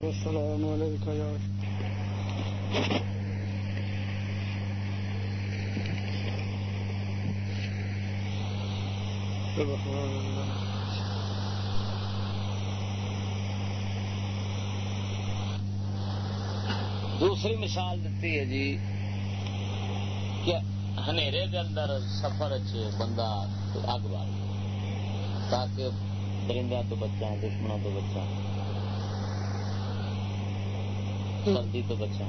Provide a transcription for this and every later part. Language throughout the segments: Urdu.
والسلام عليك يا سبحان الله دوسری مثال دیتی ہے جی کہ ہنیرے کے اندر سفر چ بندہ اگ بال تاکہ درندوں تو بچا دشمنوں تو بچا سردی تو بچا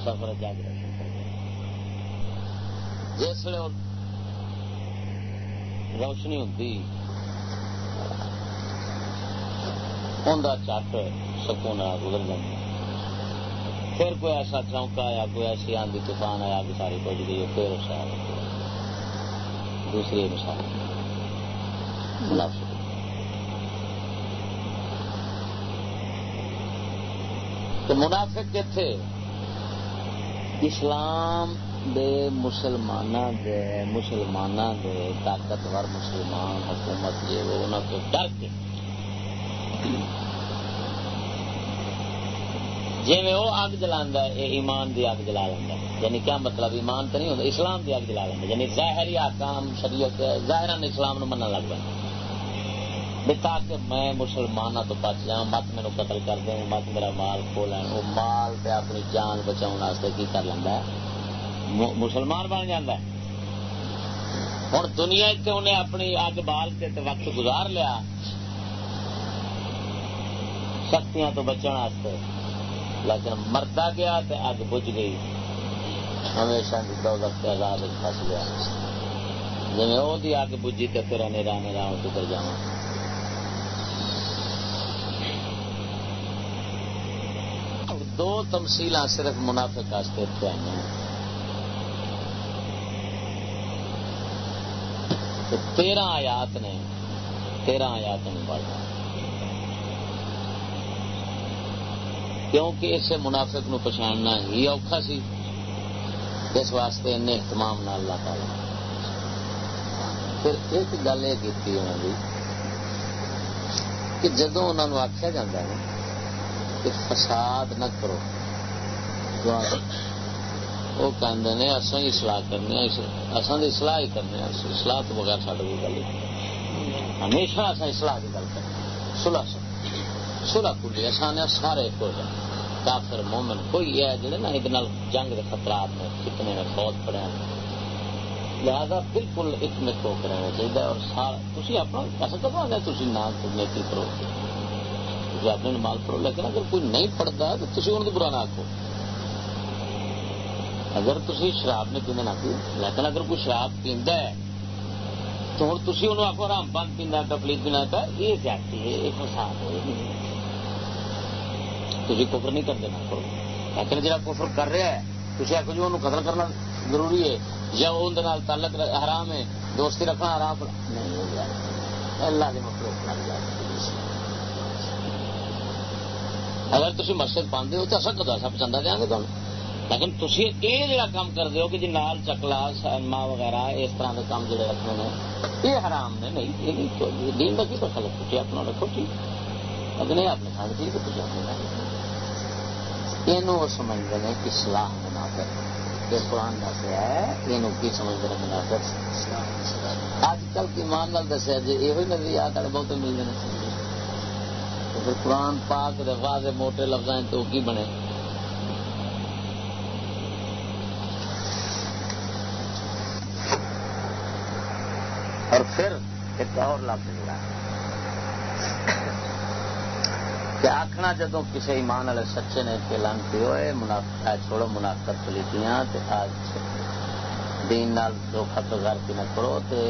سفر جاگ روشن کر جس روشنی ہوتی انہیں چٹ سکون گزر جائے پھر کوئی ایسا چونکا آیا، کوئی ایسی آندھی طوفان آیا کہ ساری بج گئی، پھر اس دوسری مثال۔ منافق تو منافق کتنے اسلام دے مسلمان دے مسلمان دے، طاقتور مسلمان، حکومت یہ وہ انہوں کو ڈر کے۔ جی میں وہ اگ جلا ہے ایمان دی اگ جلا لینا یعنی کیا مطلب ایمان تو نہیں ہوتا اسلام دی اگ جلا لینا یعنی ظاہری آکام شریعت ظاہر اسلام نو من لگ پہ تاکہ میں مسلمانوں ہاں تو بچ جا مت میرے قتل کر دیں، مت میرا مال کھو لین۔ وہ مال پہ اپنی جان بچاؤ کی کر لینا مسلمان بن جا ہوں دنیا انہیں اپنی اگ بال کے وقت گزار لیا۔ سختیاں تو بچن لیکن مرتا گیا تو اگ بج گئی۔ ہمیشہ دولت آزاد پس گیا۔ جی وہ اگ بجی تو پھر نیرا نیرا کدھر جا دو تمسیل صرف منافق واسطے اتنے آئی ہیں۔ تیرہ آیات نے، تیرہ آیات نے پڑھنا کیونکہ اسے منافق نو پچھاننا ہی اوکھا سی، اس واسطے ان اہتمام نہ اللہ تعالی۔ پھر ایک گل یہ کی انہوں نے کہ جدو انہوں آخیا جا کہ فساد نہ کرو۔ وہ کہتے اصل ہی سلاح کرنے اصل کی سلاح ہی کرنے سلاح تو بغیر سڈے کوئی گل ہمیشہ اصل اسلح کی گل کریں سلح سلح کلی اصل سارے ایک ہو جائیں کافر، مومن، کوئی ہے جڑے نا یہ جنگ کے خطرات نے کتنے نے بہت پڑے ہیں۔ لہذا بالکل ایک مت ہو کر چاہیے اور سارا تھی اپنا ایسا تو تھی نہ نیتی کرو۔ تھی اپنے مال پڑھو، لیکن اگر کوئی نہیں پڑھتا تو تھی ان کو برا نہ آخو اگر تھی شراب نہیں پینے نہ پی لیکن اگر کوئی شراب پیندا ہے، تو ہوں تھی انہوں آخو آرام پان پینا کا پلیز پینا کا یہ زیادتی ہے، یہ فساد ہے تھی کفر نہیں کر دینا کرو۔ لیکن جہاں کفر کر رہا ہے تھی آخو جی انہوں قتل کرنا ضروری ہے، یا وہ اندر تعلق حرام ہے، دوستی رکھنا حرام نہیں ہو گیا اللہ کے مطلب اگر تھی مسجد پاندے ہو تو اصل کدو ایسا پسند دیا گے تمہیں لیکن تھی یہ جڑا کام کرتے ہو کہ جی نال چکلا، سینما وغیرہ، اس طرح کے کام جڑے رکھنے نے، یہ حرام نے، نہیں دین کا کی پتا لگو تھی اپنا رکھو، ٹھیک۔ لیکن یہ اپنے ساتھ ٹھیک ہے تھی اپنے یہ سمجھتے ہیں کہ سلاح منافع یہ قرآن دس ہے یہ کی سمجھتے ہیں منافع اج کل کی مان نال دسیا جی یہ نظریات والے بہت ملتے ہیں پھر قرآن پاک واضح موٹے لفظ تو کی بنے؟ اور پھر ایک اور لفظ ملا کہ آخنا جدو کسی ایمان والے سچے نے کہ لانتی ہوئے چھوڑو، منافقت پلیتیاں دین نال دھوکھا تو غرضی نہ کرو تے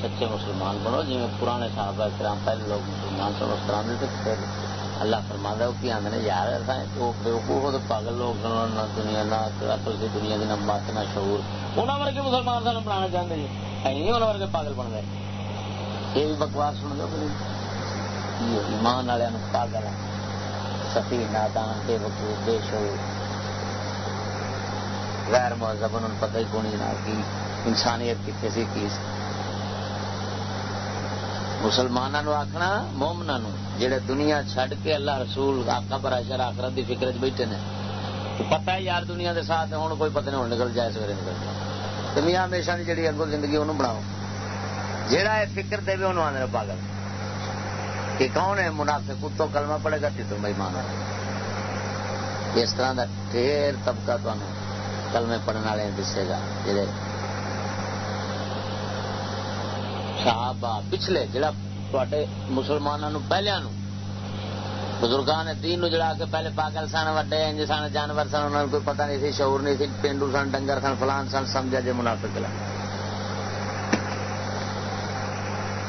سچے مسلمان بنو۔ جی پرانے صحابہ کرام پہلے لوگ مسلمان سب اس طرح دے پھر اللہ فرما کی آدھے یار بیوقوف تو پاگل لوگ نہ دنیا، نہ اصل کی دنیا کی نہ مت، نہ شعور۔ انہوں ورگے مسلمان سان بنا چاہتے جی۔ ہیں نہیں انہوں ورگے پاگل بن گئے یہ بھی بکواس سن دو ایمان والے پاگل سفی نادان، بے وقوف، بے شعور۔ غیر مہذب انہوں پتہ ہی کون جناب کی انسانیت کتنے سی، کی مسلمانوں آخنا مومنا جہے دنیا چھڈ کے اللہ رسول آکا پر اشر آخرت کی فکر چ بیٹھے نے۔ پتا ہے یار دنیا کے ساتھ ہوں کوئی پتہ نہیں ہوں نکل جائے سویرے نکل جائے۔ دنیا ہمیشہ کی جی اگوں زندگی انہوں بناؤ۔ جہاں یہ فکر دے انہوں آدھے پاگل۔ کہ کون ہے منافع کتوں کلمہ پڑے گا تیتوں بھائی مان اس طرح کا ڈھیر طبقہ تمہیں کلمے پڑھنے والے دسے گا جہے صحابہ پچھلے جڑا تے مسلمانوں پہلے بزرگان دین نو جڑا کے پہلے پاگل سن، وڈے انج سن، جانور سن انہوں کوئی پتہ نہیں سی، شعور نہیں سی، پینڈو سن، ڈنگر سن، فلان سن، سمجھا جی منافق لا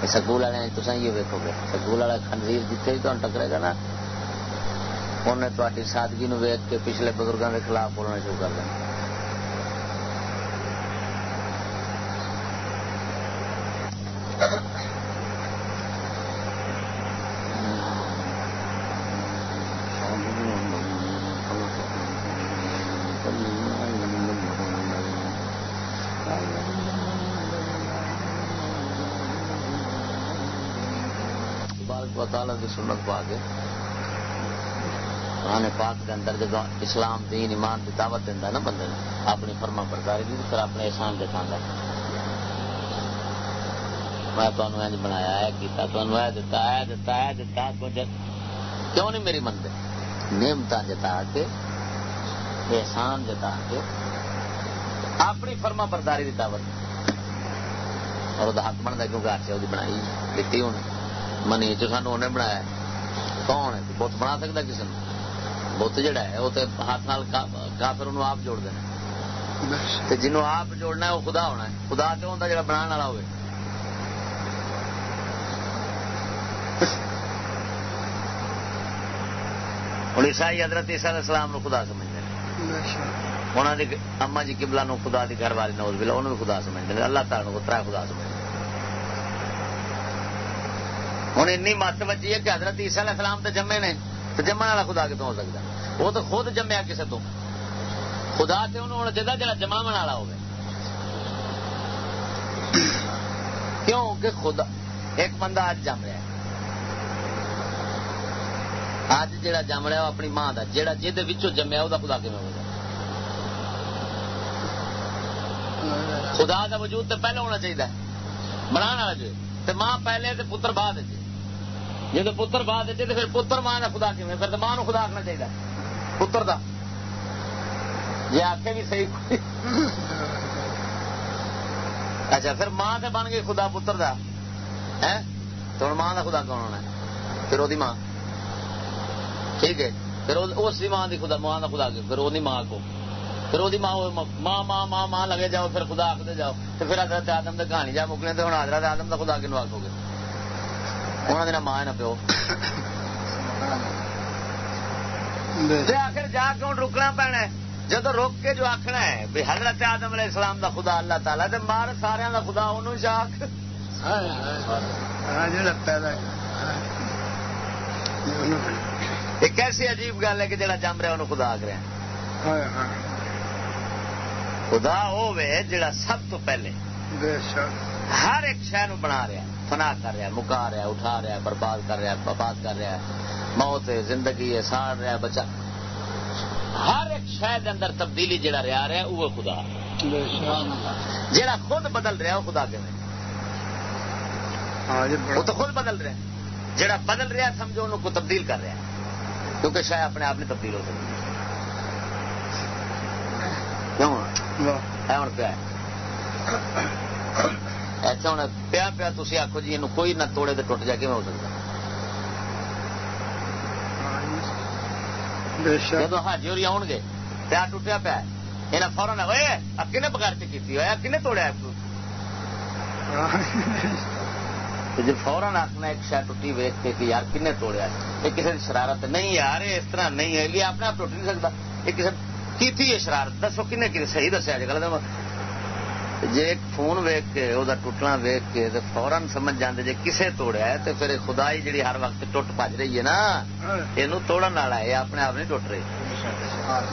سکول والے تو یہ ویکو گے۔ سکول والا خنزیر جتنے بھی تمہیں ٹکرے گا نا انہیں تاری سادگی نو ویک کے پچھلے بزرگوں کے خلاف بولنا شروع کر دینا تعالی کی سنت پا کے قرآن پاک کے اندر جب اسلام، دین، ایمان کی دعوت دینا نا بندے نے اپنی فرما برداری پھر اپنے احسان دکھا میں تمہیں انج بنایا ہے کیتا تمہیں اے دتا ہے دتا ہے دتا کچھ کیوں نہیں میری منتے نعمت جتا کے احسان جتا کے اپنی فرما برداری کی دعوت۔ اور وہ حق بنتا کیونکہ آرچے وہ بنائی دیتی ہوں منی چ سان انہیں بنایا کون ہے؟ بت بنا سکتا کسی نے بت جہا ہے وہ تو ہاتھ نال کافر انہوں آپ جوڑ دینا جنوں آپ جوڑنا ہے وہ خدا ہونا ہے۔ خدا تو ہوتا جا بنا والا ہوئے۔ ہوں۔ عیسائی حضرت عیسیٰ علیہ السلام نو خدا سمجھتے ہیں۔ انہوں نے اما جی قبلہ نو خدا دی گھر والی نوز بلا انہوں خدا سمجھتے ہیں۔ اللہ تعالیٰ کو ترا خدا سمجھتے ہوں این مت بچی ہے کہ حضرت عیسیٰ علیہ السلام تو جمے نے تو جمن والا خدا کتوں ہو سکتا وہ تو خود جمیا کسی تو۔ خدا تو انہوں ہونا چاہیے جڑا جما والا ہو کیوں؟ کہ خدا ایک بندہ اج جم رہا ہے۔ اج جا جم رہا وہ اپنی ماں کا جہاں جہد جمیا وہ خدا کیون ہوگا خدا کا وجود تو پہلے ہونا چاہیے بنا والا جو تو ماں پہلے تو پتر بعد جب جی۔ پتر بعد جی، تو پھر پتر ماں کا خدا کیون پھر تو ماں خدا آخنا چاہیے پتر دا۔ جی آخے بھی صحیح اچھا پھر ماں سے بن گئی خدا پتر دا۔ ہے تو ماں کا خدا کون ہونا پھر وہ ماں۔ ٹھیک ہے پھر اس ماں کی خدا ماں کا خدا پھر وہ ماں کو پھر وہ ماں ماں ماں ماں ماں لگے جاؤ پھر خدا آختے جاؤ تو پھر حضرت آدم کی کہانی جا مکنے تو ہوں حضرت آدم کا خدا کنو آخو گے انہوں نے ماں نہ پیو آخر جا کے ہوں رکنا پینا جدو روک کے جو آخنا ہے بھی حضرت آدم علیہ السلام دا خدا اللہ تعالیٰ تے مار سارا دا خدا انہوں شاخ ایک ایسی عجیب گل ہے کہ جڑا جم رہا انہوں خدا آخ رہا خدا ہوے جڑا سب تو پہلے۔ ہر ایک شہ بنا رہا فنا کر رہا مکا رہا اٹھا رہا برباد کر رہا برباد کر رہا موت ہے زندگی ہے ساڑ رہا بچا ہر ایک شہر اندر تبدیلی جڑا رہا رہا وہ خدا۔ جڑا خود بدل رہا وہ خدا کے وہ تو خود بدل رہا جڑا بدل رہا سمجھو انہوں کو تبدیل کر رہا کیونکہ شاید اپنے آپ نے تبدیل ہو سکتی کیوں؟ پیا ایسا ہوں پیا پیا تھی آخو جی یہ کوئی نہ توڑے تو ٹوٹ جا کے ہو سکتا؟ جب حاجی ہوئی آؤ گے پیا ٹوٹیا پیا یہاں فورن کنے بغیر کی کنے توڑیا جی فورن آخنا ایک شاید ٹوٹی ویچ کے کہ یار کنے توڑیا یہ کسی کی شرارت نہیں یار اس طرح نہیں ہے، یہ اپنے آپ ٹوٹ نہیں سکتا۔ یہ کسی کی ہے شرارت؟ دسو کنے کی صحیح دسیا جی گل جی ایک فون ویک کے وہ ٹوٹنا ویک کے تو فورن سمجھ جاندے جی کسے توڑیا ہے تو پھر خدائی جڑی ہر وقت ٹوٹ پج رہی ہے نا یہ توڑن والا ہے اپنے آپ نہیں ٹوٹ رہی۔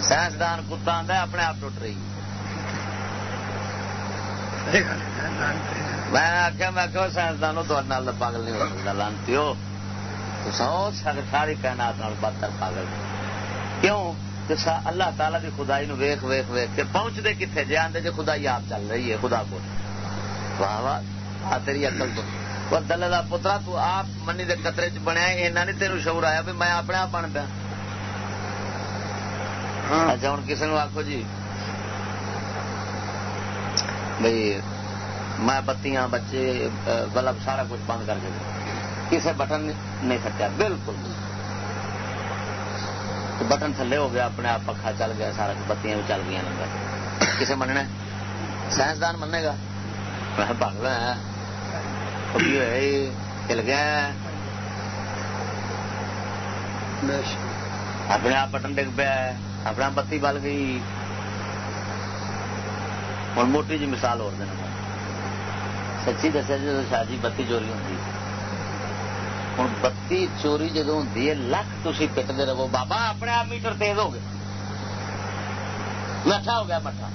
سائنسدان کتا آتا ہے، اپنے آپ ٹوٹ رہی۔ میں آخیا میں کہ سائنسدانوں تو پاگل نہیں ہو سکتا لانتی ہو سو ساری کائنات بدتر پاگل کیوں کہ اللہ تعالی کی خدائی نو ویخ ویخ ویخ کے پہنچتے کتنے جی آدھے جی خدائی آپ چل رہی ہے خدا کو واہ واہ تیری اکل تو اور دلے کا پترا تو آپ منی دے قطرے چ بنیا ایسا نہیں تیروں شعور آیا بھی میں اپنے آپ بن پیا اچھا ہوں کسی نے آخو جی بھائی میں بتیاں، بچے بلب، سارا کچھ بند کر کے کسی بٹن نہیں تھکیا بالکل۔ بٹن تھلے ہو گیا، اپنے آپ پکا چل گیا، سارا بتیاں بھی چل گیا نمبر۔ کسے مننا سائنسدان منے گا؟ میں پاگل ہے۔ چل گیا اپنے آپ بٹن ڈگ پیا اپنے آپ بتی بل گئی۔ ہوں، موٹی جی مثال اور دینا۔ سچی دسیا جی شاہ جی بتی چوری ہوتی ہوں بتی چوری جدو ہوتی ہے لکھ تھی پٹتے رہو بابا اپنے آپ میٹر تیز ہو گیا مٹھا ہو گیا مٹھا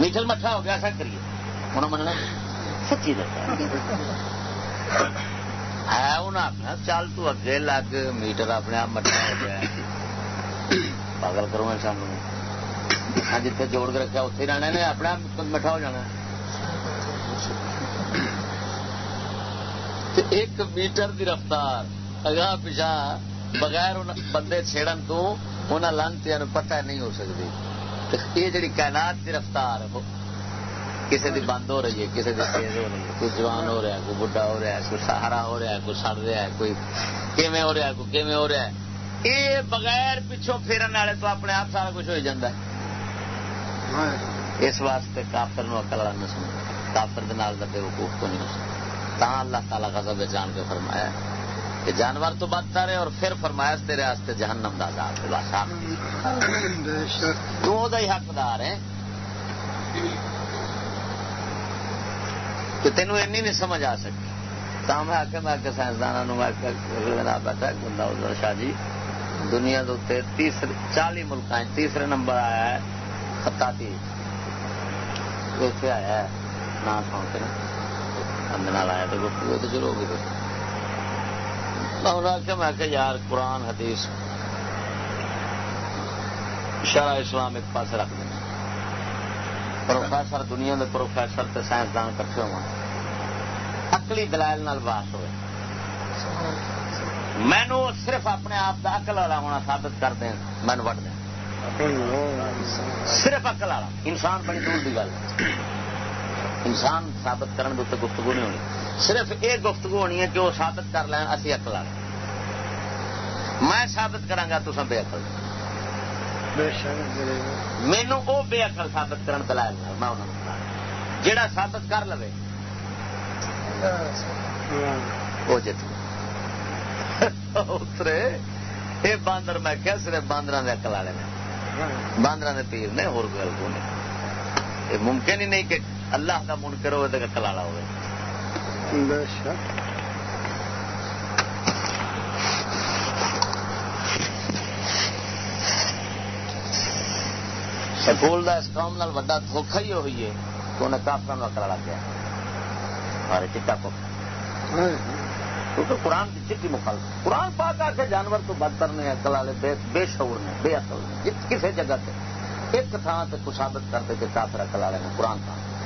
میٹر مٹھا ہو گیا ایسا کریے ہوں مننا سچی دسیا ہے انہیں آخنا چل تو اگے لگ میٹر اپنے آپ مٹھا ہو گیا پاگل کرو میں سامنے جتنے جوڑ کے رکھا اتنے رہنا نے اپنے آپ مٹھا ہو جانا ایک میٹر دی رفتار۔ اگاں پچھا بغیر بندے چھیڑن تو انہوں لانتی پتہ نہیں ہو سکتی یہ جڑی کائنات دی رفتار کسی دی بند ہو رہی ہے کسی دی تیز ہو رہی ہے۔ کوئی جوان ہو رہا ہے کوئی بڈا ہو رہا ہے کوئی سہارا ہو رہا ہے کوئی سڑ رہا ہے کوئی کیویں ہو رہا ہے کوئی کیویں ہو رہا ہے۔ یہ بغیر پچھوں پھرن والے تو اپنے آپ سارا کچھ ہو جاتا ہے۔ اس واسطے کافر نو اکل والا نہ سمجھ کافر بے وقوف کو نہیں ہو سکتا۔ اللہ تعالیٰ کا سب جان کے فرمایا کہ جانور تو بدتر ہے اور پھر فرمایا تیرے واسطے جہنم دا عذاب تو ہی حقدار ہے کہ تینوں این نہیں سمجھ آ سکی تا میں آ کے میں سائنسدانوں میں بیٹھا بندہ شاہ جی۔ دنیا کے تیسرے، چالی ملک تیسرے نمبر آیا ہے، خطاطی۔ اتنے آیا نہ سن کے اندر آیا تو گفتگو تو شروع ہو گئی میں آخیا میں کہ یار، قرآن، حدیث، شرع اسلام ایک پاس رکھ دینا پروفیسر دنیا کے پروفیسر تے سائنسدان کٹھے ہو اکلی دلائل نال باس ہوئے۔ مینو صرف اپنے آپ کا اکل والا ہونا ثابت کر دیں مینو وٹ دیں۔ صرف اکل والا، انسان بڑی دور کی گل۔ انسان ثابت کرنے کے گفتگو نہیں ہونی۔ صرف یہ گفتگو ہونی ہے کہ وہ ثابت کر لین اسی اکل والے۔ میں ثابت کرا تو بے اقل مینو وہ بے اقل ثابت کرن دلائل میں جڑا ثابت کر لو وہ جت اترے یہ باندر میں کیا صرف باندر کے اکل والے باندر کے پیر نے ہو گل کو نہیں۔ یہ ممکن ہی نہیں کہ اللہ کا منکر ہوئے تو کلاڑا ہوئے۔ سکول کا اس قوم وا دھوکھا ہی ہوئی ہے تو انہیں کافر اکڑا لگ گیا۔ ہمارے چٹا پکا کیونکہ قرآن کی چٹی مخالف۔ قرآن پاک آ کے جانور تو بدتر نے اکل والے بے شعور نے بے اصل نے کسی جگہ سے ایک تھان سے کچھ ثابت کرتے کہ کافر اکل والے نے قرآن پاک۔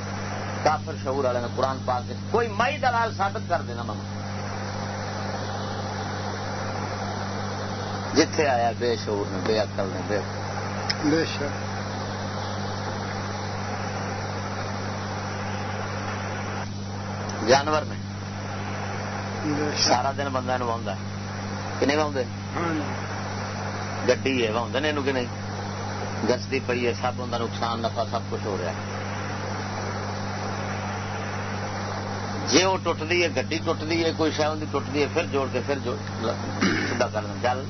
کافر شعور والے نے قرآن پاک کوئی مئی دلال ثابت کر دینا مما جتھے آیا بے شعور نے بے اکل نے بے بے شک۔ جانور نے۔ سارا دن بندہ نو کہ نہیں واؤں گی ہے؟ واؤں نے کہ نہیں؟ گستی پی ہے سب ان نقصان نفا سب کچھ ہو رہا ہے۔ جی وہ ٹوٹتی ہے گی ٹوٹتی ہے، کوئی شاید ٹوٹتی ہے، پھر جوڑ کے پھر سیدا کر دیں۔ چل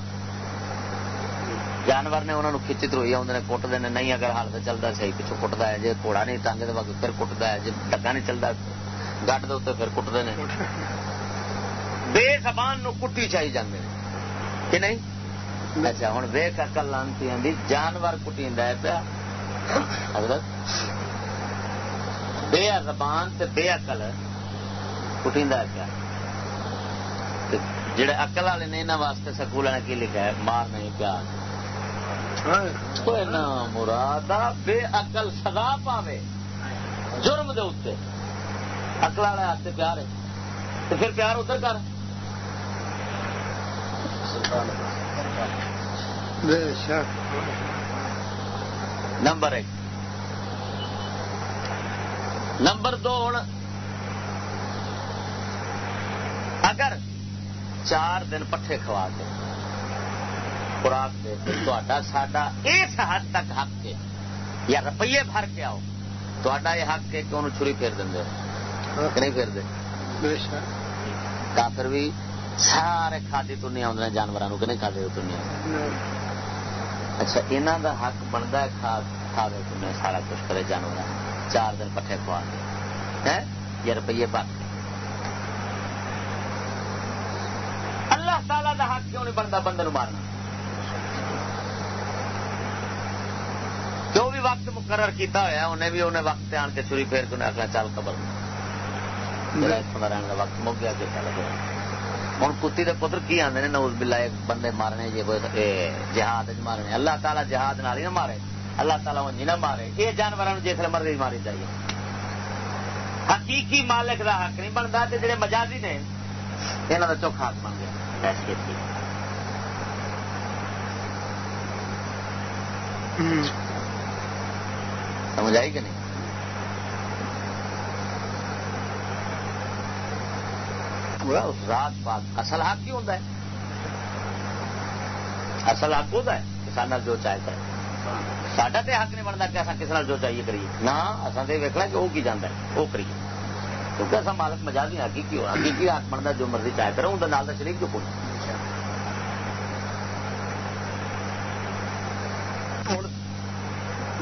جانور نے انہوں نے کھچی تروئی آدھے کٹتے ہیں نہیں اگر حال سے چلتا صحیح پچھو کٹتا ہے۔ جی گھوڑا نہیں ٹنگ تو پھر کٹتا ہے۔ جی ڈگا نہیں چلتا گڈ دے پھر کٹتے ہیں بے زبان نو کٹی چاہی جانے کہ نہیں؟ اچھا ہوں بے اکل لانتی آدھی جانور کٹی ہے پیا۔ حضرت، بے زبان تے بے عقل کٹیندا کیا؟ جڑے عقل والے نے انہاں واسطے سکول والے کی لکھا ہے مار نہیں پیار۔ مراد بے عقل سزا پاوے۔ جرم دے اتنے عقل والے سے پیار ہے۔ تو پھر پیار ادھر کر۔ نمبر ایک۔ نمبر دو ہوں اگر چار دن پٹھے کھوا کے خوراک دے تا ساڈا اس حد تک حق ہے یا روپیے بھر کے آؤ تا یہ حق ہے کہ انہوں چھری پھیر دیں نہیں پھیر دے کافر بھی سارے کھادی تنیا آدھے جانوروں کہ نہیں کھادے تنیا اچھا انہوں دا حق بنتا ہے کھا کھاوے تنیا سارا کچھ کرے جانور چار دن پٹھے کھوا کے۔ یا روپیے بھر کے اللہ تعالی دا حق کیوں نہیں بنتا بندے مارنا؟ جو بھی وقت مقرر کیتا ہوا انہیں بھی انہیں وقت آن کے چوری پھیر کے انہیں آخر چل قبر۔ اتوں کا وقت مک گیا کہ چل گیا۔ ہوں کتی کے پتر کی آدھے نے؟ نوز بلا بندے مارنے جی جہاد مارنے۔ اللہ تعالیٰ جہاد نال ہی نہ مارے۔ اللہ تعالیٰ انجی نہ مارے۔ یہ جانوروں جس مرضی ماری چاہیے حقیقی مالک کا حق نہیں بنتا جڑے مجازی نے یہاں کا چوکھا حق بن گیا۔ سمجھ آئی کہ نہیں؟ رات پات اصل حق کی ہوتا ہے؟ اصل حق ہوتا ہے؟ کسان جو چاہتا ہے ساڈا تو حق نہیں بنتا کہ اصل کسی جو چاہیے کریے۔ نہ اصل تو ویکنا کہ وہ کی جانا ہے وہ کریے۔ کیونکہ اصل مالک مجازی حقیقی ہو حقیقی حق بنتا جو مرضی چاہے کرو اندر نال کا شریف کیوں پوچھ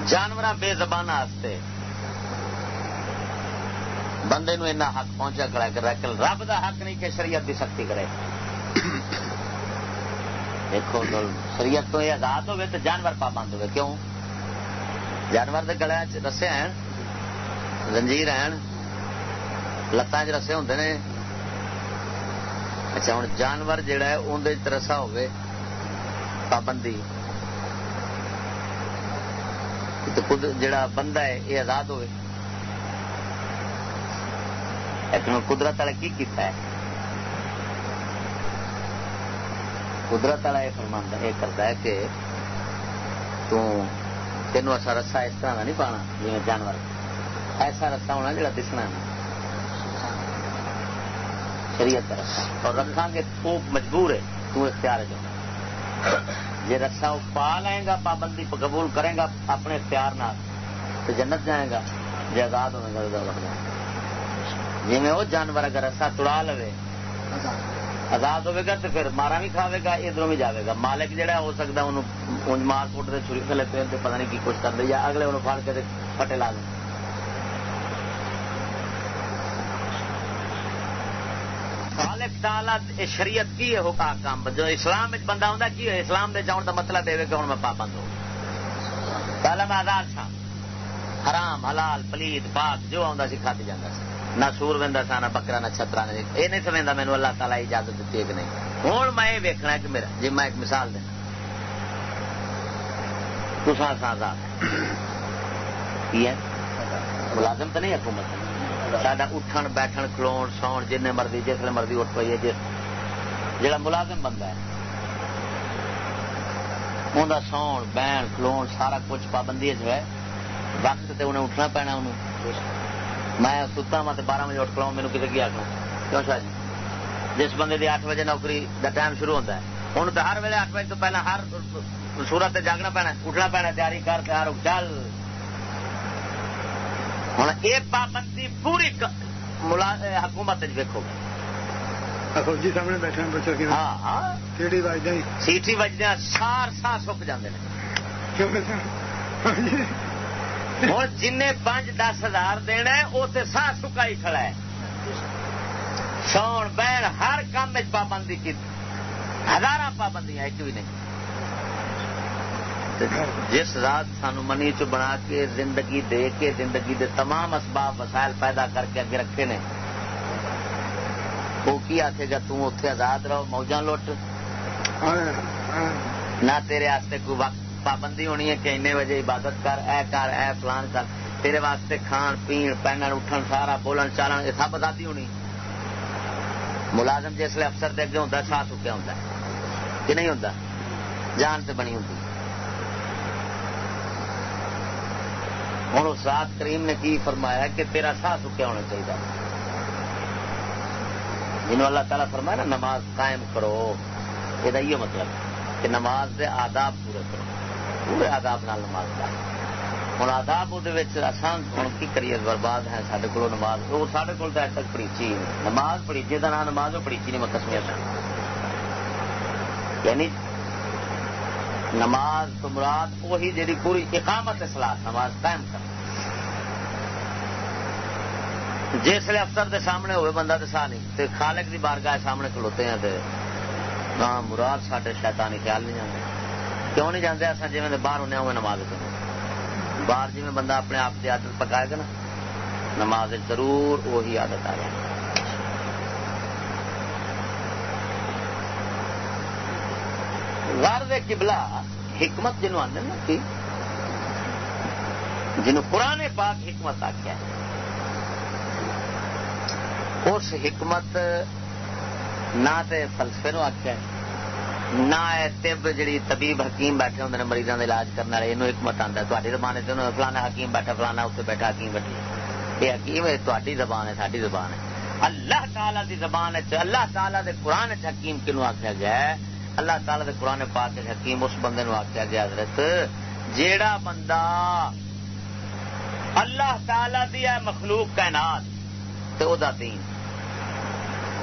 جانور بے زبان بندے نو اینا حق پہنچا کرا کر رب دا حق نہیں کہ شریعت دی سختی کرے دیکھو شریعت تو یہ آزاد ہوئے تو جانور پابند ہوئے کیوں جانور کے گلے رسے ہیں زنجیر ہیں لتان چ رسے ہوں نے اچھا ہوں جانور جہا ہے اندر رسا ہوئے پابندی جڑا بندہ ہے یہ آزاد ہوئے لیکن قدرت والے کی کیتا ہے قدرت والا یہ فرمانا یہ کرتا ہے کہ تینوں ایسا رسا اس طرح کا نہیں پانا جی جانور ایسا رسا ہونا جڑا دسنا نہیں شریعت کا رسا اور رکھا گے وہ مجبور ہے، تو اختیار ہے جی رسا وہ پا لے گا، پابندی قبول کرے گا اپنے اختیار تو جنت جائے گا جی آزاد ہونے گا رکھ جائے جی میں وہ جانور اگر رسا توڑا لو آزاد ہوے گا تو پھر مارا بھی کھاوے گا ادھر بھی جاوے گا۔ مالک جہا ہو سکتا انہوں مار کوٹ کے چھری تھلے پہ پتا نہیں کی کچھ کر دے، یا اگلے انہوں پھڑ کے پٹے لا دیں مالک تعالی شریعت کی ہے کام؟ جو اسلام بندہ ہوں کی ہے اسلام دے جاؤن کا مطلب یہ کہ ہوں میں پابند ہوں۔ پہلے میں آزاد تھا حرام، حلال، پلیت، پاک، جو آتا سی کھاتی جانا سی۔ نہ سور وا سا نہ بکرا، نہ چھترا نے یہ نہیں سمجھتا مینو اللہ تعالیٰ اجازت دیتی ہے کہ نہیں۔ ہوں میں یہ ویکنا کہ میرا جی میں ایک مثال دینا۔ تسا سا ملازم تو نہیں حکومت۔ سڈا اٹھن بیٹھن کھلو سو جن مرضی جس مرضی اٹھ پی جس جا ملازم بندہ ہے انہیں سو بہن کھلو سارا کچھ پابندی جو ہے وقت تے انہیں اٹھنا پینا انہوں میں ستا وا تو بارہ بجے اٹھ کلاؤں میرے کتنے کی آخنا کیوں شاہ جی جس بندے کی اٹھ بجے نوکری کا ٹائم شروع ہوتا ہے ہوں تو ہر ویلے اٹھ بجے تو پہلے ہر سورت جاگنا پینا اٹھنا پینا تیاری کر تیار چل ہوں۔ یہ پابندی پوری حکومت ویکو جی سامنے بیٹھے ہاں ہاں۔ سیٹی بجدیا سار سا سک جاتے ہیں ہوں جن پانچ دس ہزار دینا وہ تو سا سکا ہی کھڑا ہے۔ سو بہن ہر کام پابندی کی ہزار پابندیاں ایک بھی نہیں۔ جس رات سانو منی چ بنا کے زندگی دے کے زندگی دے تمام اسباب وسائل پیدا کر کے اگے رکھے نے۔ وہ کی آخے گا تم اتے آزاد رہو، موجاں لٹ۔ نہ تیرے واسطے کوئی وقت پابندی ہونی ہے کہ اینے بجے عبادت کر، اے کر، اے فلان کر۔ تیرے واسطے کھان، پین پہنن اٹھن، سارا، بولن، چالن، یہ سب آزادی ہونی۔ ملازم جس افسر دے اگے ہوتا سا سکیا ہوتا کہ نہیں ہوتا جان سے بنی ہوتی ہوں اس رات کریم نے کی فرمایا کہ تیرا سا سکیا ہونا چاہیے؟ جنہوں اللہ تعالیٰ فرمایا نا نماز قائم کرو، یہ مطلب کہ نماز دے آداب پورے کرو۔ پورے آداب نال نماز کا ہوں آداب آسان ہوں کی کریے؟ برباد ہے سارے کو نماز۔ وہ سارے کو تک پڑیچی نماز پڑیچے کا نام نماز وہ پڑیچی نہیں مکسمیا یعنی نماز تو مراد وہی جی پوری اقامت سلاح نماز قائم کر۔ جس افسر دے سامنے ہوئے، بندہ دسا نہیں۔ تے خالق دی بارگاہ سامنے کھلوتے ہیں تے نہ مراد ساڈے شیطانی خیال نہیں جانے کیوں نہیں جانے اصل جی باہر ہونے ہوئے نماز کرو باہر جی بندہ اپنے آپ کی عادت پکائے گا نا، نماز ضرور وہی عادت آ جائے۔ غرض قبلہ حکمت جنوب آدھے نا کی جنہوں پرانے پاک حکمت آخیا اس حکمت نہ تے فلسفے نو آخیا نہ طب جڑی طبیب حکیم بیٹھے ہوں مریضوں کا علاج کرنے والے یہ حکمت آتا ہے تاری زبان فلانا حکیم بیٹھا، فلانا اتنے بیٹھا، حکیم بیٹھی یہ حکیم ہے تاری زبان ہے ساری زبان ہے۔ اللہ تعالی دی زبان اللہ تعالی دے قرآن حکیم کنو آخیا گیا ہے؟ اللہ تعالی دے قرآن پاک حکیم اس بندے نو آخیا گیا جی، حضرت، جیڑا بندہ اللہ تعالی دی ہے مخلوق کائنات تے او دا دین۔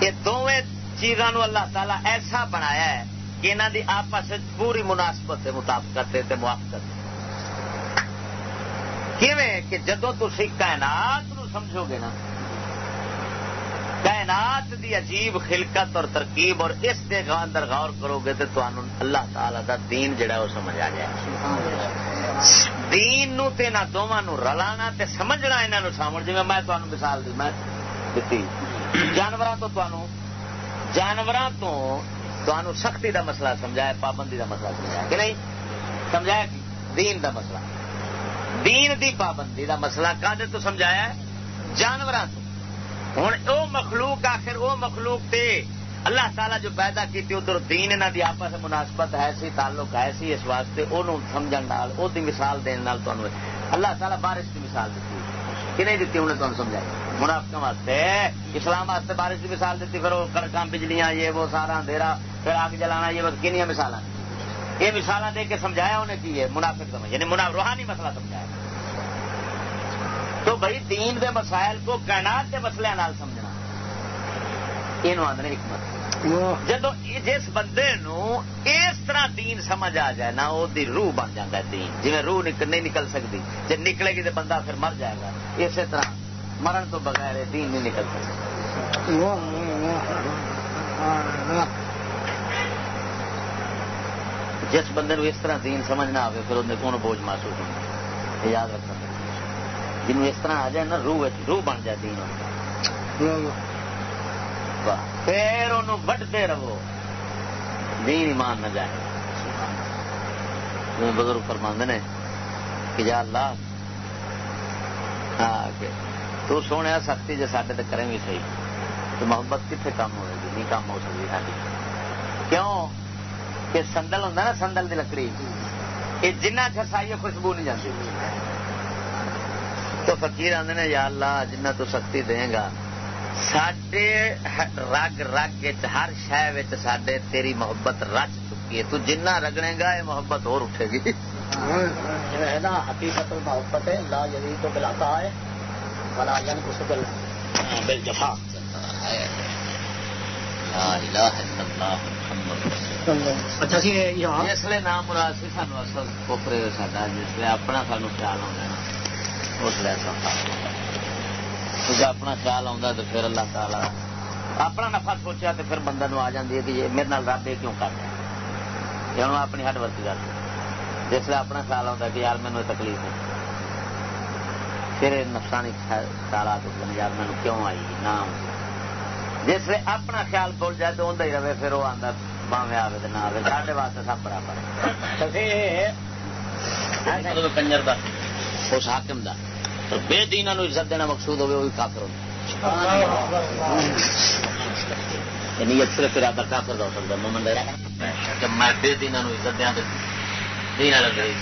یہ دونوں چیزوں اللہ تعالی ایسا بنایا ہے کہ انہوں دی آپس پوری مناسبت مطابقت تے موافقت کیویں کہ جدو تھی کائنات نو سمجھو گے نا کائنات دی عجیب خلقت اور ترکیب اور اس دے اندر غور کرو گے تو اللہ تعالی دا دین جڑا ہے وہ سمجھ آ جائے دین نو تے نہ دونوں نو رلانا تے سمجھنا انہوں نے سامنے۔ جی میں تمہیں مثال دی میں دیتی۔ جانوروں تو تمہوں جانوروں تو تمہوں سختی دا مسئلہ سمجھایا، پابندی دا مسئلہ سمجھایا، کہ نہیں؟ سمجھایا دین دا مسئلہ۔ دین دی پابندی دا مسئلہ کدے تو سمجھایا جانوروں تو۔ ہوں او مخلوق، آخر او مخلوق تے۔ اللہ تعالیٰ جو پیدا کی ادھر دین انہوں دی آپس مناسبت ہے سی، تعلق ہے سی اس واسطے انہوں سمجھن نال مثال دین نال اللہ تعالیٰ بارش کی مثال دیتی کہ نہیں دیتی انہیں تمہیں سمجھائی۔ منافق واسطے، اسلام واسطے بارش کی مثال دیتی، پھر وہ کڑکاں، بجلیاں، یہ وہ سارا اندھیرا، پھر آگ جلانا، یہ بس کنیا مثال یہ مثال دے کے سمجھایا انہیں کی ہے؟ منافق سمجھ یعنی منافق روحانی مسئلہ سمجھایا۔ تو بھائی دین دے مسائل کو کائنات کے مسئلے نال سمجھنا۔ یہ آدھے حکمت۔ جدو جس بندے نو اس طرح دین سمجھ آ جائے نا وہ روح بن جاتا ہے دین۔ جی روح نہیں نکل سکتی۔ جب نکلے گی تو بندہ پھر مر جائے گا۔ اسی طرح مرن تو بغیر دین نہیں نکل سکتا۔ جس بندے نو اس طرح دین سمجھ نہ آئے پھر انہیں کون بوجھ محسوس ہونا یاد رکھنا۔ جنوب اس طرح آ جائے نا روح روح بن جائے دین پھر انہوں وڈتے رہو۔ دین ایمان نہ جائے۔ بزرگ فرماند نے کہ یا اللہ ہاں تو سونے سختی جی سڈے تو کریں بھی صحیح۔ تو محبت کتنے کام ہوئے گی؟ نہیں کام ہو سکتی ساری کیوں؟ کہ سندل ہوں نا سندل کی لکڑی۔ یہ جنہ چرسائی خوشبو نہیں جاتی تو فقیر آدھے نے یا اللہ جنہ تو سختی دیں گا۔ سڈے رگ رگ ہر شہ سڈے تیری محبت رچ چکی ہے۔ تو جنہ رگڑے گا یہ محبت اور اٹھے گی۔ حقیقت محبت ہے۔ لا جدید تو بلاتا ہے بلا جن کو سکل بل جفا۔ اچھا سی جسے نام مراد سی سانو اصل کوپرے سا جسے اپنا سانو خیال آنا اس لیے جب اپنا خیال آتا تو پھر اللہ تعالی اپنا نفع سوچا تو پھر بندہ نو آ جاتی ہے کہ میرے نال رب یہ کیوں کر رہا ہے؟ ہوں اپنی ہڈ ورتی کر جس اپنا خیال آتا کہ یار مینو تکلیف ہے۔ پھر نقصانی خیالات ہوتے ہیں یار مینو کیوں آئی؟ نہ جس اپنا خیال بول جائے تو ہی رہے پھر وہ آتا باوے آئے تو نہ آئے سارے واسطے سب برابر۔ کنجر کا اس حاکم دا. کا بے دینا نو عزت دینا مقصود ہوگی وہ بھی کافر ہوگا. نیت صرف ارادہ کافر کا ہو سکتا ہے، مومن کہ میں بے دینا نو عزت دیا دین لگ رہی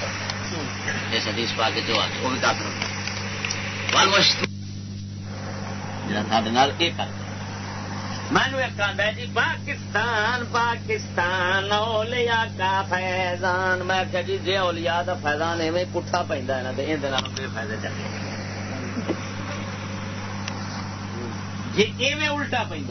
جیسے حدیث پا کے جو آتے وہ بھی کافر ہوگا۔ یہ کرتا مینو ایک آدھا جی پاکستان پاکستان اولیا کا فیضان۔ میں کہ جی جی اولیا کا فیضان ایویں پٹھا پہ نا تو یہ بے فائدے چلے۔ جی ایویں الٹا پہ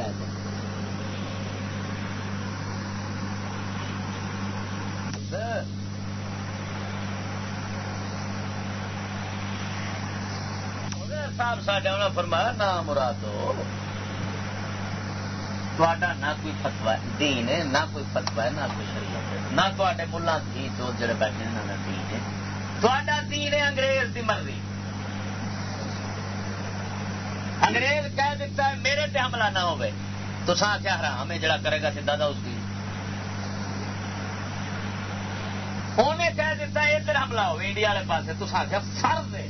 صاحب سڈے انہیں فرمایا نہ مرادو نہ کوئی فتوا دین ہے، نہ کوئی فتوا ہے نہ کوئی شریعت نہ تھی جو جڑے بیٹھے دین ہے۔ دین ہے انگریز مرضی۔ انگریز کہہ دیتا ہے، میرے تے حملہ نہ ہوئے۔ تو سا کیا حرام ہے جڑا کرے گا سیدا دا اس کی انہیں کہہ دیتا ہے، ادھر حملہ ہو، انڈیا والے پاس تو سا کیا فرض ہے۔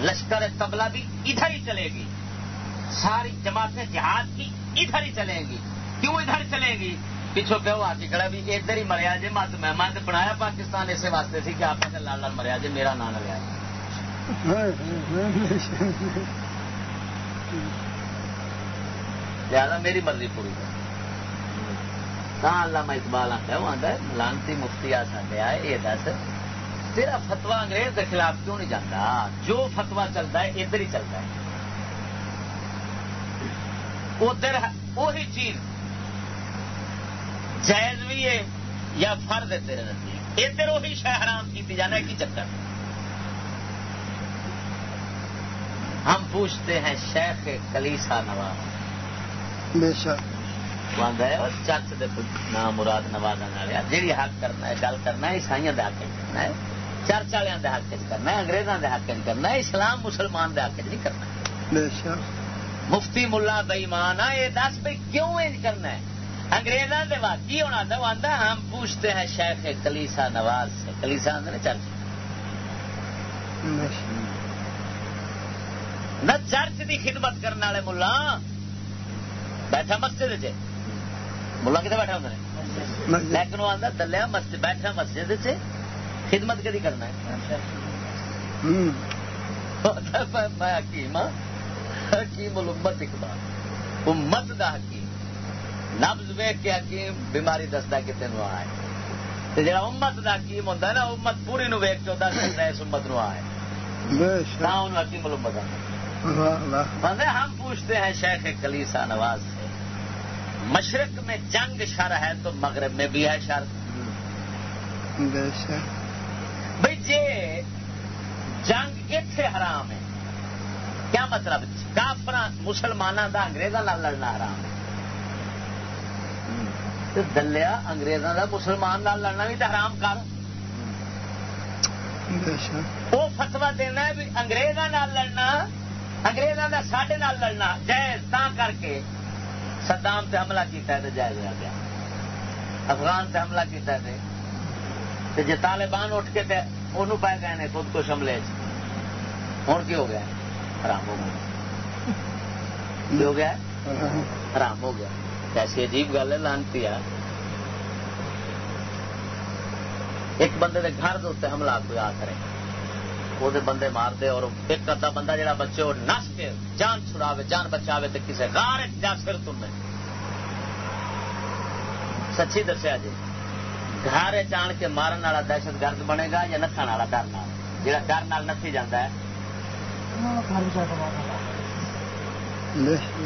لشکر تبلا بھی ادھر ہی چلے گی۔ ساری جماعتیں جہاد کی۔ ادھر ہی چلیں گی۔ کیوں ادھر چلیں گی؟ پیچھو پہ وہ آتی کھڑا بھی ادھر ہی مریا جی مت مہمان نے بنایا پاکستان اسی واسطے سی کہ آپ نے لال لال مریا جی میرا نام لیا زیادہ میری مرضی پوری ہے کہاں اقبال آتا وہ آتا ہے ملانتی مفتی آ سکتے آئے، یہ دس۔ تیرا فتوا انگریز کے خلاف کیوں نہیں جاتا جو فتوا چلتا ہے، ادھر ہی چلتا ہے۔ ادھر وہی چیز۔ جائز بھی ہے یا فرد ہے تیرے نزدیک۔ ادھر وہی شہ حرام کی جانا کی چکر؟ ہم پوچھتے ہیں شیخ کلیسا نواز۔ بے شک۔ چرچ دے نام مراد نواز جی حق کرنا ہے گل کرنا ہے عیسائی کے حق کرنا ہے چرچ والوں کے حق کرنا ہے انگریزوں کے حق کرنا ہے اسلام مسلمان کے حق نہیں کرنا۔ مفتی ملا بئیمان یہ دس بھائی کیوں انج کرنا ہے؟ انگریزوں کے کی ہونا؟ تھا وہ آتا ہم پوچھتے ہیں شیخ کلیسا نواز سے۔ کلیسا آدھے چرچ؟ نہ چرچ کی خدمت کرنے والے ملا۔ بیٹھا مسجد چ ملا کتنے بیٹھا ہوں لیکن وہ آتا دلیا مسجد بیٹھا مسجد سے خدمت کدی کرنا ہے؟ میں حکیم ہاں۔ حکیم الامت اقبال۔ امت دا حکیم۔ نبز ویک کے حکیم بیماری دستا کہ تین آئے۔ جا امت دا حکیم ہوتا ہے نا امت پوری نو ویک کے دس سکتا ہے اس امت نو آئے۔ حکیم الامت ہم پوچھتے ہیں شیخ کلیسا نواز سے مشرق میں جنگ شر ہے تو مغرب میں بھی ہے شر۔ بھائی جی جنگ اتے حرام ہے؟ کیا مطلب؟ کافر مسلمانوں کا انگریزوں لڑنا حرام دلیا انگریزوں کا مسلمان لڑنا بھی تو حرام کر۔ وہ فتوا دینا بھی انگریزوں لڑنا انگریزوں کا سڈے لڑنا، جائز تا کر کے سدام سے حملہ کیا تو جائز رہ گیا۔ افغان سے حملہ کیا جی طالبان اٹھ کے انہوں پہ گئے خود کو حملے ہوں کی ہو گیا؟ حرام ہو گیا ہو گیا؟ حرام ہو گیا۔ ایسی عجیب گل ہے لانتی ایک بندے کے گھر کے حملہ کوئی آ کرے۔ وہ بندے مارتے اور ایک ادا بندہ جہاں بچے وہ نس کے جان چھڑاوے، جان بچاوے تو کسی غار جا سر تم سچی دسیا جی گھر چان کے مارن والا دہشت گرد بنے گا یا نسن والا ڈر جا ڈر نسی جانا ہے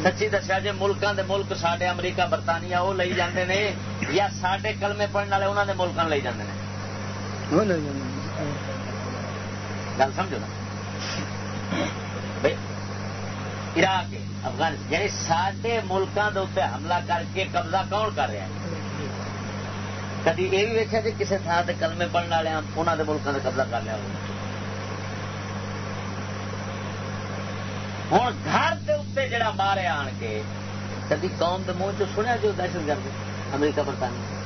سچی دسیا جی ملکوں کے ملک سڈے امریکہ برطانیہ وہ لے جاندے نے یا سڈے کلمے پڑھنے والے انہوں نے؟ ملکوں لے جاندے نے۔ گل سمجھو نا؟ عراق افغانستان یعنی سڈے ملکوں کے اتنے حملہ کر کے قبضہ کون کر رہا ہے؟ کدی یہ بھی ویکیا جی کسی تھان سے کلمے پڑھنے والے انہوں کے ملکوں سے قبضہ کر لیا ہوں گھر کے اتنے جڑا مارے آن کے کدی قوم کے منہ چ سنیا جو دہشت گرد امریکہ برطانیہ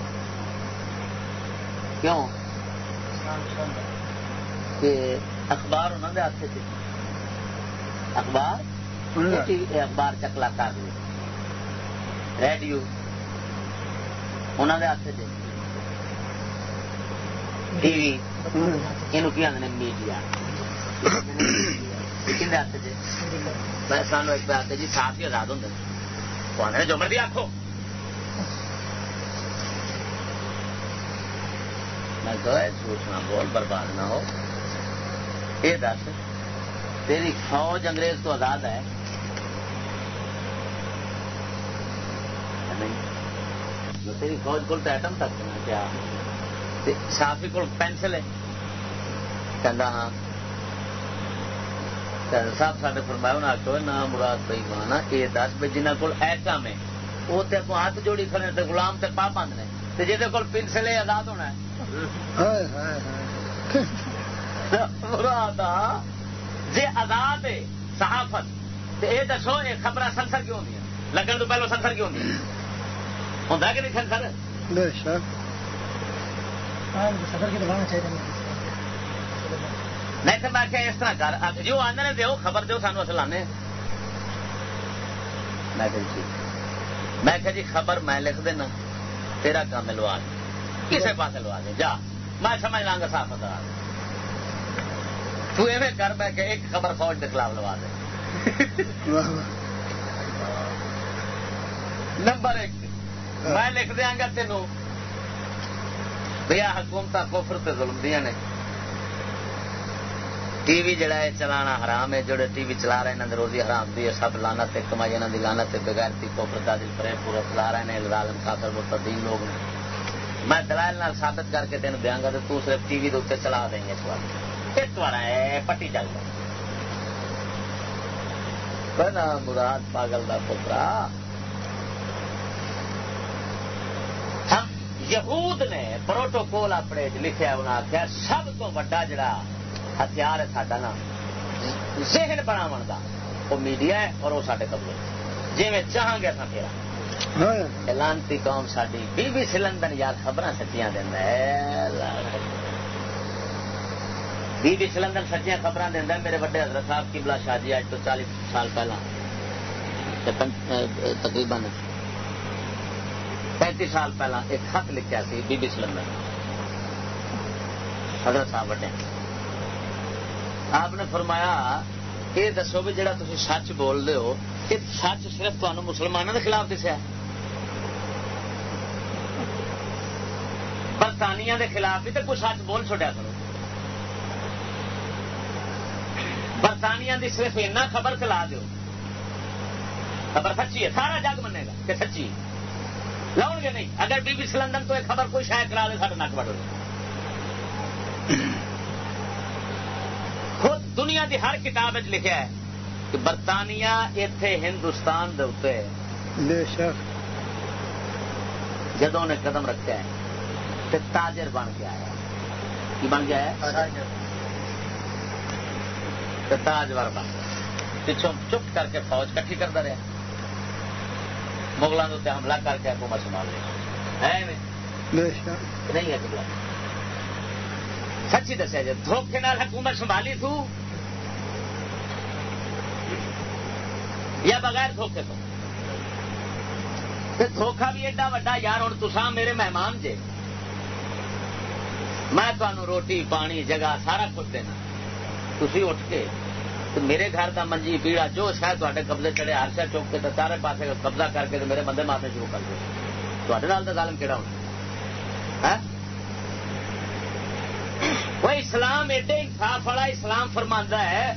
کیوں؟ کہ اخبار انہوں نے ہاتھ سے اخبار؟ اخبار چکلا کر لی ریڈیو۔ انہوں نے ہاتھ سے ٹی وی۔ یہ آدھے میڈیا۔ سانو ایک بات جی صاف ہی آزاد ہوں جو مرضی آخو میں سوچنا بہت برباد نہ ہو۔ یہ دس، تیری فوج انگریز تو آزاد ہے۔ جو تیری فوج کو ایٹم تک کیا؟ صافی کو پینسل ہے۔ کہہ ہاں صاحب سارے فرمایا انہیں آخو نہ مراد پی مانا یہ دس بھی جنہ کو ایٹم ہے وہ ہاتھ جوڑی کھڑے گلام تے پا بند نے جہد کو پینسل ہے آزاد ہونا ہے مراد جی آزاد ہے صحافت یہ دسو یہ خبر سنسر کیوں ہوں لگن تو پہلو سنسر کیوں ہوں ہوں کہ نہیں سنسر نہیں تو میں اس طرح کر جو آدھے دو خبر دو سانو اصل آنے میں کہ جی،, جی خبر میں لکھ دینا، تیرا کام لوا دے۔ کسی پاس لوا دے، جا۔ میں سمجھ لاں گا صاف ادھر تو ایویں کر بہ کے ایک خبر فوج کے خلاف لوا دے۔ نمبر ایک، میں لکھ دیا گا تینوں۔ بھیا حکومت کوفر تے ظلم دیا نے۔ ٹی وی جڑا ہے چلانا حرام ہے جڑے ٹی وی چلا رہے ہیں روزی حرام دی ہے، سب لانا تے، کمائی انہوں دی لانا تے، بغیر تی کوفر دادل پریم پورا چلا رہے ہیں ظالم کافر مرتدین لوگ۔ نے میں دلائل نال ثابت کر کے تین دیا گا تو صرف ٹی وی دے چلا دیں گے اس بار ایک بار ہے، پٹی چل جائے۔ مراد پاگل دا پترا ہم یہود نے پروٹوکول اپنے لکھا انہیں آخیا سب تو وا جڑا ہتھیار ہے ساڈا نا ذہن بناو کا وہ میڈیا ہے اور وہ سارے قبضے جی میں چاہاں گے اصل پھر۔ لانتی قوم ساری بی بی سی لندن یار خبر سچیاں دینا بی بی سی لندن سچیاں خبر دینا میرے وڈے حضرت صاحب کی بلا شاہ جی اج تو چالیس سال پہلا تقریباً پینتی سال پہلا ایک خط لکھا سی بی بی سلندر۔ حضرت صاحب وڈے۔ آپ نے فرمایا، یہ دسو بھی جڑا تھی سچ بول رہے ہو کہ سچ صرف تمہیں مسلمانوں کے خلاف دسیا برطانیہ کے خلاف بھی تو کوئی سچ بول چڈیا کرو۔ برطانیہ کی صرف اینا خبر چلا دو خبر سچی ہے، سارا جگ منے گا کہ سچی۔ لاؤ گے نہیں، اگر بی بی سی لندن تو ایک خبر کوئی شاید کرا دے سارے نک بڑھ دنیا کی ہر کتاب لکھا ہے کہ برطانیہ اتے ہندوستان دے جدو نے قدم رکھا ہے تو تاجر بن کے آیا کی بن گیا ہے؟ تاجور بن پچھوں چپ کر کے فوج کٹھی کرتا رہا مغلوں کے حملہ کر کے حکومت سنبھال لیا نہیں ہے سچی دسیا جی دھوکھے نال حکومت سنبھالی تو یا بغیر دھوکھے تو۔ دھوکھا بھی ایڈا وا یار ہوں تسان میرے مہمان جے۔ میں تمہوں روٹی، پانی، جگہ، سارا کچھ دینا۔ تھی اٹھ کے تو میرے گھر کا منجی پیڑا، جو شاید تے قبضے چڑے ہر شاید چوک کے چارے پاس قبضہ کر کے میرے بندے مارنے شروع کر دو تے تو ظالم کہڑا ہونا؟ ہاں؟ وہ اسلام ایڈے انصاف والا اسلام فرما ہے،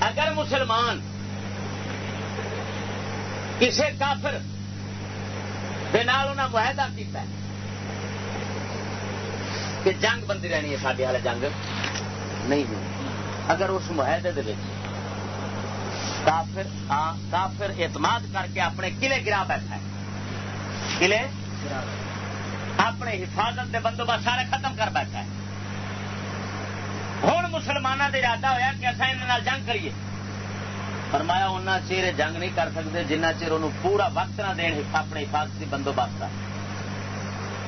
اگر مسلمان کسی کافر معاہدہ کیا کہ جنگ بندی رہنی ہے سارے والے جنگ نہیں ہوئی۔ اگر اس معاہدے کافر ہاں، کافر اعتماد کر کے اپنے قلعے گرا بیٹھا ہے۔ قلعے؟ اپنے حفاظت کے بندوبست سارے ختم کر بیٹھا ہے۔ ہوں مسلمانوں کا ارادہ ہوا کہ اصا یہ جنگ کریے۔ فرمایا ان چیر جنگ نہیں کر سکتے جنہ چیر انہوں پورا وقت نہ دین اپنے حفاظتی بندوبست کا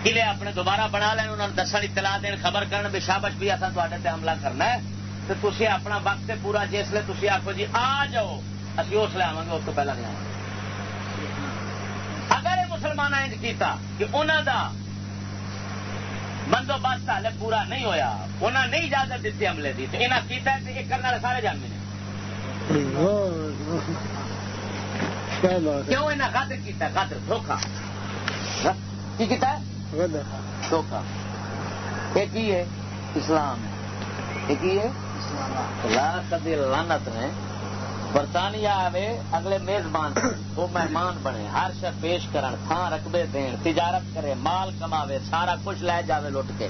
قلعے اپنے دوبارہ بنا لین انہوں نے دسن اطلاع دین، خبر کرن بھی شابش بھی اصل تے حملہ کرنا ہے۔ تو تھی اپنا وقت پورا جسے تھی آخو جی آ جاؤ، اسی اس لیے آواں گے اس کو پہلے نہیں آؤں اگر یہ مسلمان انج کیتا کہ انہوں دا بندوبست ہالے پورا نہیں ہویا انہوں نے نہیں اجازت دیتی حملے کی تو کیتا ہے کہ یہ کرنے والے سارے جانے نے کیا بات ہے کیوں انہیں قدر کیتا قدر دھوکھا کی کیتا ہے دھوکھا یہ کی ہے اسلام ہے یہ کی ہے کدی لانت نے برطانیہ آوے اگلے میزبان وہ مہمان بنے ہر شہ پیش کرن تھان رقبے دین تجارت کرے مال کماوے سارا کچھ لے جاوے لٹ کے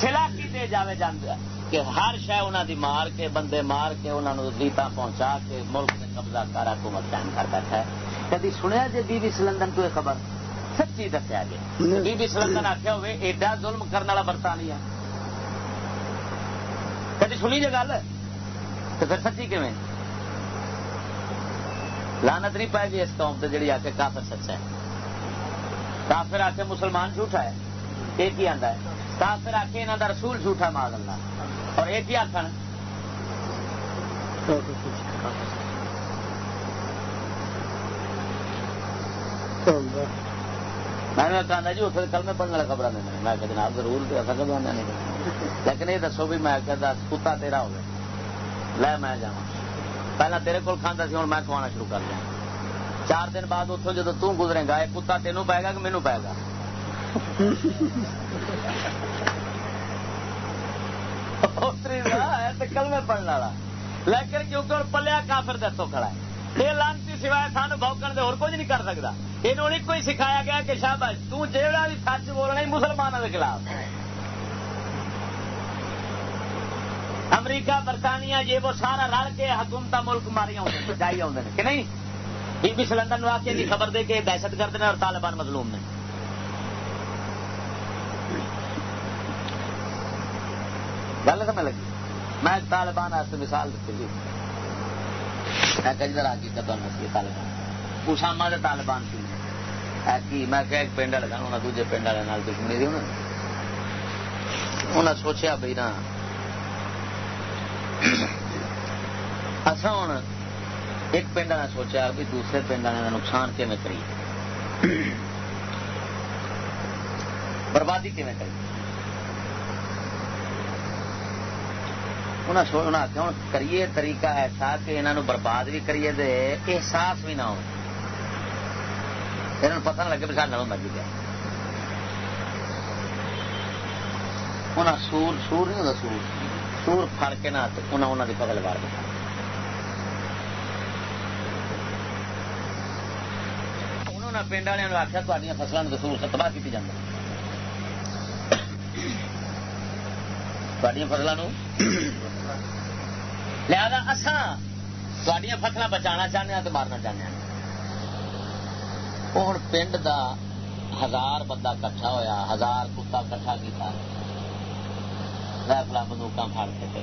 سلا کی دے جاوے جاندے کہ ہر شہ انہوں دی مار کے بندے مار کے انہوں نے ریتا پہنچا کے ملک میں قبضہ کر حکومت قائم کر بیٹھا ہے۔ کدی سنیا جی بی بی سلندن تو یہ خبر؟ سچی دسیا جی۔ بی بی سلندن آخیا ہوئے ایڈا ظلم کرنے والا برطانیہ کدی سنی جی گل؟ تو پھر سچی کیویں؟ لانت نہیں پائے گی اس قوم سے جڑی آ کے کافر سچا ہے۔ کافر آ کے مسلمان جھوٹا ہے۔ ایک ہی آتا ہے؟ کافر آ کے یہاں کا رسول جھوٹا مار اللہ اور ایک ہی آخر میں نے کہا جی اتنے کل میں پڑھنے والا خبر دینا میں کہ جناب ضرور ایسا نہیں۔ لیکن یہ دسو بھی میں کہ کتا تیرا ہوگا لے میں جا پہلے تیرے کول کھانا سی ہوں میں کھوانا شروع کر دیا۔ چار دن بعد اتوں جب تو گزرے گا، یہ کتا تینوں پائے گا کہ مینو پائے گا؟ کل میں پڑھنے والا۔ لیکن کیونکہ پلیا کافر دسو کھڑا ہے۔ یہ لانتی سوائے سان بوکن دے اور کچھ نہیں کر سکتا یہ نہیں کوئی سکھایا گیا کہ شاباش، تو جیڑا بھی سچ بولنا مسلمانوں کے خلاف۔ امریکہ، برطانیہ، یہ وہ سارا رل کے حکومت ملک ماری جائی آدھے کہ نہیں؟ بی بی سلندر آ کے خبر دے کے دہشت گرد نے اور طالبان مظلوم نے۔ گل سمجھ لگی۔ میں طالبان مثال دیتی تھی۔ میں کئی طرح کی کرنا سی طالبان۔ اسامہ دے طالبان سی۔ کی؟ میں کہ ایک پنڈ والے انہیں دوجے پنڈ والے نال دشمنی دی۔ انہوں انہیں سوچیا بھائی نا اصا ہوں ایک پنڈ نے سوچا بھی دوسرے پنڈ والے کا نقصان کیون کریے بربادی کیون کریے انہیں سوچنا کہ ہوں کریے طریقہ ایسا کہ انہوں برباد بھی کریے دے احساس بھی نہ ہو۔ انہوں پتہ نہ لگے بھی سارے ہوتا کی گیا۔ انہیں سور سور نہیں ہوتا سور۔ سور پھڑ کے نہ انہیں انہوں کی فصل وار دیا پنڈ والوں آخیا تھوڑی فصلوں کو سور تباہ کی جاتی فصلوں لہذا اسان تھوڑی فصل بچانا چاہتے ہیں تو مارنا چاہتے ہیں ہوں پنڈ دا ہزار بندہ کٹھا ہویا ہزار کتا کٹھا کیا رائفل بندوق پھاڑ کے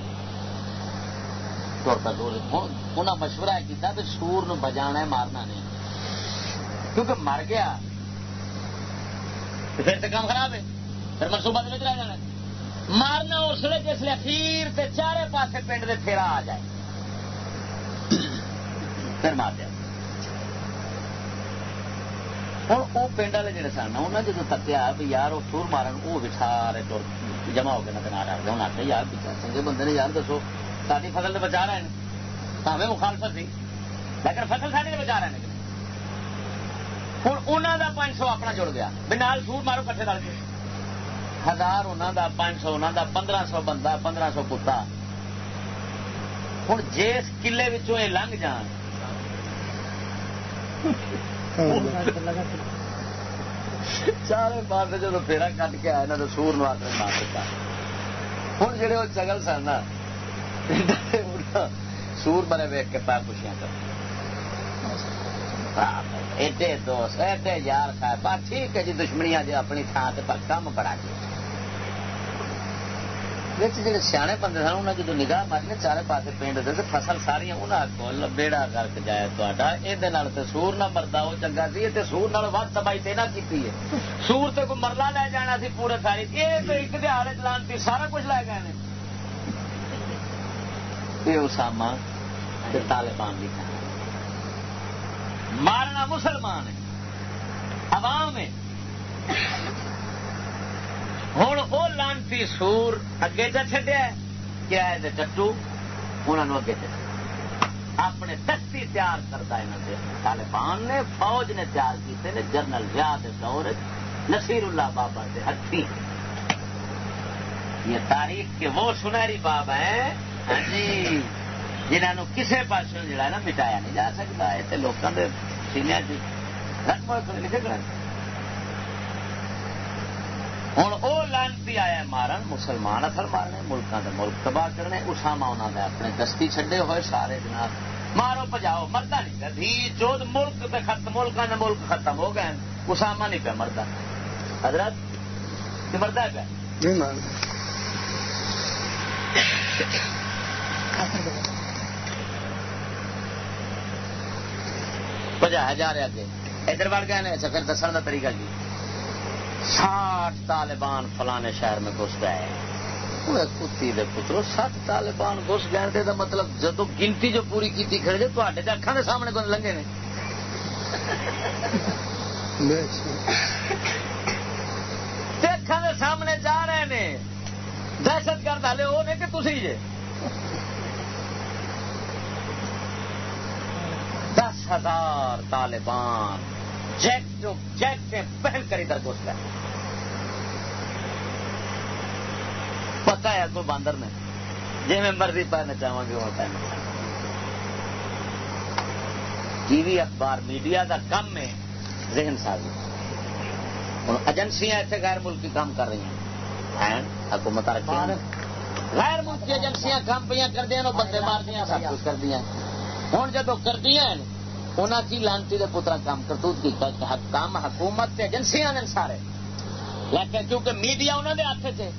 انہیں مشورہ کیا بھی سور نو بجانا ہے مارنا نہیں کیونکہ مر گیا پھر تو کام خراب ہے پھر منصوبہ دن رہ جانا مارنا اس لیے جس اخیر تے چارے پاسے پنڈ دے پھیرا آ جائے۔ پھر مار دیا۔ ہوں وہ پنڈ والے جڑے سن انہیں جب تکیا بھی یار وہ سور مارن، وہ بھی سارے ٹور جمع ہو کے نہ آ رہے ہوں آتے یار چنگے بندے نے، یار دسو ساری فصل تو بچا رہے ہیں۔ ہمیں مخالفت سی، لیکن فصل ساری بچا رہے ہیں۔ ہوں انہوں کا پانچ سو اپنا جڑ گیا۔ بھی نال سور مارو، کٹھے رل کے ہزار انہوں کا پانچ سو انہوں کا پندرہ سو بندہ، پندرہ سو کتا۔ ہوں جس کلے یہ لنگ جان۔ چارے پاس جب پھیرا کٹ کے آیا تو سور نو آدمی مار دیتا ہوں جہے وہ چگل سن سور بنے ویک کے پیر پوچھیا کر ہاں، ایڈے دوست ایڈے یار صاحب ٹھیک ہے جی دشمنیاں جی اپنی تھان سے پر کم بڑا جی جڑے سیانے بندے سن انہیں جدو نگاہ ماری نے چارے پاس پنڈ دے فصل ساری انہوں بیڑا کرک جائے تا یہ سور نہ مردا وہ چنگا سی سور نال ود تباہی تو نہ کی سور تو کوئی مرلا لے جانا سی پورے ساری یہ تو ایک دہاڑ چلانتی سارا کچھ لے گئے یہ اسامہ طالبان کی مارنا مسلمان ہے عوام ہے ہوں وہ لانتی سور اگے چ چڈیا کیا ٹٹو انہوں اگے اپنے دستی تیار کرتا ہے طالبان نے فوج نے تیار کیتے نے جنرل زیاد دور نصیر اللہ بابا سے ہتھی یہ تاریخ کے وہ سنہری باب ہیں ہاں جی جنہوں کسی پاس جڑا نا مٹایا نہیں جا سکتا یہ لوگوں کے سینیا رقم لکھے کریں ہوں۔ وہ لانتی آیا مارن مسلمان اثر مارنے ملکوں کے ملک تباہ کرنے اسامہ انہوں نے اپنے دستی چھڈے ہوئے سارے جناب۔ مارو پجاؤ مرتا نہیں پہ دھی چود ملک پہ ختم ملکوں کے ملک ختم ہو گئے اسامہ نہیں پہ مرتا حضرت مرتا ہے پہ پجایا جا رہا کہ ادھر بڑھ گئے پھر دسن کا طریقہ جی ساٹھ طالبان فلانے شہر میں گھس گئے۔ کتی دے پترو سات طالبان گھس گئے دا مطلب جدو گنتی جو پوری کی کھڑے جی تے اکھان کے سامنے کو لنگے نے۔ اکھان کے سامنے جا رہے ہیں دہشت گرد ہالے وہ کہ تھی جی دس ہزار طالبان جیکٹ جیکٹیں پہن کر ادھر گھس گئے۔ پتا ہے کوئی باندر نے جی میں مرضی پہننا چاہوں گی وہ پہننا ٹی وی اخبار میڈیا کا کم ہے ذہن سازی۔ ایجنسیاں اتنے غیر ملکی کام کر رہی ہیں۔ حکومت غیر ملکی ایجنسیاں کام پہ کر دیا بندے مار دیا سب کچھ کر دیا۔ ہوں جب کر دیا انہوں کی لانتی کے پترا کام کرتوت کی کام حکومت ایجنسیاں نے سارے۔ لیکن کیونکہ میڈیا انہوں نے ہاتھ سے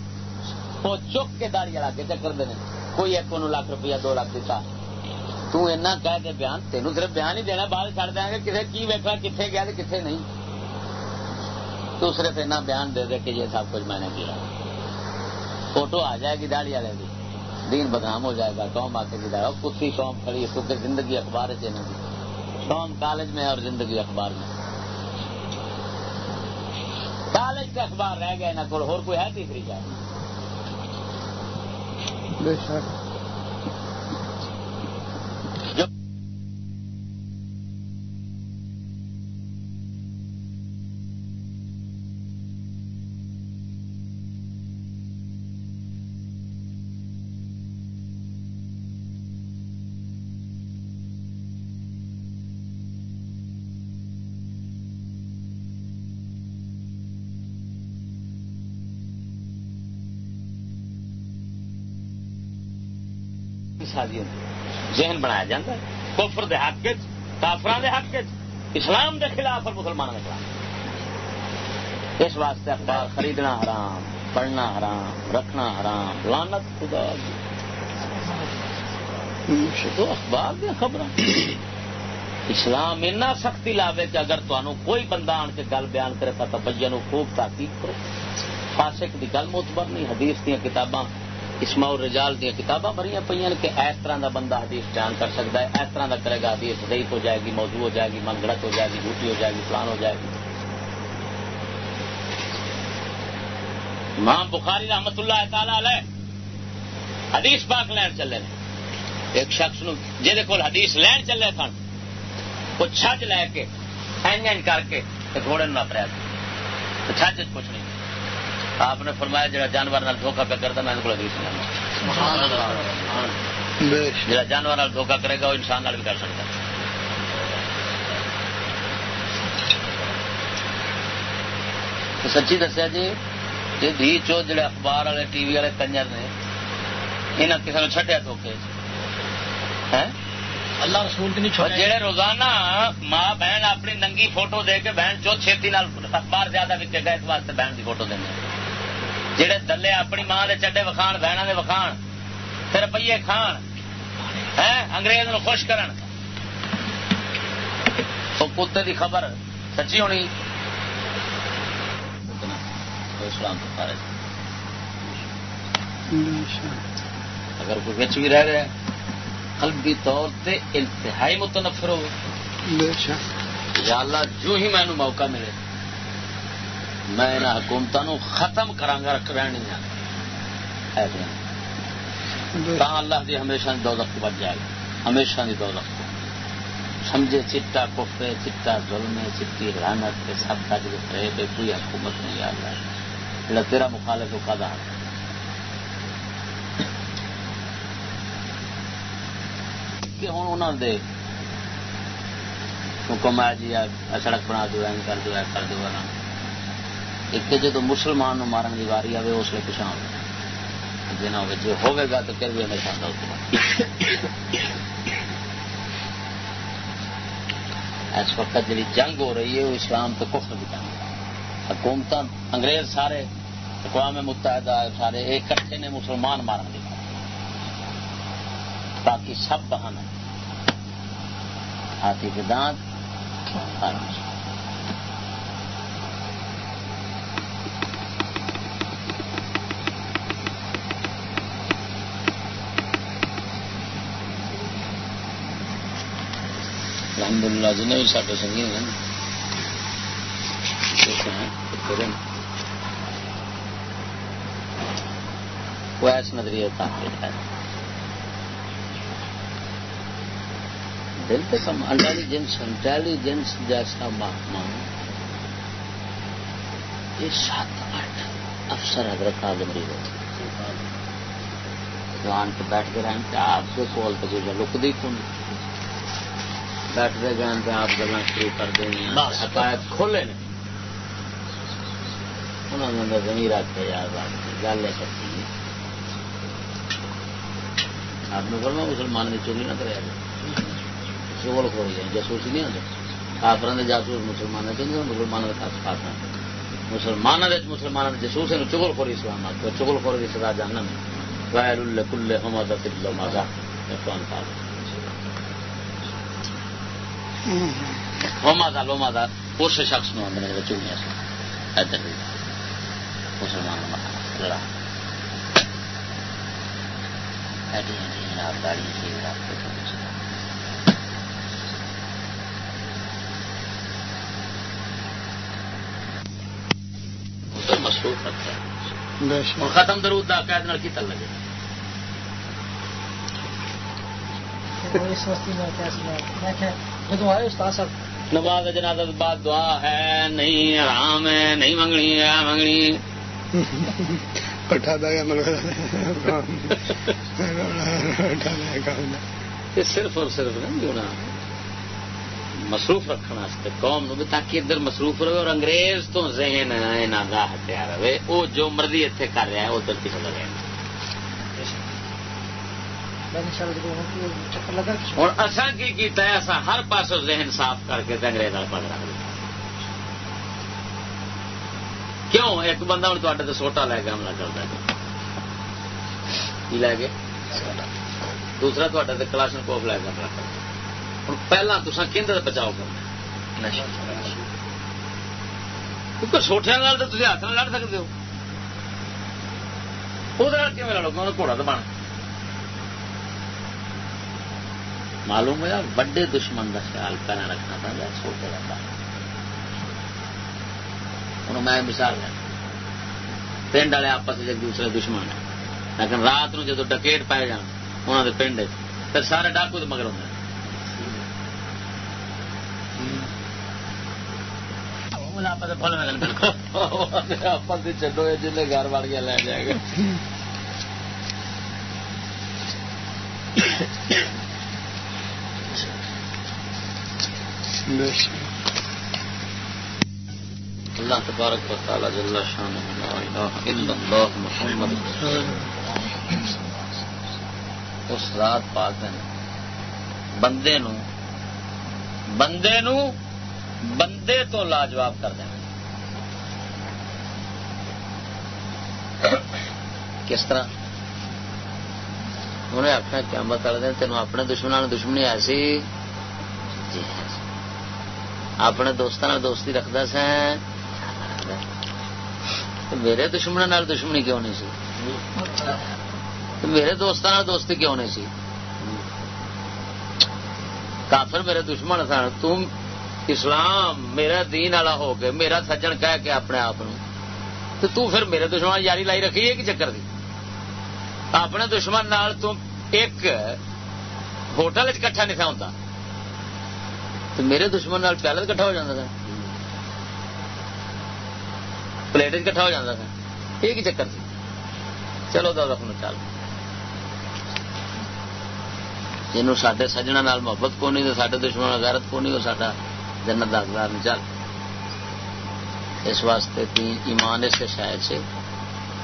وہ چک کے داڑی والا کے چکر دے کوئی ایک لاکھ روپیہ، دو لاکھ دیتا۔ تو اینا کہہ کے بیان، تینوں صرف بیان ہی دینا، بعد چڑھ دیں گے کسی کی ویکنا کتنے گیا کتنے نہیں۔ تو صرف اینا بیان دے دے کہ یہ سب کچھ میں نے کیا۔ فوٹو آ جائے گی داڑی والے کی دین بدنام ہو جائے گا، قوم آ کے جائے گا کسی قوم کھڑی ہے، کیونکہ زندگی اخبار ہے قوم کالج میں اور زندگی اخبار میں؟ کالج کا اخبار رہ گیا نہ کوئی ہے تیسری جائے سازی ذہن بنایا جاتا ہے۔ کفر دے حق کافران دے حق اسلام دے خلاف اور مسلمانوں کے خلاف۔ اس واسطے اخبار خریدنا حرام، پڑھنا حرام، رکھنا حرام۔ لانت خدا تو اخبار دیا خبر اسلام اینا سختی لاوے کہ اگر تمہوں کوئی بندہ آن کے گل بیان کرے پتا بجے خوب تحقیق کرو۔ فاسق کی گل موتبر نہیں، حدیث دیا کتاباں اسما رجال دیا کتاباں بھری پہ کہ اس طرح دا بندہ حدیث بیان کر سکتا ہے اس طرح دا کرے گا حدیث ضعیف ہو جائے گی، موضوع ہو جائے گی، من گڑت ہو جائے گی، جھوٹی ہو جائے گی پلان ہو جائے گی۔ ماں بخاری رحمت اللہ تعالی علیہ حدیث پاک لین چلے ایک شخص نو جہد کول حدیث لین چلے سن، وہ چھج لے کے، این کر کے گھوڑے نہ پڑیا چھج کچھ نہیں آپ نے فرمایا جا جانور دھوکا پہ کرتا میں کو جا جانور دھوکا کرے گا وہ انسان بھی کر سکتا سچی دسیا جی یہ دھی چو جڑے اخبار والے ٹی وی والے کنجر نے یہاں کسی نے چڈیا دھوکے اللہ رسول کی نہیں چھوڑے۔ جہے روزانہ ماں بہن اپنی ننگی فوٹو دے کے بہن چو چھتی نال اخبار زیادہ وکے گا اس واسطے بہن کی فوٹو دیں جہے دلے اپنی ماں دے چڈے وکھان بہنوں دے وکھان، پھر روپیے کھان۔ ہے انگریز نو خوش کرن۔ تو کتے دی خبر سچی ہونی؟ اسلام تو سارے اگر کوئی بچ بھی رہ رہا ہے، قلبی طور تے انتہائی متنفر ہو یا اللہ جو ہی مینو موقع ملے۔ میں ان حکومتوں ختم کرانگا رکھ رہنی اللہ دی ہمیشہ دولت بچ جائے گا ہمیشہ دی دولت سمجھے چٹا کفے چٹا ظلم چٹی رحمت سب تک رہے بے کوئی حکومت نہیں آ رہا جڑا تیرا مخالف کا کہ ہوں انہوں دے حکم ہے جی سڑک بنا دو کر دو کر دو۔ ایک جدو مسلمان مارن کی واری آئے اس لیے پچھا ہو جی نہ جی ہوگا تو پھر بھی ہمیشہ اس وقت جی جنگ ہو رہی ہے وہ اسلام تو کفر کی جنگ حکومت انگریز سارے اقوام متحدہ سارے ایک کٹھے نے مسلمان مارن کی باقی سب بہانا ہاتھی کے دانت الحمد للہ جن بھی سارے سنگی ہیں وہ ایس نظریے دل سے کم انٹیلیجنس انٹیلیجنس جیسا محکمہ یہ سات آٹھ افسر حضرت آدم ری جوان کے بیٹھ کے رہن پہ آپ سے کول پہ جو لک دی کن بیٹھتے گئے پہ آپ گلا شروع کر دینی حقائق کھولے نے۔ انہوں نے زمین رکھ کے یاد آپ گل کرتی آپ نے بولنا مسلمان نے چوری نہ کرے۔ چغل کھوری ہے جاسوس نہیں آتے کافر جاسوس مسلمان خاص مسلمانوں کے مسلمانوں کے جاسوس ہے چغل خوری اسلام تو چغل خوری کی سزا جاننا غیر کل حمد فل مزا ہومادا لومادا اس شخص نو آدھے چوڑیاں ادھر مسلمان لڑا داڑی مصروف رکھتا ہے اور ختم درود دا قید نال کیتا لگے نماز جنازہ بعد دعا ہے نہیں آرام ہے نہیں منگنی ہے منگنی۔ صرف اور صرف نہیں ہونا مصروف رکھنے قوم نو تاکہ ادھر مصروف رہے اور انگریز تو ذہن کا ہتھیار رہے۔ وہ جو مرضی اتنے کر رہا ہے ادھر کسی لگے ہوں اصا کی کیتا ہے؟ اصا ہر پاس ذہن صاف کر کے انگریز پگ رکھ کیوں؟ ایک بندہ ہوں تے سوٹا لے کے حملہ کرتا ہے۔ لے کے؟ دوسرا تے کلاشن کوف لے کے حملہ کرتا ہوں پہلا تو کھیل بچاؤ کرنا کیونکہ سوٹیا تو تھی ہاتھ لڑ سکتے ہو۔ وہ لڑو گا گھوڑا تو بن معلوم ہوا وڈے دشمن کا خیال پہلے رکھنا پڑتا چھوٹے کا ہوں میں مثال ہے۔ پنڈ والے آپس ایک دوسرے دشمن ہیں۔ لیکن رات نو جدو ڈکیٹ پائے جان انہوں نے پنڈ پھر سارے ڈاکو تو مگر ہوں چڈو جن گھر بڑھ گیا لے جائے گا۔ اللہ تبارک و تعالی جل شان لا الہ الا اللہ محمد اس رات پاک ہے بندے نو بندے نو بندے تو لاجواب کر دینا کس طرح؟ انہیں آخنا قیامت والے دن تینوں اپنے دشمنوں نے دشمنی ایسی جی ہاں۔ اپنے دوستوں دوستی رکھتا سا۔ میرے دشمنوں دشمنی کیوں نہیں سی؟ میرے دوستوں دوستی کیوں نہیں سی؟ کافر میرے دشمن سن۔ تم اسلام میرا دین والا ہو کے میرا سجن کہہ کے اپنے آپ تو تو پھر میرے دشمن یاری لائی رکھی ہے کہ چکر دی؟ اپنے دشمن نال تم ایک ہوٹل کٹھا نہیں تھا ہوتا تو میرے دشمن نال پیالت کٹھا ہو جاتا تھا۔ پلیٹ کٹھا ہو جاتا تھا۔ یہ چکر سی چلو دو رکھنا چل جنوں سڈے سجنا نال محبت کو نہیں تو سارے دشمن غیرت کو نہیں، وہ سا جنت داخلار نہیں چل اس واسطے ایمان اس شاید سے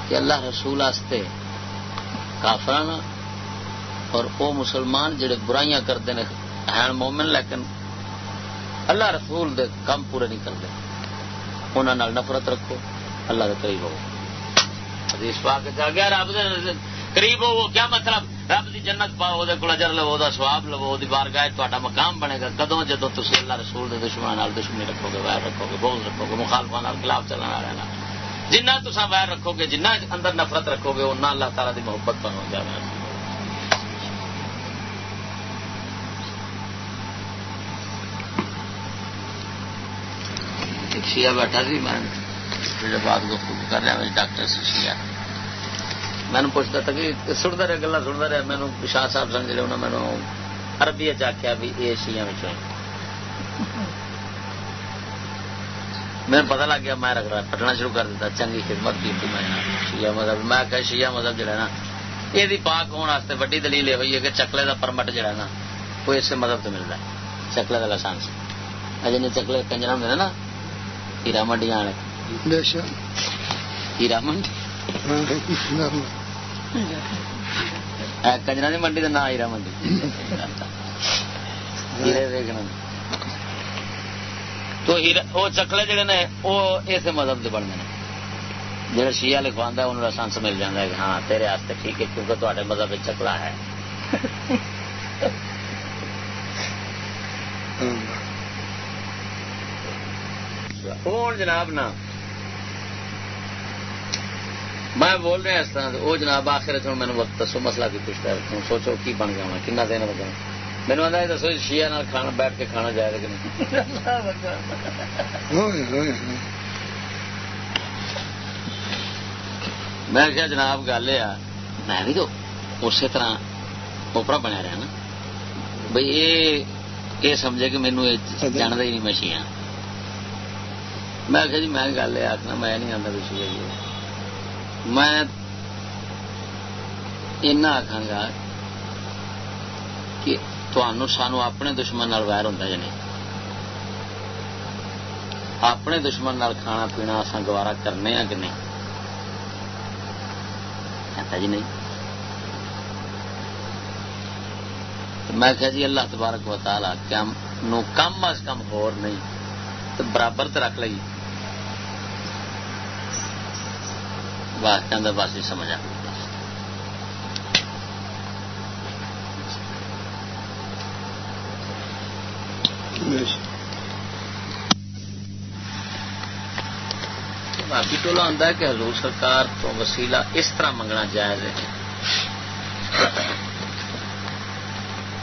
کہ اللہ رسول آستے کافران اور وہ مسلمان جڑے برائیاں کرتے ہیں مومن لیکن اللہ رسول دے کام پورے نہیں کرتے۔ انہوں نفرت رکھو، اللہ کے قریب ہو حدیث پاک چل گیا، رب قریب ہو کیا مطلب؟ رب کی جنت پاؤ، وہ اجر لو، وہ سواب لو، وہ بار گائے تا مقام بنے گا۔ کدو جدو تھی اللہ رسول کے دشمن دشمنی رکھو گے ویر رکھو گے بہت رکھو گے مخالفا خلاف چلنے والے جنہ تسا ویر رکھو گے جنہ اندر نفرت رکھو گے اُنہ اللہ تعالیٰ کی محبت بنو جائے شیعہ بیٹھا سی میں۔ بات گفتگو کر رہا میرے ڈاکٹر سے شیعہ۔ مینو پوچھتا تھا کہ سنتا رہا گلا سنتا رہا۔ مینو شاہ صاحب سن جی انہوں مینو اربی آخیا بھی یہ شیا میں پتا لگ گیا، میں رکھ پٹنا شروع کر دیتا، چنگی خدمت کی تھی میں، شیعہ مذہب۔ میں کہ شیعہ مذہب جڑا نا یہ پاک ہونے ویڈی دلیل یہ ہوئی ہے کہ چکلے کا پرمٹ جڑا نا، وہ اس مذہب سے ملتا ہے، چکلے کا لائسنس اجے چکلے کنجر ہوں نا ہیرا منڈیاں والے ہیرا منڈی کجرا کی منڈی کا نام ہیرا منڈی تو وہ چکلے جڑے نے وہ اس مذہب بنتے ہیں جہاں شیعہ لکھوا انہوں لائسنس مل جاتا ہے کہ ہاں تیرے واسطے ٹھیک ہے کیونکہ تے مذہب چکلا ہے ہوں جناب نا۔ میں بول رہا اس طرح وہ جناب آخر چ مینو وقت دسو مسئلہ کی پوچھتا ہے۔ سوچو کی بن گیا کن دن لگا مینو دسو شیا نال کھانا بیٹھ کے کھانا جائے کہ نہیں؟ میں کیا جناب گل یہ میں بھی تو اسی طرح اوپرا بنیا رہا نا۔ بھائی یہ سمجھے کہ مینو جانتا ہی نہیں میں شیا میں جی میں گل یہ آخنا میں نہیں آتا بھی جی میں آخا گا کہ سانو اپنے دشمن ویر ہوں یا نہیں؟ اپنے دشمن کھانا پینا اصا گوارا کرنے ہاں کہ نہیں؟ کہتا جی نہیں۔ میں کہ جی اللہ تبارک و تعالی کم از کم ہور نہیں۔ تو برابر تو رکھ لئی۔ واسطے اندر بس سمجھ آ باقی ٹولا آتا ہے کہ حضور سرکار تو وسیلہ اس طرح منگنا جائز ہے۔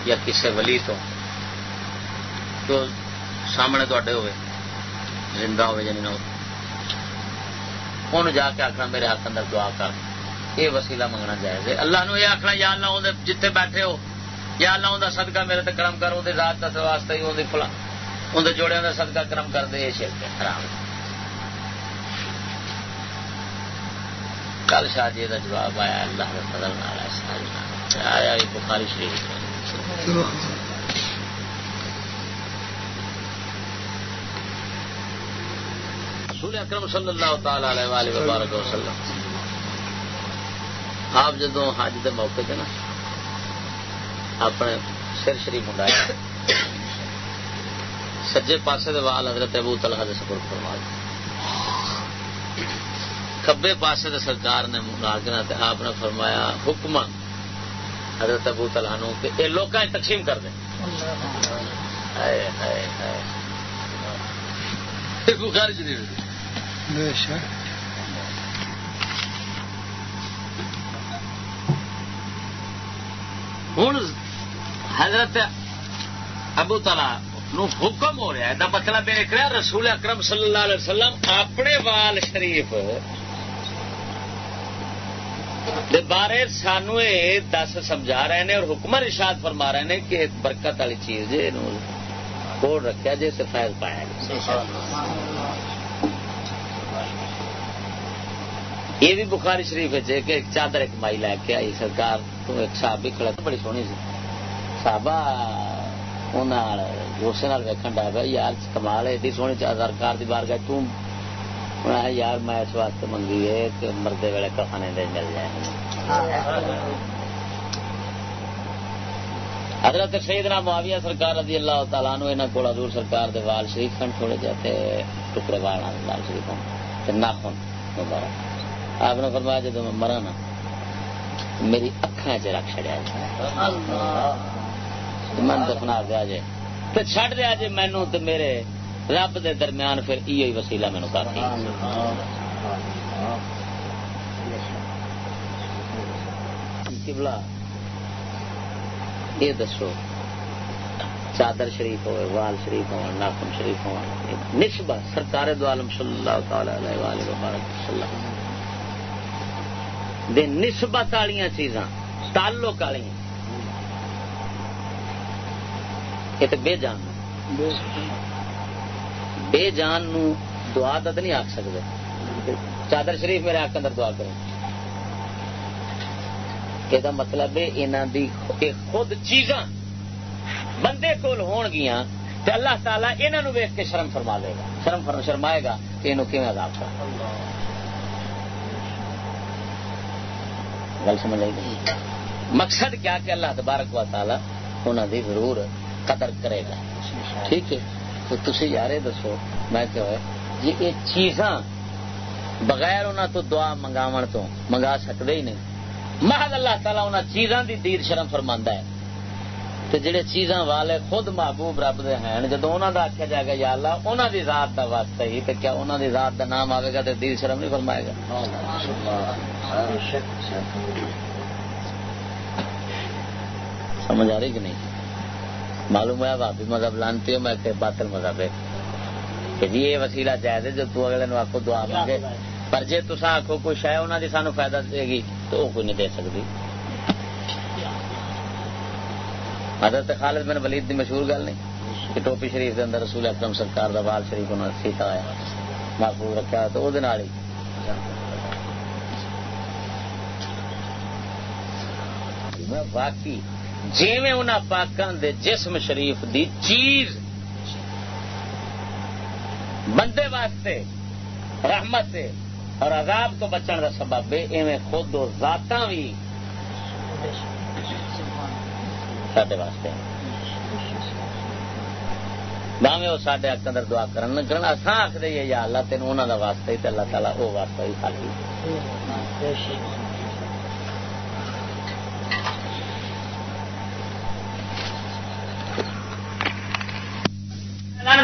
یا کسی ولی تو تو سامنے تے ہوئے۔ زندہ ہوئے جنہیں نہ ان جا کے آخنا میرے ہاتھ اندر دعا کر۔ یہ وسیلہ منگنا جائز ہے۔ اللہ نو یہ آخنا یا اللہ جتنے بیٹھے ہو، یا اللہ اندر صدقہ میرے تے کرم کر وہ ذات کا واسطے ہی اندر فلا اندر جوڑے کا صدقہ کرم کر دے یہ شرک حرام کل شاہ جی کا جواب آیا، اللہ کے فضل آیا بخاری شریف۔ رسول اکرم صلی اللہ تعالی علیہ وبارک وسلم۔ آپ جدو حج کے موقع تے نا اپنے سر شریف ہوں سجے پاسے دے وال حضرت ابو طلحہ دے سپرد فرما کبے پاسے دے سرکار نے ملاقنا تے آپ نے فرمایا حکم حضرت ابو طلحہ نو کہ اے لوکاں تقسیم کر دیں ہائے ہائے ہائے۔ بخاری شریف۔ بے شک ہوں حضرت ابو تلا نو حکم ہو رہا ہے دا مطلب ایک رہا رسول اکرم صلی اللہ علیہ وسلم اپنے وال شریف دے بارے سانو یہ دس سمجھا رہے ہیں اور حکمر ارشاد فرما رہے ہیں کہ برکت والی چیز کوڑ رکھا جی سے فیض پایا یہ بھی بخاری شریف ہے کہ ایک چادر ایک مائی لے کے آئی سرکار، تو ایک صاحب بھی کھڑا بڑی سونی سی۔ صحابہ غصے ویکن ڈا پیا یار کمال ایڈی سونی سرکار کی بار گئے تم یار میں اس واسطے منگی ہے کہ مردے ویلے کفانے دے مل جائے۔ حضرت سیدنا معاویہ سرکار رضی اللہ تعالیٰ نو انہوں کو حضور سرکار دے وال شریف کھن تھوڑے جاتے ٹکڑے وال وال شریف ہوں ناخن مبارک۔ آپ نے فرمایا جب میں مرا نا میری اکھان چ رکھ چڑیا من دفنا دیا جی۔ تو چڈ دیا جی مینو تو میرے رب دے درمیان پھر یہ وسیلہ مینو کافی قبلہ یہ دسو چادر شریف ہوئے وال شریف ہو ناخن شریف ہو نسبت سرکار دو عالم صلی اللہ تعالی علیہ وآلہ وبارک وسلم۔ دے نسبت والی چیزاں، تعلق والی یہ تو بے جان بے جان نو دعا تو نہیں آخ سکتے چادر شریف میرے آخ اندر دعا کریں۔ یہ مطلب ہے انہوں دی خود چیزاں بندے کول ہون گیا تو اللہ تعالیٰ انہوں ویخ کے شرم فرما دے گا۔ شرم فرم شرمائے گا کہ یہ کیون عذاب کر گل سمجھ آئی؟ مقصد کیا کہ اللہ تبارک و تعالیٰ انہوں دی ضرور قدر کرے گا۔ ٹھیک ہے؟ تو تھی یار دسو، میں کہ جی یہ چیزاں بغیر انہوں تو دعا منگاو تو منگا سکتے ہی نہیں۔ محض اللہ تعالیٰ انہوں چیزاں دی دیر شرم فرما ہے۔ تو جڑے چیزاں والے خود محبوب رب دے ہیں جدو انہوں دا آخیا جائے گا، یا اللہ انہوں دی ذات دا واسطہ ہی تو کیا انہوں دی ذات دا نام آئے گا تو دیر شرم نہیں فرمائے گا؟ سمجھ آ رہی کہ نہیں؟ معلوم ہے بھابی مذہب لانتی ہو میں کہ باطل مذہب ہے۔ کہ جی یہ وسیلہ جائز ہے، جو تو اگلے نو آخو دعا مانگے۔ پر جی تصا آخو کوئی شہ انہوں نے سانو فائدہ دے گی، تو وہ کوئی نہیں دے سکتی حضرت خالد بن ولید دی مشہور گل نہیں کہ ٹوپی شریف کے اندر رسول اکرم سرکار دا وال شریف انہوں نے سیتا ہوا محفوظ رکھا تو وہ ہی واقعی جی میں ان پاکان دے جسم شریف دی چیز بندے واسطے رحمت سے اور عذاب تو بچن کا سبب ہے، ایویں خود ذات بھی سڈے واسطے باوے وہ سڈے اک اندر دعا کرن کرن اصا آخر یا اللہ تین انہوں کا واسطہ ہی تو اللہ تعالیٰ وہ واسطہ ہی خالی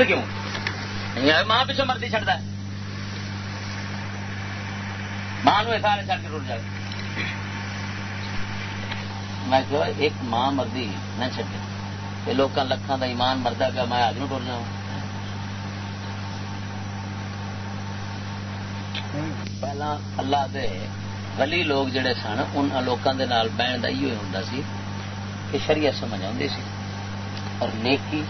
کیوں ماں پیچھے مرضی چڑھتا ہے ماں سارے چڑھ کے ٹوٹ جائے میں کہ ایک ماں مرضی نہ چڈے یہ لوگ لکھان کا ایمان مردا پیا میں آج نو ٹر جا پہلا اللہ دے ولی لوگ جڑے سن ان لوگوں کے بہن کا یہ ہوں سی کہ شریعت سمجھ آتی سی۔ اور نیکی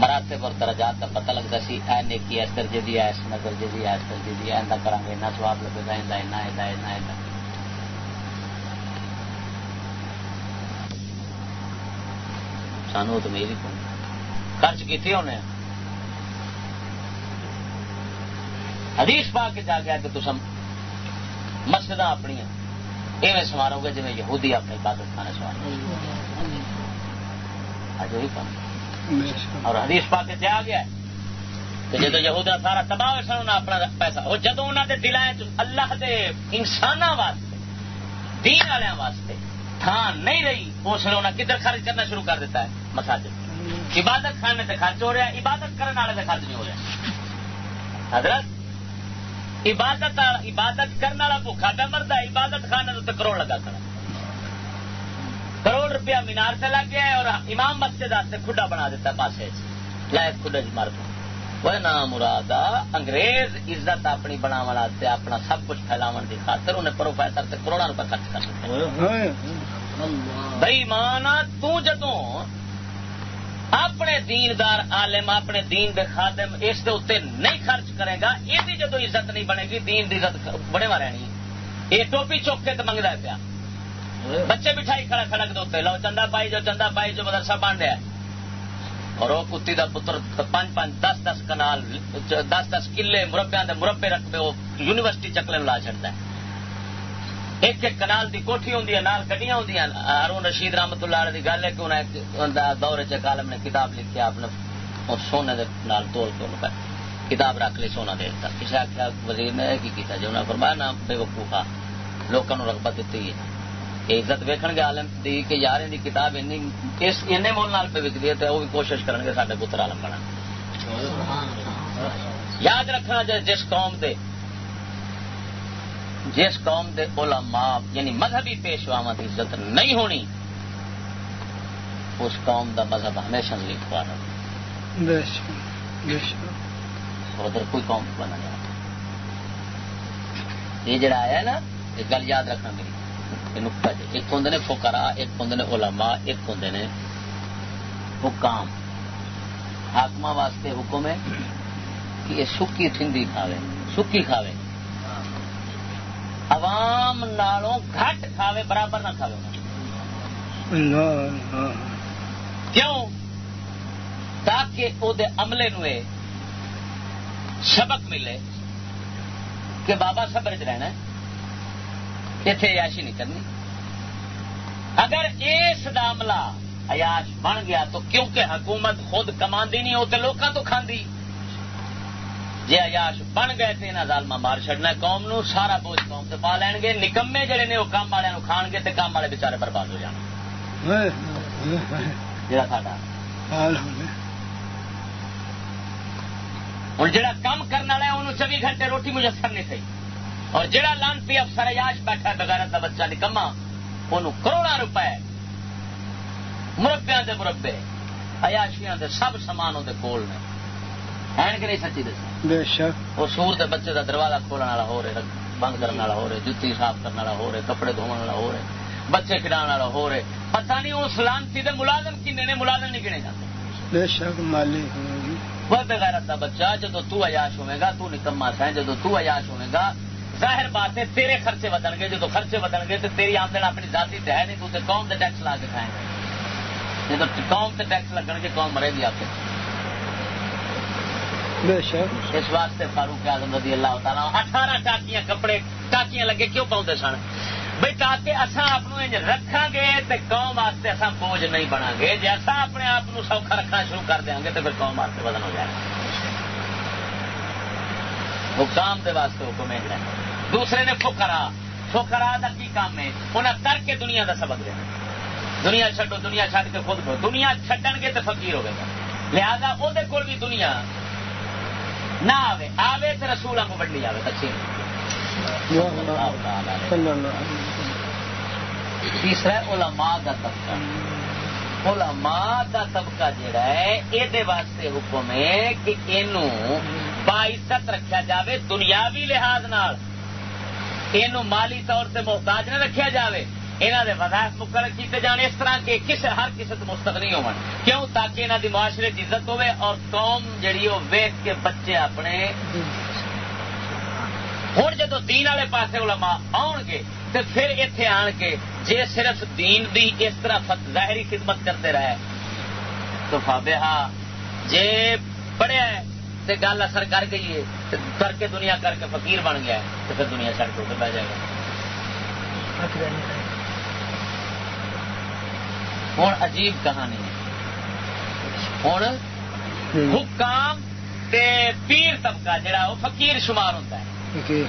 مراتب اور درجات کا پتہ لگتا سی، اے نیکی اس درجے دی اس درجے دی اس درجے دی ایسا کریں گے ایسا سواب لگے گا ایسا ایسا ایسا ایسا ایسا سانو تو میری کو خرچ کیتے ہونے حدیث پا کے جا گیا کہ تم مسجد اپنی ایویں سوارو گے جی یہودی اپنے عبادت خانے سوارو اج وہی کام اور حدیث پاک سے آ گیا کہ جدو یہود سارا تباہ ہوئے سن اپنا پیسہ وہ جدو انہوں کے دلائیں اللہ دے انسان واسطے دین والوں واسطے تھان نہیں رہی اس نے انہیں کدھر خرچ کرنا شروع کر دیتا ہے؟ مساجد۔ عبادت خانے سے خرچ ہو رہا ہے، عبادت کرنے والے سے خرچ نہیں ہو رہا حضرت، عبادت عبادت کرنے والا بھوکھا پہ مرد ہے، عبادت خانے تو کروڑ لگا کر کروڑ روپیہ مینار سے لگ گیا ہے اور امام مسجد واسطے کھڈا بنا دیتا ہے پاسے لائف کھڈے چ جی مار وہ نام مراد انگریز عزت اپنی بنا اپنا سب کچھ پھیلاو کی خاطر انہیں پروفیسر سے کروڑا روپے خرچ کر سکتے بھائی مانا تدو اپنے دیندار عالم، اپنے دین دے خادم اس دے اتنے نہیں خرچ کرے گا، یہ جدو عزت نہیں بنے گی، دین دی عزت بڑے وا رہنی۔ یہ ٹوپی چوک کے تو منگتا پیا۔ بچے بٹھائی کھڑا کھڑک دے لو چندہ پائی جو، چندہ پائی جو، مدرسہ بن رہا اور وہ کتی کا پتر پانچ پانچ دس دس کنال، دس دس کلے مربیا کے مربے رکھتے وہ یونیورسٹی چکلے لا چڑتا ہے۔ ایک ایک کنال کی کوٹھی ہوں نال گڈیاں ہوں ارون رشید رحمت اللہ کی گل ہے کہ انہیں دور چالم نے کتاب لکھی اپنے سونے کے نال تول کے کتاب رکھ لی، سونا دیتا کسی آخیا وزیر نے کی کیا جی انہیں فرمایا نہ بے وقوفا لوگوں رغبت دیتی ہے۔ عزت ویکن گے عالم دی کہ یار ان کتاب این مول نال پہ وکتی ہے تو وہ بھی کوشش کریں گے سارے پتر عالم بنا یاد رکھنا جس قوم دے جس قوم دے علماء یعنی مذہبی پیشوا کی عزت نہیں ہونی، اس قوم دا مذہب ہمیشہ لکھوا رہا ادھر کوئی قوم بنا جائے یہ جڑا آیا نا، یہ گل یاد رکھنا میری نقطہ جی۔ ایک ہوں نے فکرا ایک ہوں نے علماء، ایک ہوں نے حکام۔ حاقم واسطے حکم ہے کہ یہ سکی ٹھنڈی کھاوے، سکی کھاوے۔ عوام نالوں گھٹ کھاوے برابر نہ کھاوے۔ کیوں؟ تاکہ وہ عملے نو سبق ملے کہ بابا سبر چ رہنا اتنے عیاشی نہیں کرنی۔ اگر اس عملہ عیاش بن گیا تو کیونکہ حکومت خود کما نہیں ہو تو لوگوں تو کھاندی۔ جی عیاش بن گئے تو یہاں ظالما مار چڑنا قوم نو سارا بوجھ قوم سے پا لین گے۔ نکمے جڑے نے وہ کام والے کھان گے تو کام والے بچارے برباد ہو جان۔ جا ہوں جا کام کرنے والا انہوں چوبی گھنٹے روٹی میسر نہیں سی اور جڑا لانتی افسر یاش بیٹھا بغیرت کا بچہ نکما ان کروڑا روپے۔ مربیا کے مربے ایاشیا کے سب سامان وہ کول نے۔ ہے کہ نہیں سچی دس وہ سور کے بچے کا دروازہ کھولنے والا ہو رہے بند کرنے والا ہو رہے جتی صاف کرنے والا ہو رہے کپڑے دھونے والا ہو رہے بچے کھڑا والا ہو رہے۔ پتا نہیں اس لانتی کے ملازم کنے نے ملازم نہیں گنے جاتے وہ بغیرت کا بچہ جدو تو عیاش ہوئے گا تو نکما سا جدو تو عیاش ہوئے گا ظاہر بات ہے تیرے خرچے بدل گئے جب خرچے بدل گئے تو تیری آمدن اپنی ذاتی تو ہے نہیں تو قوم کے ٹیکس لا کے کھائیں گے۔ جب قوم سے ٹیکس لگن گے قوم مرے گی آپ اس واسطے فاروق اعظم رضی اللہ تعالیٰ اٹھارہ ٹاکیاں کپڑے ٹاکیاں لگے کیوں پاؤں سن؟ بھائی تاکہ اصا آپ رکھا گے تو قوم واسطے اصا بوجھ نہیں بنا گے جی اصا اپنے آپ سوکھا رکھنا شروع کر دیں گے تو پھر قوم واسطے بدن ہو جائے۔ گا حکام دے واسطے حکم ہے۔ دوسرے نے فکرا فکرا کا کی کام ہے؟ انہیں کر کے دنیا کا سبق دینا۔ دنیا چڈو دنیا چڈ کے خود دنیا چڈن گے تو فقیر ہوگا لہذا وہ بھی دنیا نہ آوے آوے تو رسول کو بڑی آئے تقسیم تیسرا علماء کا طبقہ۔ علماء کا طبقہ جڑا ہے یہ واسطے حکم ہے کہ یہ باعزت رکھا جاوے دنیاوی لحاظ نال۔ مالی طور سے محتاج نہ رکھا جاوے۔ انہوں نے وظائف مقرر کیتے جانے اس طرح کے کس ہر کسی تو مستقنی ہو کیوں؟ تاکہ انہوں کی معاشرے کی عزت ہوے اور قوم جڑی وہ ویک کے بچے اپنے ہوں جدو دین والے پاس علماء آن گے تو پھر اتے آن کے جے صرف دین دی اس طرح ظاہری خدمت کرتے رہے۔ تو فابے ہاں جے پڑھیا تے گل اثر کر گئی ہے کر کے دنیا کر کے فقیر بن گیا تو پھر دنیا چڑھ کے بہ جائے گا۔ ہوں عجیب کہانی ہے۔ ہوں حکام تے پیر طبقہ جڑا وہ فقیر شمار ہوتا ہے۔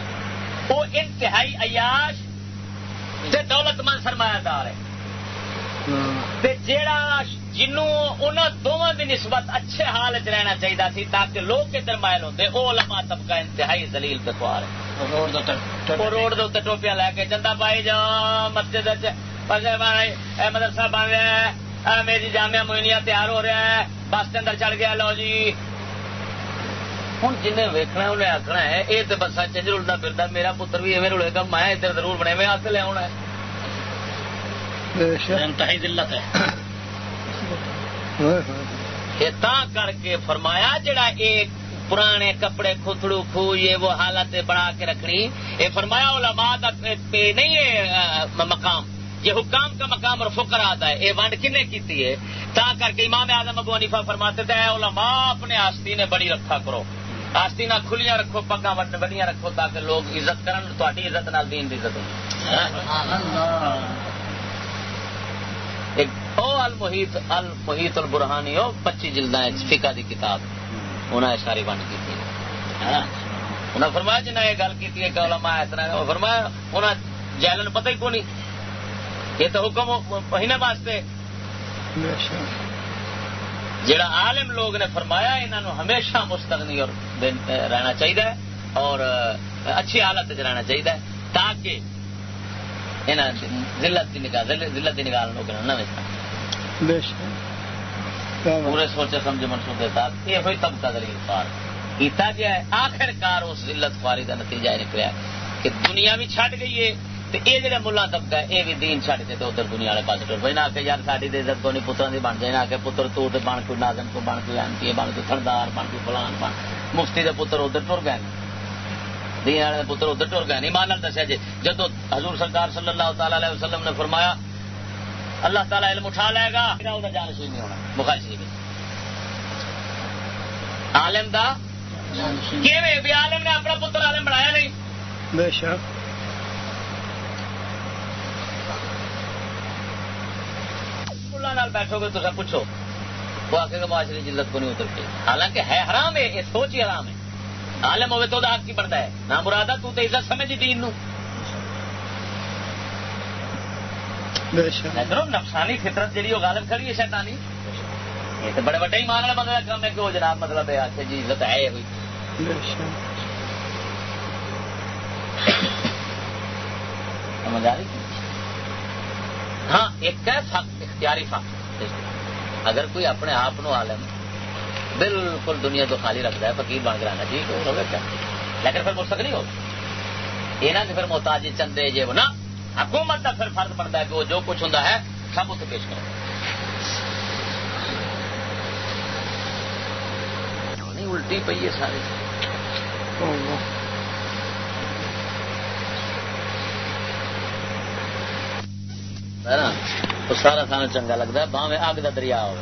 وہ انتہائی عیاش تے دولت مند سرمایہ دار ہے تے جیڑا جنوں انہاں دوواں دی نسبت اچھے حال وچ رہنا چاہیدا سی تاکہ لوگ ادھر مائل ہوندے او علماء طبقہ انتہائی ذلیل تے خوار ہے روڈ دے وہ ٹوپیاں لے کے چندا پائی جا مسجد اے مدرسہ بن رہا ہے میری جامعہ موئنیہ تیار ہو رہا ہے بس کے اندر چڑھ گیا لو جی۔ ہوں جن ویکنا انہیں آخنا ہے یہ تو بسا چنج رلتا پھرتا میرا پتر بھی ایویں رلے گا میں ادھر ضرور بنے میں ہاتھ لیا ہے۔ انتہائی ذلت ہے۔ کر کے فرمایا جڑا ایک پرانے کپڑے کھتڑو کھو یہ وہ حالت بنا کے رکھنی یہ فرمایا علماء دا نہیں ہے مقام۔ یہ حکام کا مقام اور فکر آتا ہے۔ یہ ونڈ کنے کیتی ہے؟ تا کر کے امام اعظم ابو حنیفہ فرماتے تھے، اے علماء، اپنے آستی بڑی رکھا کرو۔ آستینہ کھلیاں رکھو پگا بڑیاں رکھو تاکہ لوگ عزت کرن، تہاڈی عزت نال دین دی عزت ایک او المحیط المحیط البرہانی، او پچی جلداں فقہ دی کتاب۔ انہاں ساری ونڈ کیتی ہے۔ انہاں فرمایا، جنہاں یہ گل کیتی ہے کہ علماء اس طرح فرمایا، انہاں جہلن پتہ ہی کو نہیں؟ یہ تو حکم مہینے واسطے۔ جڑا عالم لوگ نے فرمایا انہوں ہمیشہ مستغنی اور رہنا چاہیے اور اچھی حالت رہنا چاہیے تاکہ کی نگاہ کی نگاہ لوگ نہ پورے سوچے سمجھے منصوبے تحت یہ ہوئی طبقہ دلیل پار کیتا گیا ہے اس ضلعت خواری کا نتیجہ نکلیا کہ دنیا بھی چھٹ گئی ہے۔ یہ جڑا ملا طبقہ ہے یہ بھی دین چڑھ کے ادھر دنیا والے پاس ٹر پہ نہ کہ یار ساری عزت کو نہیں پتروں کی بن جائے، نہ کہ پتر تو بن کوئی نازم کو بن کوئی اینتی بن کوئی سردار، بن کوئی فلان، بن۔ مفتی کے پتر ادھر ٹر گئے۔ دین والے پتر ادھر ٹر گئے۔ نہیں مان دسیا جی جدو حضور سرکار صلی اللہ تعالی علیہ وسلم نے فرمایا، اللہ تعالیٰ علم اٹھا لے گا جانشی نہیں ہونا۔ مخالشی میں عالم دا کہ عالم نے اپنا پتر عالم بنایا نہیں۔ بے شک۔ نال بیٹھو گے تو سب پوچھو۔ وہ آ کے معاشرے جلت کو نہیں اترتی حالانکہ ہے حرام ہے یہ سوچ ہی حرام ہے۔ عالم ہوئے تو آپ کی بڑھتا ہے۔ نہ مرادہ تو تو عزت سمجھ دین نو۔ نفسانی فطرت جی وہ غالب کھڑی ہے شیطانی۔ یہ تو بڑے بڑے ہی مان والا مطلب کام ہے کہ وہ جناب مطلب ہے آخر جی عزت ہے ہوئی۔ سمجھ آ رہی ہاں ایک ہے فق اختیاری فق اگر کوئی اپنے آپ عالم بالکل دنیا تو خالی رکھتا ہے، فقیر بن کے رہنا ٹھیک ہو گیا لیکن پھر مستق نہیں ہوگا یہ نہ کہ پھر محتاج چندے جے وہ نا حکومت کا پھر فرض پڑتا ہے کہ وہ جو کچھ ہوں ہے، سب اتنے پیش کرو۔ الٹی پی ہے سارے تو سارا سانا چنگا لگتا ہے باہیں اگ کا دریا ہو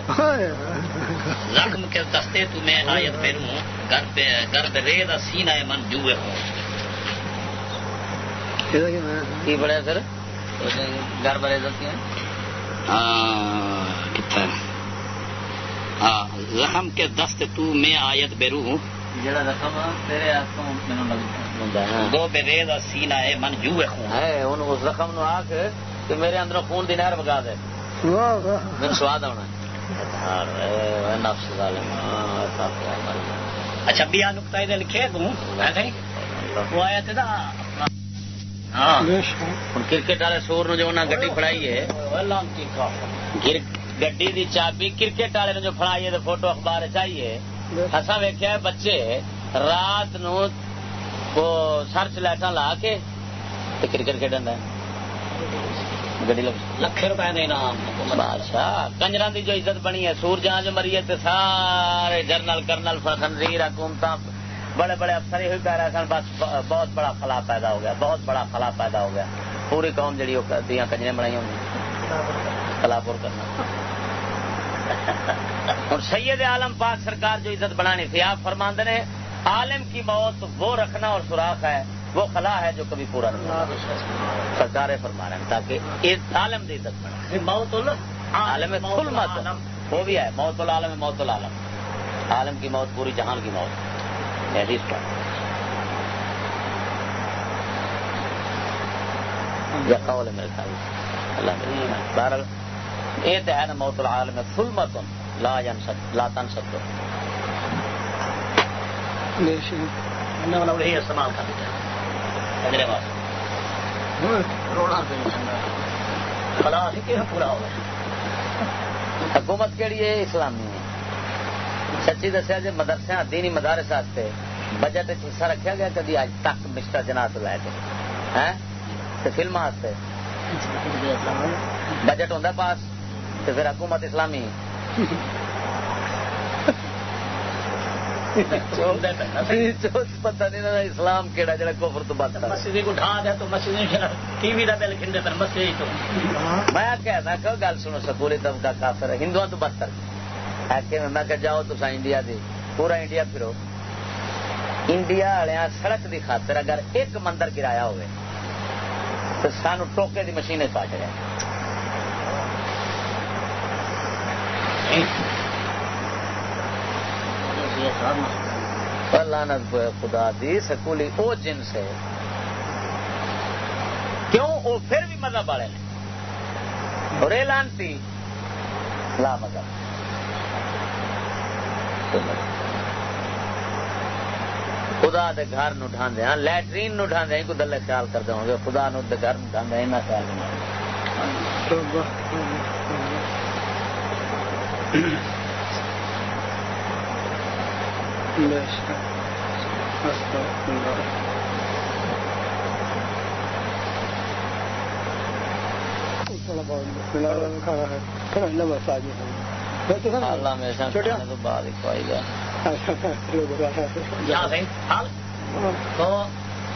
زخم کے دستے تمہیں آیت پھروں گرد رے دا سینہ من کی بڑے سر گھر بڑے دستے زخم کے دست تو میں آیت بیرو ہوں۔ جڑا رقم تیرے ہاتھوں مینوں دو بے رے دا سینہ ہے من جوئے ہوں ہے ان اس زخم نو آ کے کہ میرے اندر خون دی نہر بگا دے۔ میرے سواد آنا نفس اچھا بیا لکھے تم وہ آیا تھا ہاں۔ کرکٹ والے سور جو گڈی فڑائی ہے۔ گڈی دی چابی کرکٹ والے نے جو فڑائی ہے تو فوٹو اخبار چاہیے اصا ویکیا بچے رات نو سرچ لائٹاں لا کے کرکٹ کھیڈن لکھ بادشاہ کنجر کی جو عزت بنی ہے سورجاں جو مری ہے سارے جنرل کرنل خنزیر حکومت بڑے بڑے افسر ہی کہہ رہے سن بس بہت بڑا خلا پیدا ہو گیا بہت بڑا خلا پیدا ہو گیا پوری قوم جڑی دیا کنجریں بنائی ہوں خلا پور کرنا اور سید عالم پاک سرکار جو عزت بنانی تھی آپ فرماند نے عالم کی موت وہ رکھنا اور سوراخ ہے وہ خلا ہے جو کبھی پورا نہیں سرکار فرما رہے ہیں تاکہ ایک عالم دی عزت بڑھے موت عالم کل مت۔ وہ بھی ہے موت العالم موت العالم۔ عالم کی موت پوری جہان کی موت۔ حدیث کا یا قول میرے خیال اللہ میرے بہرحال یہ تو ہے نا موت العالم فل مت۔ لا جن سک لا تن سکو استعمال کر دیتا خلاص پورا ہوگا حکومت کہڑی ہے اسلامی ہے۔ سچی دسیا جی مدرسے دینی مدارس واسطے بجٹ حصہ رکھا گیا کدی اج تک مسٹر جناح لے کے۔ فلم بجٹ ہوں پاس۔ تو پھر حکومت اسلامی۔ پتہ نہیں اسلام کہڑا جڑا کفر تو بات مسجد کو ڈھا دیا تو مسجد ٹی وی کا بل کھنڈے پر مسجد تو میں کہنا کہ گل سنو سکولی طبقہ کافر ہے ہندو تو بدتر ہے میں کہ جاؤ تو انڈیا دی پورا انڈیا پھرو انڈیا والے سڑک دی خاطر اگر ایک مندر گرایا ہوئے تو سانو ٹوکے دی مشین پا چڑیا لانت خدا دی سکولی او جنس ہے کیوں؟ وہ پھر بھی مذہب والے نے۔ اور لانتی لا مذہب۔ خدا دے گھر نو ڈھاندے ہاں لیٹرین نو ڈھاندے کو دلے خیال کرتے ہوں گے۔ خدا نو دے گھر نو ڈھاندے اینا خیال نہیں۔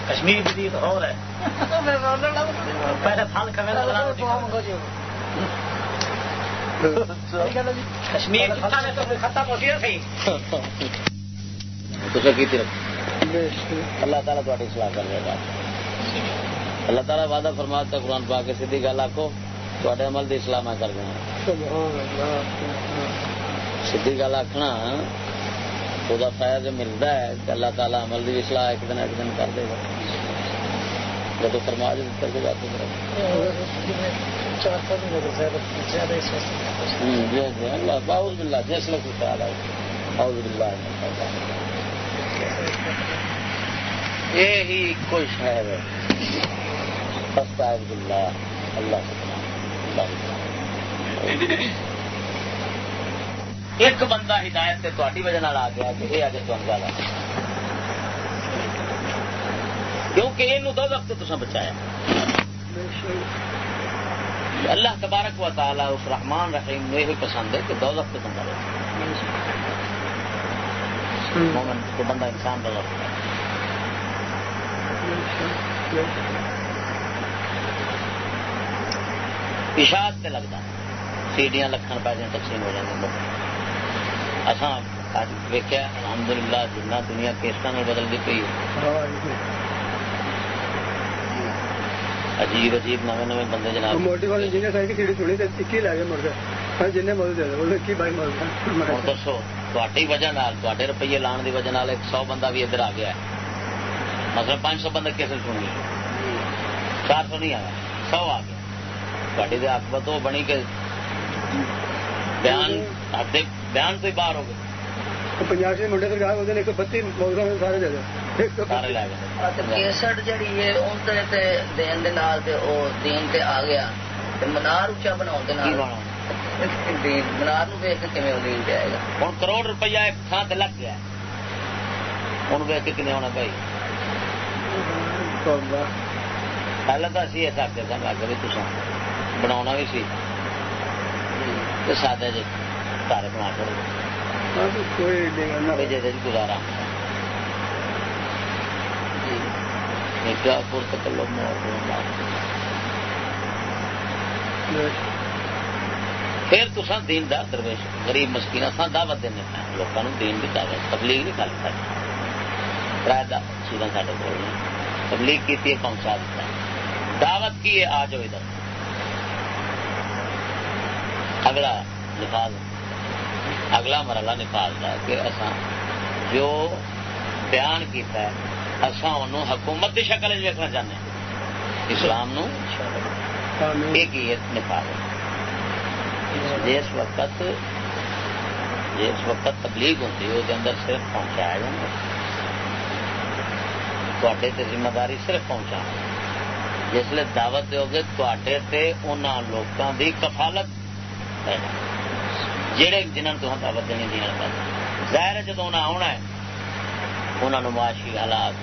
کشمیر جدید ہو رہا ہے پہلے پھل کھانے کشمیر ختم ہوتی ہے اللہ تعالیٰ تاری سلاح کر دے گا۔ اللہ تعالیٰ وعدہ فرماتا قرآن پا کے سیدھی گل آخو تے عمل کی سلاح میں کر دیا سیدھی گل آخنا وہ فائدہ ملتا ہے کہ اللہ تعالیٰ عمل کی سلاح ایک دن ایک دن کر دے گا۔ جب فرما دے کر کے بات اللہ باؤز بلّہ جس لوگ خیال آئے باؤز بلّہ یہی کوئی شہر ہے۔ اللہ اللہ ایک بندہ ہدایت سے تاری وجہ آ گیا کہ یہ آج تم گل کیونکہ یہ دو وقت تو بچایا۔ اللہ تبارک و تعالی اس رحمان رحیم میں یہ پسند ہے کہ دو وقت بندہ رہے مومن کو بندہ انسان کا وقت ہے پیشاب سے لگتا سیڈیاں لکھن پہ جائیں تقسیم ہو جائیں اصل ویکیا الحمد للہ جنا دنیا کیسٹا میں بدل دی پی عجیب عجیب نئے نئے بندے جناب موٹی والے جن سیڑھی سنی تو لے گئے مر گئے جن مرد دسو تھی وجہ تے روپیے لان کی وجہ ایک سو بندہ بھی ادھر آ گیا مطلب پانچ سو بندہ کیسے سنی چار سو نہیں آیا سو آ گیا تھی آکبت وہ بنی کہ بیان بیان تو باہر ہو گئے پنجاب سے منڈے سرکار ایک بتی سارے دے کیسٹ جہی ہے دین دین تے آ گیا منار اچا بنا منار ویک کے دین پہ گا؟ ہوں کروڑ روپیہ ایک تھان سے لگ گیا۔ ہوں ویک کے کنے ہونا پائی پہلے تو اسی یہ کرتے سن لگ بھی تصا بنا بھی سی۔ سادے جی گھر بنا چڑھو جی گزارا۔ پور تک لوگ پھر تو دین دا درویش غریب مسکین سن دعوت دینا لوگوں دین کی دعوت تبلیغ نہیں کر سکتے۔ کرایہ چیزاں سارے کو تبلیغ کی پہنچا دیتا ہے۔ دعوت کی ہے آ جاؤ ادھر۔ اگلا نفاذ۔ اگلا مرحلہ نفاذ کا کہ اصا جو بیان کیتا ہے اصا انہوں حکومت کی شکل ویکنا چاہتے ہیں۔ اسلام نو ایک ہی نفاذ۔ جس وقت جس وقت تبلیغ ہوتی وہ اندر صرف پہنچایا جاتا تے ذمہ داری صرف پہنچا جس دعوت دو گے تے انہاں لوکاں دی کفالت جہے جنہوں تو دعوت دینی جی دینا پہ ظاہر ہے جدو انہیں آنا ہے انہوں نے معاشی حالات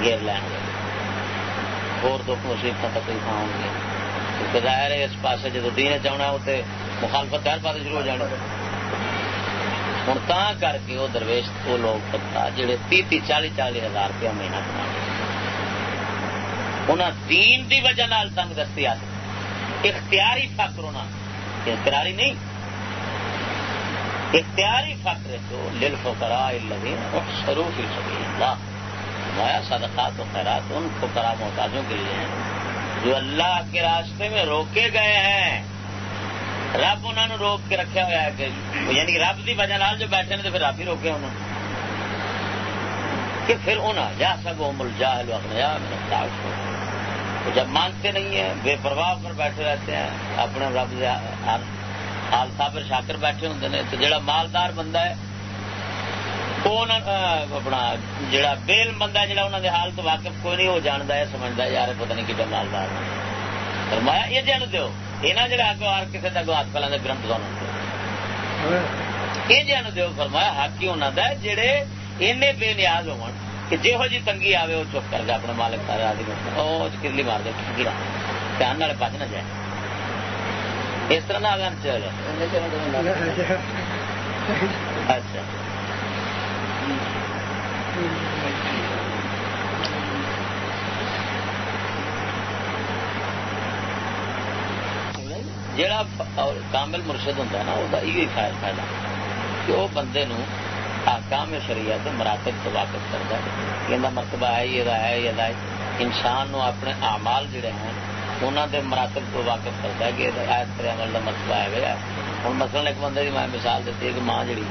گیر لین گے۔ اور دکھ مصیبت تکلیف آؤ گے کیونکہ ظاہر ہے اس پاس جدو دین چاہنا اتنے مخالفت ہر پاس شروع ہو جانا۔ ہوں تا کر کے وہ درویش، وہ لوگ پتا جہے تی تی چالی چالی ہزار روپیہ مہینہ کما انہیں دین دی وجہ نال تنگ دستی آ اختیاری فخر ہونا، اختیاری نہیں۔ اختیاری فخر تو لل فکرا شروع ہی سبھی اللہ۔ مایا صدقات و خیرات ان فکرا محتاجوں کے لیے ہیں۔ جو اللہ کے راستے میں روکے گئے ہیں، رب انہوں نے روک کے رکھا ہوا ہے کہ یعنی کہ رب کی وجہ جو بیٹھے تو پھر رب ہی روکے انہوں کہ پھر انہیں جا سکو مل جا لو اپنے جب مانگتے نہیں ہیں، بے پرواہ کر بیٹھے رہتے ہیں، اپنے رب حال صابر شاکر بیٹھے ہوں تو جڑا مالدار بندہ ہے اپنا جڑا بیل بندہ جڑا انہوں نے حال تو واقف کوئی نہیں وہ جانتا ہے سمجھتا ہے یار پتہ نہیں کتنے مالدار فرمایا یہ جان دو یہاں جڑا اگو آ کسی کا ہاتھ پہ لینا گرنٹ دونوں یہ جان دو فرمایا حق ہی انہوں کا جڑے این بے نیاز ہو کہ جہو جی تنگی آئے وہ چپ کر دے اپنے مالک سارے آدمی وہ کرلی مار دے گرا دھیان والے بچ نہ جائے اس طرح نہ اچھا جڑا کامل مرشد ہوں نا وہ یہ فائدہ کہ وہ بندے نو آکام شریعت مراتب تو واقف کرتا ہے۔ یہ مرتبہ ہے یہ ہے یہ ہے۔ انسان نو اپنے اعمال جڑے ہیں انہوں دے مراتب تو واقف کرتا ہے کہ آیت پر عمل کا مرتبہ ہے۔ گیا ہوں مثلا ایک بندے کی میں مثال دیتی ہے کہ ماں جڑی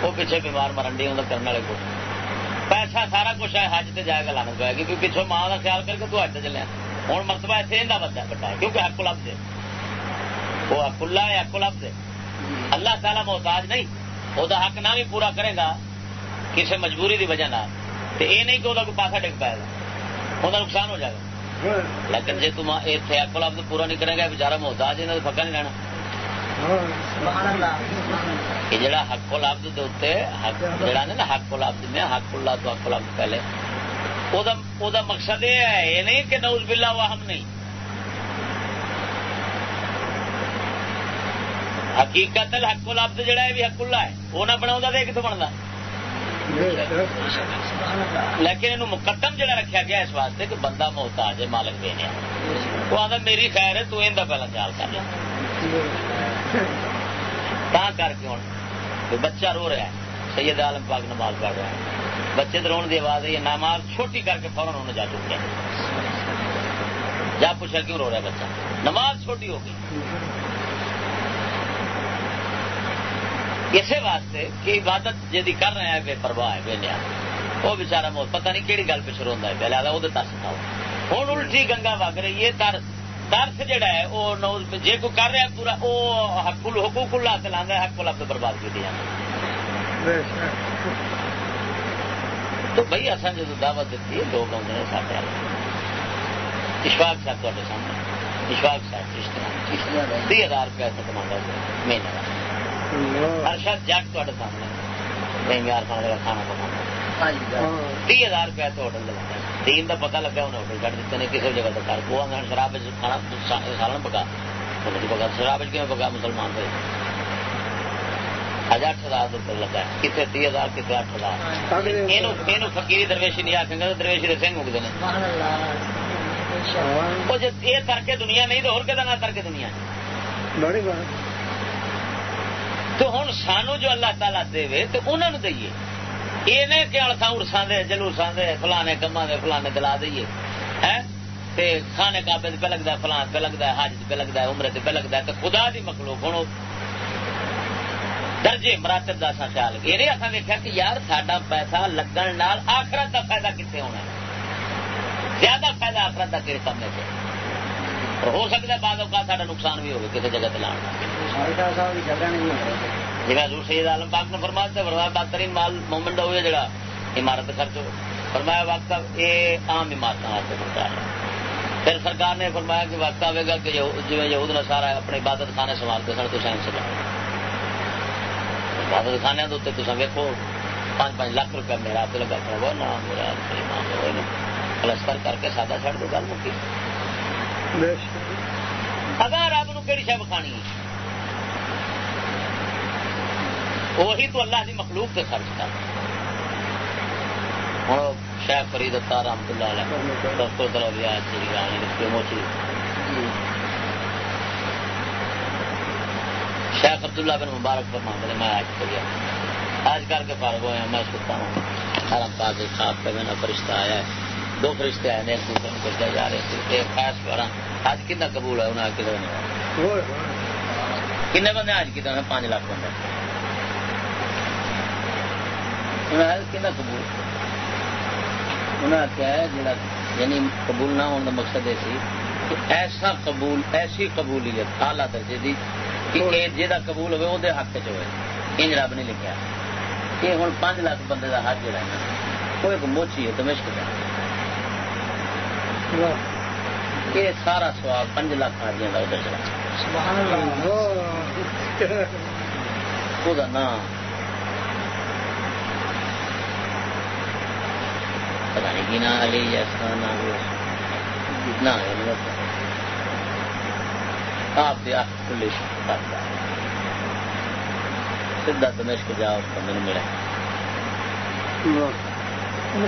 وہ پیچھے بیمار مرن ڈی ہوں کرنے والے کچھ پیسہ سارا کچھ ہے، حج سے جائے گا لانا پائے گی کیونکہ پچھوں ماں کا خیال کر کے تو حج چلے ہوں مرتبہ اتنے کا بچہ بٹا ہے کیونکہ حق لفظ ہے۔ وہ حق ہے حق لفظ ہے۔ اللہ تعالیٰ محتاج نہیں، وہ حق نہ بھی پورا کرے گا، کسی مجبوری کی وجہ تو یہ نہیں کہ وہ پاسا ڈگ پائے گا، وہ نقصان ہو جائے گا۔ لیکن جی تم اتنے حق لفظ پورا نہیں کرے گا بچارا محتاج انہیں پکا نہیں لینا یہ جڑا حق لفظ دے جڑا نا، حق لفظ میں، حق اللہ تو حق لفظ پہلے۔ وہ مقصد یہ ہے یہ نہیں کہ نوز بلا وہ ہم نہیں۔ حقیقت حق لفظ جڑا ہے بھی حق اللہ ہے۔ وہ نہ بنا تو کتوں بنتا لیکن یہ مقدم جڑا رکھا گیا اس واسطے کہ بندہ محتاج ہے، مالک دینے وہ آتا میری خیر ہے، تو ان پہلا خیال کر لیا کر کے ہوں بچہ رو رہا ہے، سید عالم پاک نماز پڑھ رہا ہے۔ بچے تو رونے کی آواز ہے نماز چھوٹی کر کے فوراً انہیں جا چکے جا پوچھا، کیوں رو رہا ہے بچہ؟ نماز چھوٹی ہو گئی۔ اسی واسطے کہ عبادت جی کر رہے ہیں بے پرواہ ہے بے وہ بچارا موت پتہ نہیں کہڑی گل پچھر ہوتا ہے۔ پہلے وہ ترس تھا ہوں الٹی گنگا وگ رہی ہے ترس۔ ترس جہا ہے وہ جی کوئی کر رہا پورا وہ حقوق حقوق اللہ سے لانا حق اللہ برباد کی جانا تو بھائی اصل جب دعوت دیتی ہے لوگ آتے ہیں سارے اشفاق صاحب تے سامنے۔ اشفاق صاحب رشتے تی ہزار روپیہ مہینے کا ارشد جگ تے سامنے۔ یار کھانا کھانا پکانا۔ تی ہزار روپیہ تو ہوٹل لگا دین کا پتا لگا انہیں ہوٹل کٹ دیتے ہیں کسی جگہ شراب کھانا سالن پکا۔ پکا شراب پکا مسلمان پہ اج اٹھ ہزار لگا کتنے تی ہزار کتنے اٹھ ہزار؟ یہ فکیری درویشی نہیں آخیں گے درویشی کے سنگ مکتے ہیں وہ یہ ترک دنیا نہیں تو ہو ترک دنیا؟ تو ہوں سانو جو اللہ تعالیٰ دے تو انہوں دئیے۔ یہ نہیں کہ ارساں دے، جلوساں دے فلانے کما دے فلانے دلا دئیے۔ ہے کھانے کابے پہ لگتا ہے فلان پہ لگتا ہے حج پہ لگتا ہے، عمرے پہ لگتا ہے تو خدا دی مخلوق ہوں درجے مراتب کا خیال۔ یہ نہیں اصل دیکھا کہ یار سڈا پیسہ لگن آخرت کا فائدہ کتنے ہونا زیادہ فائدہ آخرت کا کہڑے سامنے سے ہو سکتا ہے بعد اوقات سا نقصان بھی ہوگا کسی جگہ جی حضور سید عالم پاک نے فرمایا تھا فرمایا بہترین مال مومنٹ ہوئے جڑا عمارت خرچ ہو فرمایا وقت یہ عام عمارت واسطے ہوتا ہے۔ پھر سرکار نے فرمایا کہ وقت آئے گا کہ جی یہود نے سارا اپنے عبادت خانے سنبھالتے سن تو سائنس سجا عبادت خانے کے اتنے ویکو پانچ پانچ لاکھ روپیہ میرا ہاتھ لگا پڑا نہ میرا پلستر کر کے سادہ چڑھ دو گل مکی۔ اگر رب نو کہڑی شہ بکھانی وہی تو اللہ کی مخلوق سے خرچ کر۔ ہوں شیخ فرید اتار رحمت اللہ علیہ، ڈاکٹر دلویا چیری رانی موچی۔ شیخ عبداللہ بن مبارک فرما نے میں آج کر آج کر کے فارغ ہوئے ہیں، میں سوتا ہوں۔ حرم پاک خواب پہ میرا فرشتہ آیا ہے۔ دو فرشتے آئے ایک دوسرے کو جا رہے تھے ایک خاص بارہ آج کتنا قبول ہے؟ انہیں کتنے کنے بندے آج کتنے پانچ لاکھ بندے۔ انہیں کتنا قبول؟ انہیں آخیا ہے جڑا یعنی قبول نہ ہونے کا مقصد یہ سی کہ ایسا قبول ایسی قبولیت آلہ درجے دی کہ جہاں قبول ہوئے وہ حق چ ہوئے۔ انج رب نہیں لکھا یہ ہوں پانچ لاکھ بندے کا حق جڑا ہے وہ ایک موچی ہے دمشق کا یہ سارا سوال پانچ لاکھ آدمی کا ادھر چلا۔ نام پتا نہیں نام علی جیسا نام آپ کی اک کھلی سیدا دمشق جا اس میرے ملا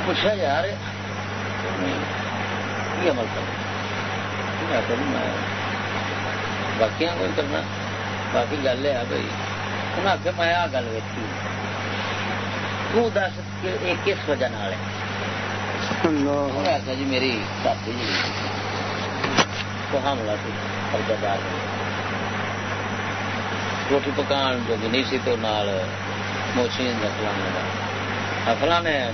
پوچھا یار کی عمل کرنا میں باقی کوئی کرنا۔ باقی گل ہے بھائی انہیں آخیا میں آ گل ویکھی۔ تو دس یہ کس وجہ ہے؟ آخیا جی میری دادی جی کو حاملہ سی خرچہ دار۔ روٹی پکان جو نہیں سی تو موچی فلانے کا فلانے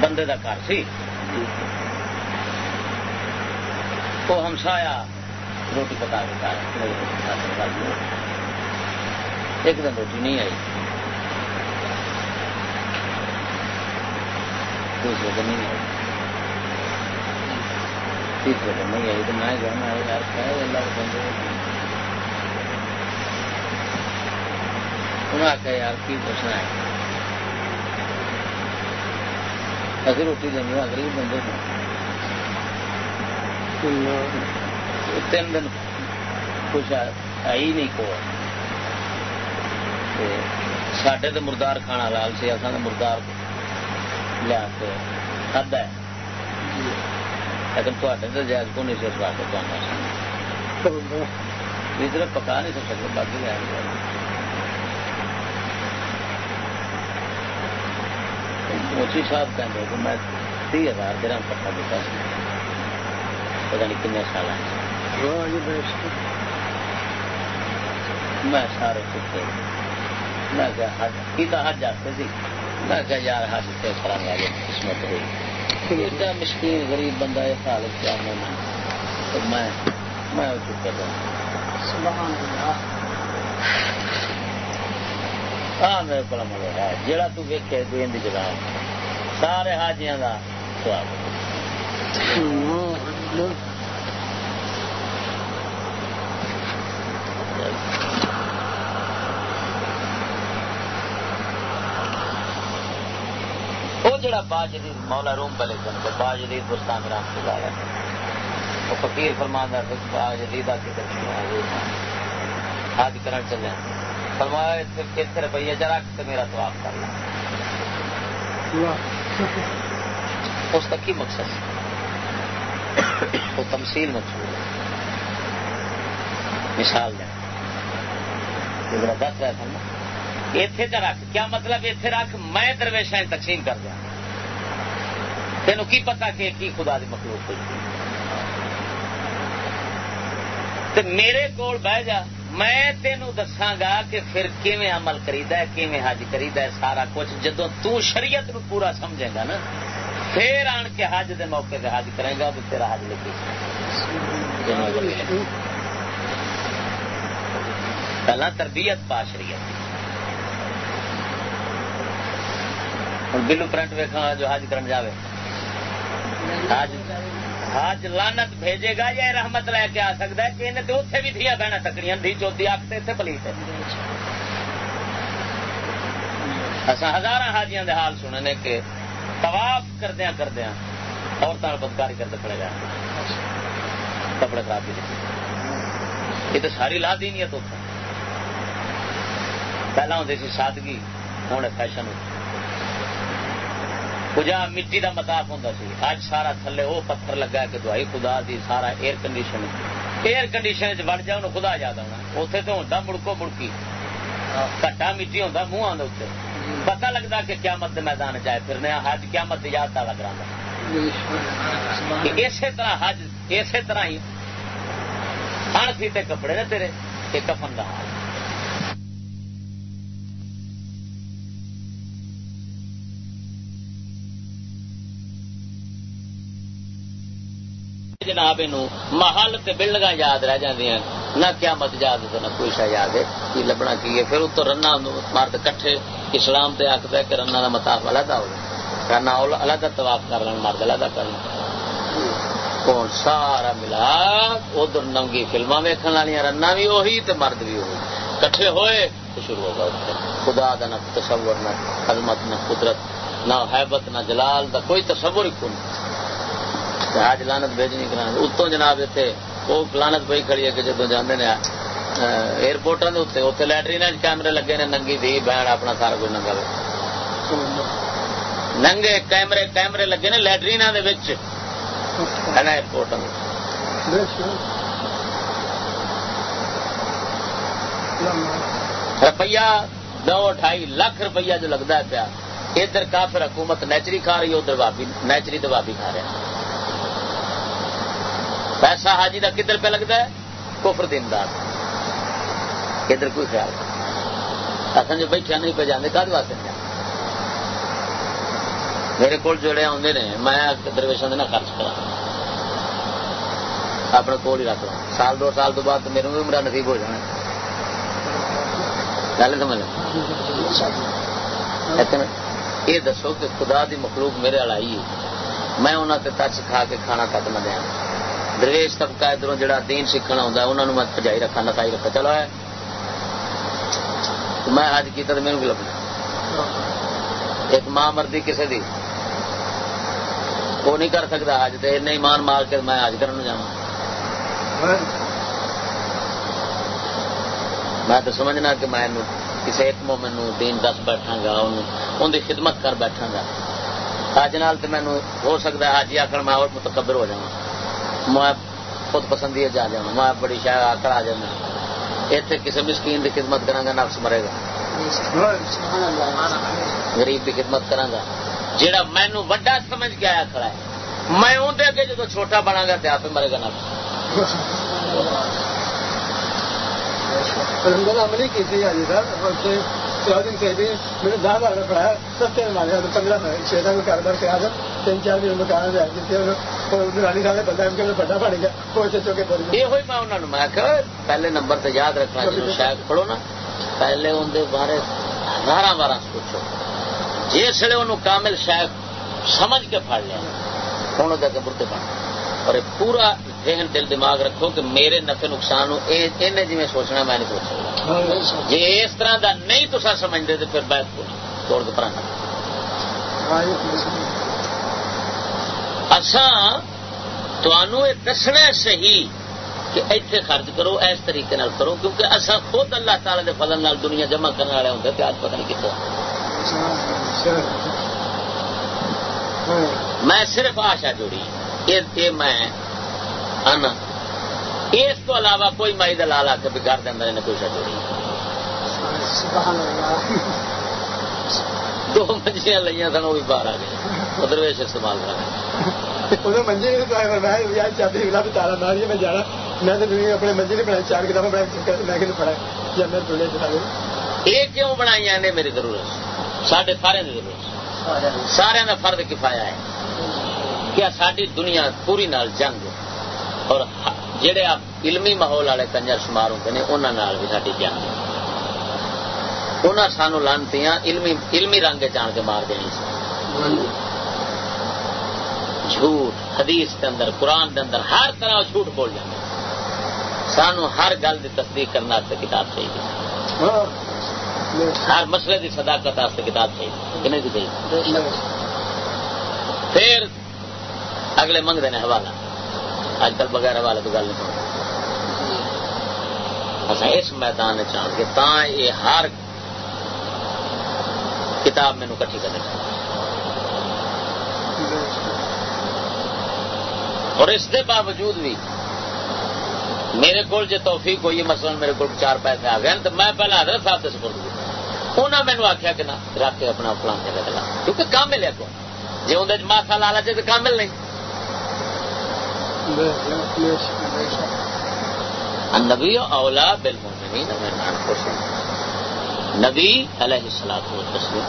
بندے کا گھر سی۔ وہ ہمسایا روٹی پکا کے ایک دن روٹی نہیں آئی۔ دوسرے دن نہیں آئی۔ تیسرے دن نہیں آئی، تو میں گیا، میں یار اللہ بندے انہیں آخیا یار، کی پوچھنا ہے؟ اصل روٹی دینی غریب بندے تین دن کچھ آئی نہیں کو سڈے تو مردار کھانا لال سی اصل مردار لیا کے کھدا ہے لیکن تے تو جائز کو نہیں اس واسطے ادھر پکا نہیں سکتے باقی لیا موچی صاحب کہتے کہ میں تی ہزار درم پکا دیتا پتا نہیں کن سال میں سارے چکے میں حج کی تو حج آتے تھی میں کہ یار حج سے کرانے آگے قسمت ہوئی۔ ایڈا مشکل غریب بندہ یہ حالت کیا میں میں میں چکے ہاں میرے کو ملے ہے جہاں تیکھے دین کی جگہ سارے حاجیاں کا سواب۔ وہ جڑا با جدید مولا روم پہ لکھن تو با جدید بستان رام سے لایا وہ فقیر فرماندہ با جدید آ کے حج کرن چلے فرمایا اتنے روپیے چ رکھ میرا سواب کر لیا اس کا کی مقصد وہ تمسیل مقصود ہے مثال دیں۔ جب دس رہا تھا نا اتے چ رکھ۔ کیا مطلب اتے رکھ؟ میں درویشا تقسیم کر دیا۔ تین کی پتا کہ کی خدا دی مخلوق ہوئی؟ تے میرے کول بہ جا۔ میں تینوں دساگا کہ پھر کیویں عمل کریدا ہے، کیویں حج کریدا ہے، سارا کچھ جدو تو شریعت نو پورا سمجھے گا نا، پھر آن کے حج دے موقع تے حج کرے گا تو تیرا حج لکھی۔ پہلا تربیت پا شریعت ہوں بلو پرنٹ ویکھا جو حج کرن جاوے۔ حج حج لانت بھیجے گا یا رحمت لے کے آ سکتا ہے کہ انہیں تو اتنے بھی دیا بہنا تکڑیاں، دھی چوتی آختے اتنے پلیت ہے۔ اصا ہزار حاجیاں دے حال سننے کہ طواف کردیا کردیا عورتوں بدکاری کرتے پڑے گا کپڑے خراب یہ تو ساری لا دی نہیں ہے تو پہلا ہوں سی سادگی، ہوں فیشن کجا مٹی دا متاف ہوں سی؟ اج سارا تھلے وہ پتھر لگا کہ دوائی خدا دی سارا ایئر کنڈیشن ایئر کنڈیشن وڑ جا خدا یاد آنا اتنے تو ہوتا مڑکو مڑکی۔ کٹا مٹی ہوتا منہ اتنے پتا لگتا کہ قیامت میدان چائے پھرنے حج قیامت یاد تالا کرا اسی طرح حج اسی طرح ہی۔ ہن سیتے کپڑے نے تیرے کفن کا حال۔ جناب محل تے بلڈنگ یاد رہ جی نہ کیا مت یاد تو نہ کوئی شا یاد ہے۔ کی لبنا کی ہے؟ پھر اتو رنا مرد کٹھے اسلام تے آخر کہ رنا کا متاف علیحدہ ہو رنا علیحدہ طواف کر لین مرد علیحدہ کر کون سارا ملا ادھر ننگی فلما ویکن والی رنا بھی وہی تے مرد بھی وہی کٹھے ہوئے تو شروع ہوگا خدا دا نہ تصور، نہ خدمت نہ قدرت، نہ حیبت، نہ جلال دا کوئی تصور ہی کون۔ آج لانت بھیجنی کرا اتوں جناب اتنے وہ لانت پی کھڑی ہے کہ جدو جانے نے ایئرپورٹوں کے اتنے اتنے لٹرین کیمرے لگے نے، ننگی دی بہن اپنا سارا کچھ ننگا ننگے کیمرے کیمرے لگے نے لٹرین ایئرپورٹ روپیہ دو اٹھائی لاکھ روپیہ جو لگتا ہے پیا، ادھر کافر حکومت نیچری کھا رہی ہے، ادھر نیچری دبابی کھا رہا پیسہ حاجی کا کدھر پہ لگتا ہے؟ کفر دین دیندار ادھر کوئی خیال اصل جو بیٹھے نہیں پہ جانے کا واسطے میرے کو جڑے آدھے نے، میں درویشوں کے نہ خرچ کرا اپنے کول ہی رکھ لوں۔ سال دو سال تو بعد میرے بھی میرا نصیب ہو جانا۔ گل سمجھ لیکن یہ دسو کہ خدا دی مخلوق میرے والا ہی میں انہوں سے تچ کھا کے کھانا تک نہ دیا۔ درویش طبقہ ادھر جہاں دین سیکھنا ہوں انہوں نے میں پجائی رکھا نسائی رکھا چلو ہے میں حج کیا تو میرے کو لگنا ایک ماں مردی کسی دی۔ وہ نہیں کر سکتا حج تو نہیں مان مار کے میں حج کرنے جا میں تو سمجھنا کہ میں کسی ایک مومن دین دس بیٹھا گا ان کی خدمت کر بیٹھا گا۔ حج نال تو مینو ہو سکتا ہے حج ہی آخر میں اور متکبر ہو جاؤں میں خود پسندی جا جا میں بڑی شاید آکر آ جانا اتنے کسی مسکین کی خدمت کرا گا نفس مرے گا۔ غریب کی خدمت کرا گا جہاں مینو وڈا سمجھ کے آیا کھڑا ہے، میں اندر اگے جب چھوٹا بنا گا تو آپ مرے گا نفس۔ عملی کی تھی دن سے بھی میں نے دس ہزار پڑھایا سستے میں مارے پندرہ چھ ہزار کاروبار کرا دو تین چار دن میں کہا جائے جس پہلے نمبر سے یاد رکھنا شاید پڑھو نا پہلے اندر بارے بارہ بارہ سوچو جس ویلے انہوں کامل شاید سمجھ کے پڑ لیا ہوں وہ پڑ اور پورا ذہن دل دماغ رکھو کہ میرے نفع نقصان جی سوچنا میں نہیں سوچ سکتا۔ جی اس طرح کا نہیں تو سمجھتے تو پھر بیت کو توڑ کے پرانا دسنا صحیح کہ ایتھے خرچ کرو اس طریقے نال کرو کیونکہ اصا خود اللہ تعالی دے فضل نال دنیا جمع کرنے والے ہوں آج پتہ نہیں کتنے میں صرف آشا جوڑی یہ میں اس کو علاوہ کوئی مائی دلال آ کے بھی گھر دن کوئی شا جوڑی دو منجیاں لیا سن وہ بھی باہر آ گئے۔ درویش استعمال کر انہیں بھی تارا میں جانا۔ میں تو اپنے نہیں بنائی چار کتابیں بنائی میں کہ پڑھا یا میں پڑھے کتابیں یہ کیوں بنائی نے میری ضرورت؟ سارے سارے ضرورت۔ سارے کا فرد کفایا ہے۔ کیا ساری دنیا پوری نال جنگ اور جہے آپ علمی ماحول والے کنجر شمار ہوتے ہیں انہوں بھی ساری جنگ انہیں سانو لانتی علمی علمی رنگ جان کے مار دینی سی جھوٹ حدیث کے اندر قرآن کے اندر ہر طرح جھوٹ بول جائے سانو ہر گل کی تصدیق کرنے کتاب چاہیے۔ ہر مسئلے کی صداقت کتاب چاہیے۔ پھر اگلے منگتے ہیں حوالہ۔ اج کل بغیر حوالے تو گل نہیں اچھا اس میدان چاہ کے تا یہ ہر کتاب مینو کٹھی کرنے اور اس کے باوجود بھی میرے کو جی توفیق ہوئی مثلا میرے کو چار پیسے آ گئے تو میں پہلے حضرت صاحب سے سپرد کیا انہوں نے مینو آخیا کہ نہ، رکھ کے اپنا فلان جگہ کیونکہ کام ملے کو جی اندر ماسا لالا چاہیے تو کام نہیں۔ نبی اولا بل نبی علیہ السلام تسلیم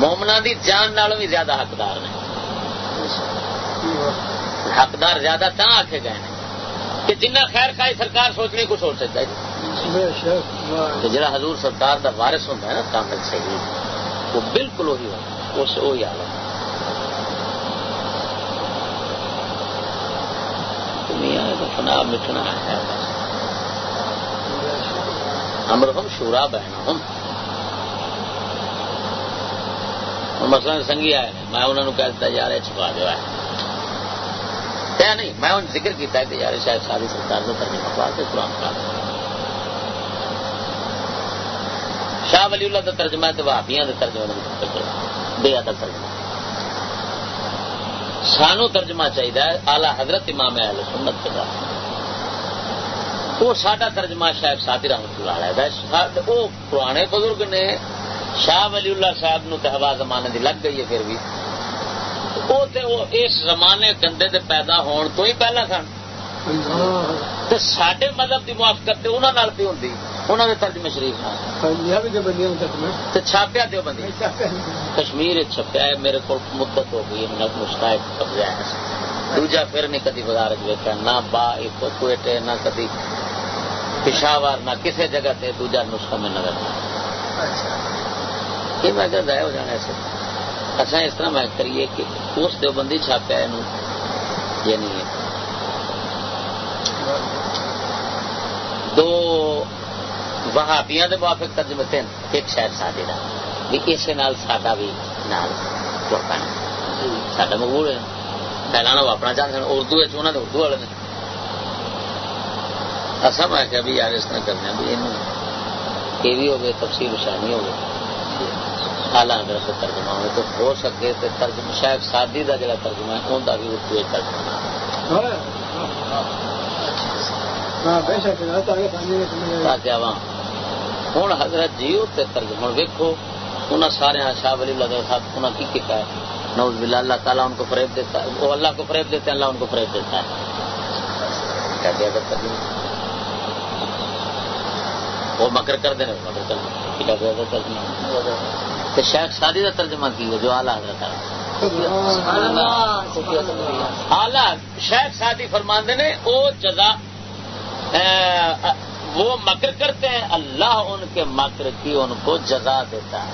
مومنا دی جان نالوں بھی زیادہ حقدار نے. حقدار زیادہ تا آخے گئے ہیں کہ جنہ خیر خائی سرکار سوچنے کو سوچ سکتا ہے. جی جا حضور سرکار دا وارث ہوتا ہے نا، کامل صحیح. وہ بالکل وہی ہوتا ہے. اس وہی حال ہے فنا مٹنا ہے امرہم شورا بہنا ہم مسئلہ سنگھی آئے، میں انہوں نے کہہ دیتا یار چھپا دیا ہے نہیں، میں ان ذکر کیا کہ یار شاید ساری سرکار نے ترجمہ پا کے قرآن پا شاہ ولی اللہ کا ترجمہ ہے، تو بھابیاں کا ترجمہ بے ادب ترجمہ۔ سانو ترجمہ چاہیے آلہ حضرت امام اہل سنت کے بعد وہ ساڈا ترجمہ شاید ساتھی رحمت اللہ علیہ وہ پرانے بزرگ نے شاہ ولی اللہ صاحب نو ہوا زمانے دی لگ گئی ہے پھر بھی۔ وہ اس زمانے گندے دے پیدا ہون تو ہی پہلا سن۔ سڈے مذہب کی موافقت ترجمے شریف چھاپیا بندی۔ کشمیر چھپیا ہے میرے کو مدت ہو گئی مستحق قبضہ ہے دوجا پھر نہیں کدی بازار نہ با کوئٹے نہ کدی پشاور نہ کسی جگہ دوجا نسخہ میں نظر یہ میں ضائع ہو جانا ایسے۔ اچھا اس طرح میں کریے کہ اس دیوبندی چھاپیا یعنی دو وہابیاں دے موافق ترجمے تین ایک شاید سادے کا بھی اس نال ساڈا بھی نال ساڈا مقبول ہے۔ پہلا وہ اپنا چاہتے ہیں اردو ہے انہوں نے اردو والے نے۔ اصا میں کہ بھی یار اس طرح کرنا بھی یہ بھی ہوگی تفصیل شانی ہوگی آلہ حضرت سے ترجمہ ہوئے تو ہو سکے تو ترجمہ، شاید سادی کا جڑا ترجمہ ہے ان کا بھی اردو ترجمہ۔ ہاں۔ تاکہ عوام ہوں حضرت جی اتنے ترجمہ ویکو انہیں سارے شاہ ولی اللہ صاحب انہوں کی کیا ہے؟ نوز بلا اللہ تعالیٰ ان کو فریب دیتا ہے وہ اللہ کو فریب دیتے ہیں اللہ ان کو فریب دیتا ہے۔ کیا ترجمہ۔ وہ مکر کر دیں مکر کر دیں شیخ شادی کا ترجمہ کی ہے جو آلہ حضرت آلہ شیخ شادی فرماندے نے وہ جزا وہ مکر کرتے ہیں، اللہ ان کے مکر کی ان کو جزا دیتا ہے۔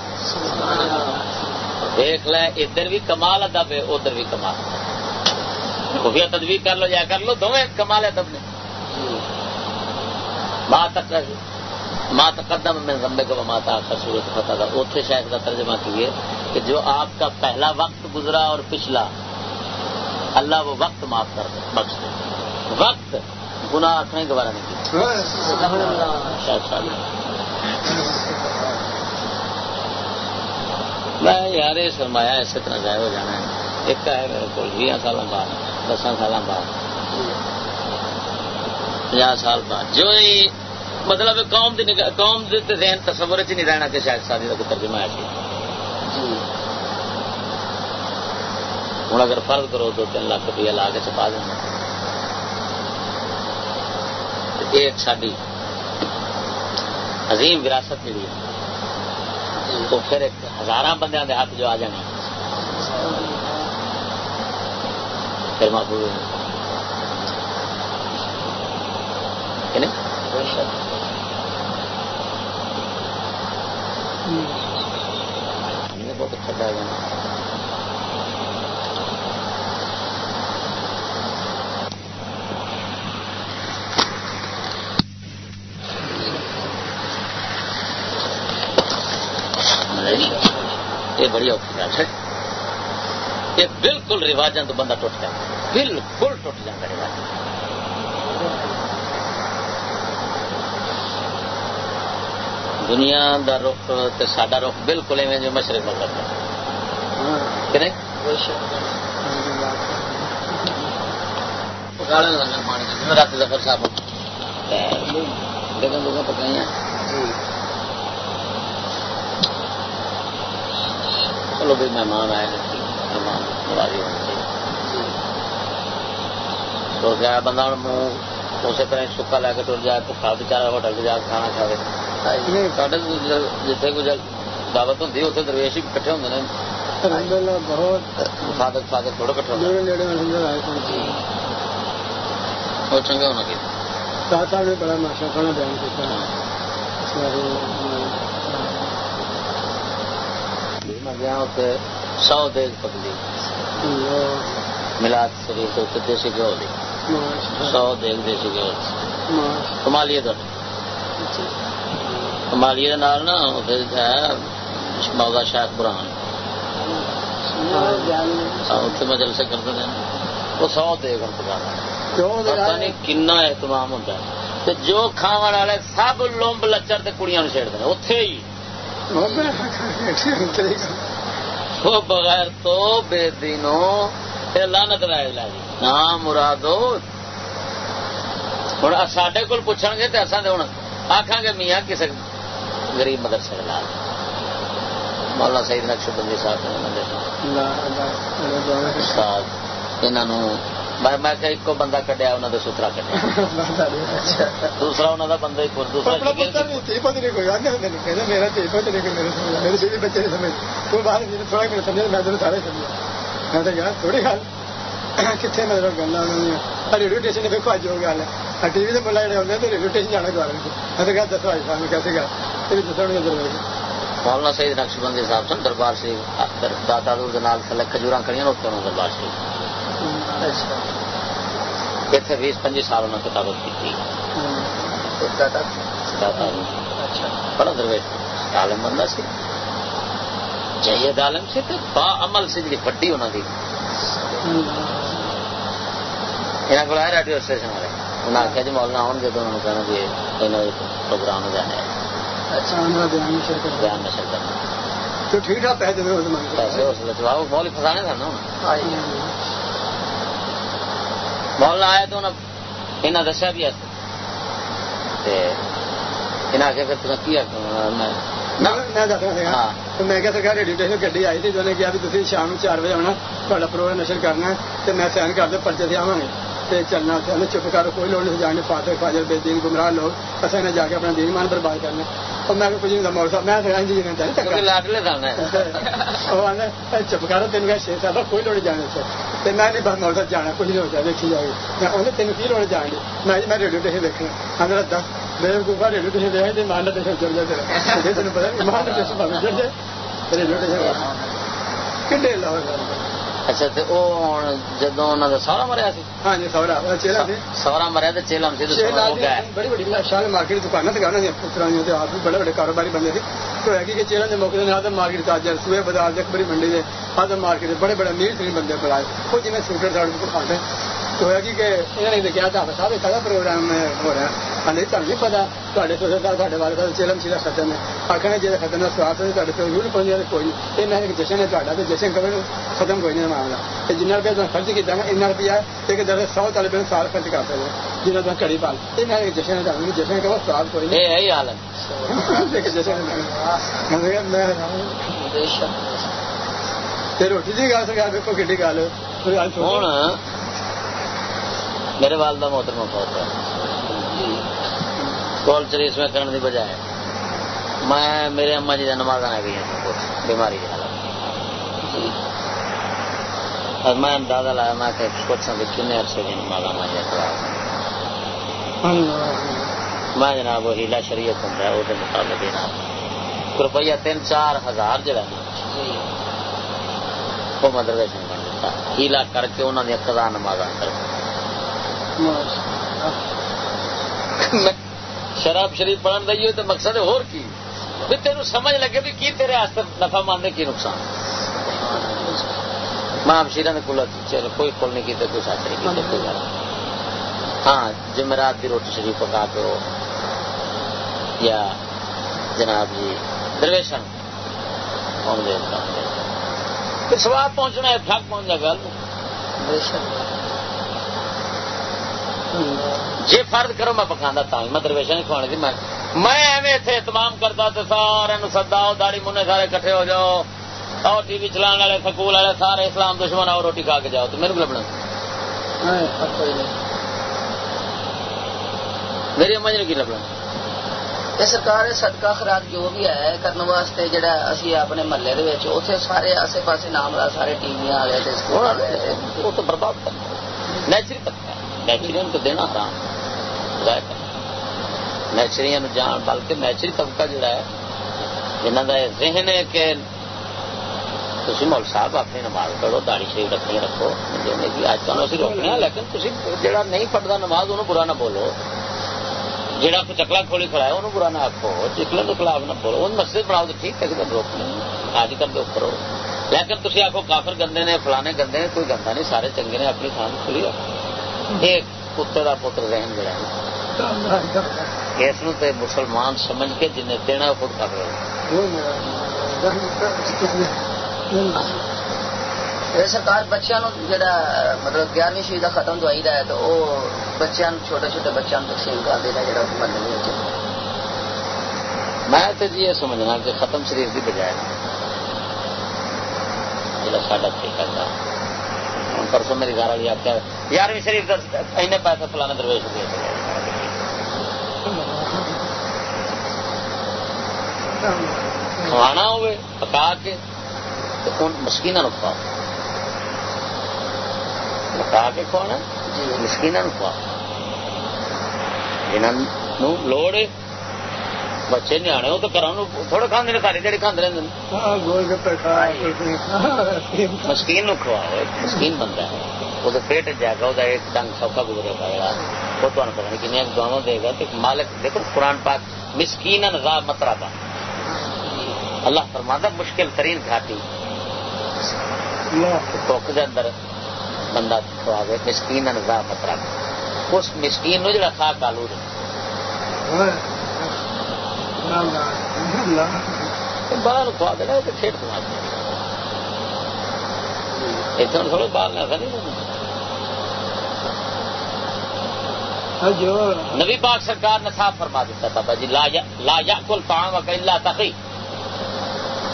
دیکھ لیں ادھر بھی کمال ادب ہے، ادھر بھی کمال خفیہ تدبیر کر لو، یا کر لو، دونوں کمال ادب نے بات تک ماں تقدم میں زمبے کو ماتا کا سورت فتح تھا اتنے شاید کا ترجمہ کیے کہ جو آپ کا پہلا وقت گزرا اور پچھلا، اللہ وہ وقت معاف کر دے، بخش دے۔ وقت گنا آخر دوبارہ نہیں میں یار سرمایا اسی طرح ضائع ہو جانا ہے۔ ایک ہے میرے کو بھی سال بعد دس سال بعد۔ پناہ سال بعد۔ جو ہی مطلب قوم دی نگاہ، قوم دے ذہن تصور چ نہیں رہنا کہ شاید سادی کا کوئی ترجمہ ہے۔ ہوں، اگر فرض کرو دو تین لاکھ روپیہ لا کے چھپا دینا۔ تے ایک ساری عظیم وراثت ملی ہے تو پھر ایک ہزار بندیاں دے ہاتھ جو آ جانے پھر محبوب بہت اچھا ڈایا یہ بڑی اوکھی بات ہے یہ بالکل رواجوں تو بندہ ٹوٹ جائے بالکل ٹوٹ جاتا رواج۔ دنیا دا رخ تے ساڈا رخ بالکل ایویں جو مشرق کرتا ہاں کہ نہیں؟ رات ظفر صاحب۔ گگن گگن پکائی چلو بھی مہمان آئے ہیں مہمان نوازی ہونی چاہیے۔ تو کیا بندہ منہ اسی طرح سکا لے کے ٹر جائے تو کھا بچارا ہوٹل سے جا کے کھانا کھاوے ساڈے جتنے کوئی دعوت ہوتی اتنے درویش ہی کٹھے ہوتے ہیں بہت۔ تھوڑے کٹھے ہوتے وہ چنگا ہونا نے بڑا ماشا بڑا بیان کیا سارے میں گیا اتنے سو دیگ پکڑی ملاد شریف تو اتنے دیسی گھیو دی۔ سو دیگ دیسی گھیو کمالیے تو کمالیے نال نا اتنے ہے مولا شاخ برہان اتنے میں جلسے کرتے ہیں۔ وہ سو دیگ ہم پکا پتا نہیں کنا اہتمام ہوتا ہے۔ جو کھاو والے سب لمب لچر کڑیاں نو چھیڑتے ہیں۔ اتے ہی۔ وہ بغیر تو بے دینوں لانت لا جی نہ مرادو ہوں سڈے کول پوچھن گے تو اصل ہوں آخان گے میاں کسی غریب مدرسے کے لال مولانا سعید نقش بندی صاحب انہوں میں کہ ایک بندہ کڈیا انہوں نے سترا کڈیا۔ دوسرا انہوں کا بندہ ایک دوسرا میرا پت نہیں میرے بھی بچے سمجھ۔ وہ باہر تھوڑا میرے سمجھ میں سارے سمجھا میں تو یار تھوڑی گل کتنے مطلب گلا ریڈیو اسٹیشن دیکھو اج وہ گل ہے۔ ٹی وی سے بلا جڑے ہوتے تو ریڈیو اسٹیشن جانا دوبارہ میں تو کہا دسو آج صاحب کیسے گیا؟ تیری دسو ضرور مولانا سعید نقش بندی صاحب سن دربار شریف داتا دور تھلے کھجورا کھڑی انہوں دربار شریف اتنے بیس سال کتابت کی بڑا درویش۔ عالم بندہ سی۔ جید عالم سے تو با عمل سے جی وڈی انہوں کی یہاں کو آئے ریڈیو اسٹیشن والے۔ انہوں نے آخیا جی مولانا آن جب انہوں نے کہنا جی پروگرام جانا ہے۔ بیان تو ٹھیک ٹھاک پیسے پیسے اس لیے چلاؤ مول فسانے تھا نا۔ مولانا آیا تو انہیں دسیا بھی انہیں آخیا پھر تمہیں کی میں کیا سرکار ریڈیو اسٹیشن گڈی آئی تھی بھی تھی شام چار بجے آنا تا پروگرام نشر کرنا تو میں سائن کر دو پرچے سے آوا گے چلنا چپ کرو کوئی لوڑ نہیں جانے پاتے فاجر بے دین گمراہ لوگ اصل نے جا کے اپنا دین مان برباد کرنا۔ اور میں کچھ نہیں مول صاحب میں جی لاڈلے چپ کرو تین چھ سال کوئی لوڑ جانے سے میں نہیں بس مول صاحب جانا کچھ نہیں ہوتا دیکھی جائے میں انہیں تین کی لوڑ جان دی میں میں ریڈیو اسٹیشن دیکھنا۔ ہاں میرا دس میرے کو ریڈیو اسٹیشن دیکھا جی مان اسٹیشن چل جائے تین پتا مان بند چل جائے۔ ریڈیو اسٹیشن کنڈے لاؤ اچھا تو وہ جدو انہوں کا سہرا مریا سی؟ ہاں جی سہرا چیلا سی۔ سہرا مریا تو چیلم سی بڑی بڑی شاہ مارکیٹ دکانیں دکانیں پترا آپ بھی بڑے بڑے کاروباری بندے تھے تو ہے کہ چیلن کے موقع سے آدم مارکیٹ تاجر سوئے بازار دیکھ بڑی منڈی سے آدم مارکیٹ بڑے بڑے امیر ترین بندے بلائے وہ جنہیں سوٹر ساڑ کو کھاتے تو ہے کہ انہوں نے کیا تھا صاحب کہا پروگرام ہو رہا ہے۔ نہیں تمہیں نہیں پتا۔ تے تو تے والے پاس چیلم چیلا ختم ہے جی ختم ہے سواد ہے تے ضرور پہنچ کوئی نہیں۔ یہ ایک جشن ہے جشن ختم کوئی نہیں۔ معاملہ جن روپیہ تم خرچ کیا نا ان روپیہ ایک در سو طالب سال خرچ کر سکتے جنہوں نے کڑی پال۔ یہ میں جشن کا جشن کا سوال کوئی نہیں۔ ہے جشن میں روٹی کی گل سکا دیکھو کہ گل۔ ہوں میرے والدہ محترمہ بہت ہے۔ کول چریس میں کرنے کی بجائے میں میرے اما جی نماز آ گئی بیماری حالت میں اندازہ لایا میں کہ پوچھا کہ کن عرصے کی نماز آ جائے میں جناب وہ ہیلا شریعت ہوں وہ مطابق جناب روپیہ تین چار ہزار جڑا وہ مدرسے بن دیتا ہیلا کر کے انہوں نے خدا نماز کر شراب شریف پڑھن دئیے تو مقصد ہور کی بھی تین سمجھ لگے بھی کی تیرے نفع ماننے کی نقصان ماں شیرا نے کلا چلو، کوئی کل نہیں کیتے کوئی ساتھ نہیں کیتے کوئی گل ہاں جمعرات کی روٹی شریف پکا کے ہو یا جناب جی درویشن سواب پہنچنا ہے تھک پہنچ جائے گل جی فرد کرو، میں پکا تا میں درویشن نہیں کھوانے تھی میں میں ایویں اتنے اہتمام کرتا تو سارے سدا داڑی منہ سارے کٹھے ہو جاؤ۔ اور ٹی وی چلان والے سکول والے سارے اسلام دشمن آؤ روٹی کھا کے جاؤ تو میرے کو لبنا۔ میری اما جی نے کی لبنا؟ سرکار صدقہ خراج جو بھی ہے کرنے واسطے جڑا اسی اپنے محلے اتنے سارے آسے پاسے نام لا سارے ٹی وی والے وہ تو برباد کرنا نیچری طبقہ نیچری تو دینا حرام۔ ضائع نیچری جان بلکہ نیچری طبقہ جڑا ہے جنہ کا ذہن ہے کہ تھی مول صاحب اپنی نماز پڑھو داڑی شریف رکھنی رکھو اج تک اچھی روکنے لیکن تھی جڑا نہیں پڑھتا نماز انہوں برا نہ بولو جہاں چکلا کھولی کھڑا ہے انہوں برا نہ آخو چکلے کے خلاف نہ بولو ان مسجد بناؤ تو ٹھیک ہے روکنے آج کل تو کرو لیکن تھی آخو کافر گندے نے فلانے گندے نے کوئی گندا نہیں سارے چنگے نے اپنی تھان کھلی رکھو یہ کتے کا پتر ذہن جڑا ہے اس مسلمان سمجھ کے جن دینا خود کر رہے سرکار بچوں جا مطلب گیارہویں شہید کا ختم دوائی ہے تو وہ بچوں چھوٹے چھوٹے بچوں تقسیم کر دینا جا مطلب میں تو جی یہ سمجھنا کہ ختم شریف کی بجائے جا ساڈا ٹھیک ہے پرسوں میری گھر والی آخیا گیارہویں شریف کا ایسے پیسے فلانا درویش دے کھانا ہوئے پکا کے مسکین کھاؤ پکا کے کھوانا مسکین کھواؤ جنہوں لوڑ بچے وہ تو کرا تھوڑے کھانے ساری جڑی کھانے رہتے مسکین کھواؤ مسکین بندہ ہے۔ وہ پیٹ جائے گا وہ ایک ڈنگ سوکھا گزرے گا وہ تمہیں پتا نہیں کنیا دعوا دے گا مالک دیکھو قرآن پاک مسکین نظام مترا کا اللہ فرماتا مشکل ترین گھاٹی۔ ٹوک دے اندر بندہ کھوا گئے مسکین مترا اس مسکین نو جڑا کھا کالو باہر کھوا تھوڑے باہر لیا نہیں نبی پاک سرکار نے صاف فرما دیتا تھا جی لا یا کل پاؤں کا اللہ تقی۔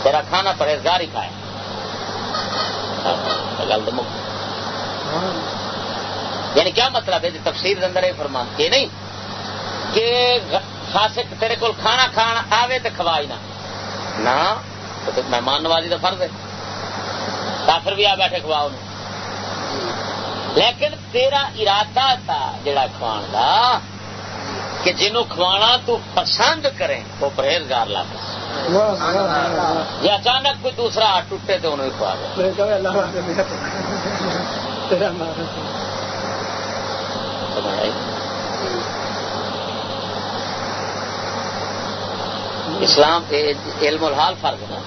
تیرا کھانا پرہیزگار ہی کھائے۔ گل تو یعنی کیا مطلب ہے جی؟ تفسیر اندر یہ فرما یہ نہیں کہ فاسق تیرے کول کھانا کھانا آوے تو کھوائی نہ۔ مہمان نوازی کا فرض ہے۔ کافر بھی آ بیٹھے کھواؤ لیکن تیرا ارادہ تھا جڑا کھوان دا، کہ جنوں کھوانا تو پسند کریں، وہ پرہیزگار لا یا اچانک کوئی دوسرا ہاتھ ٹوٹے تو انہوں کھوا دے اسلام علم الحال فرض نا۔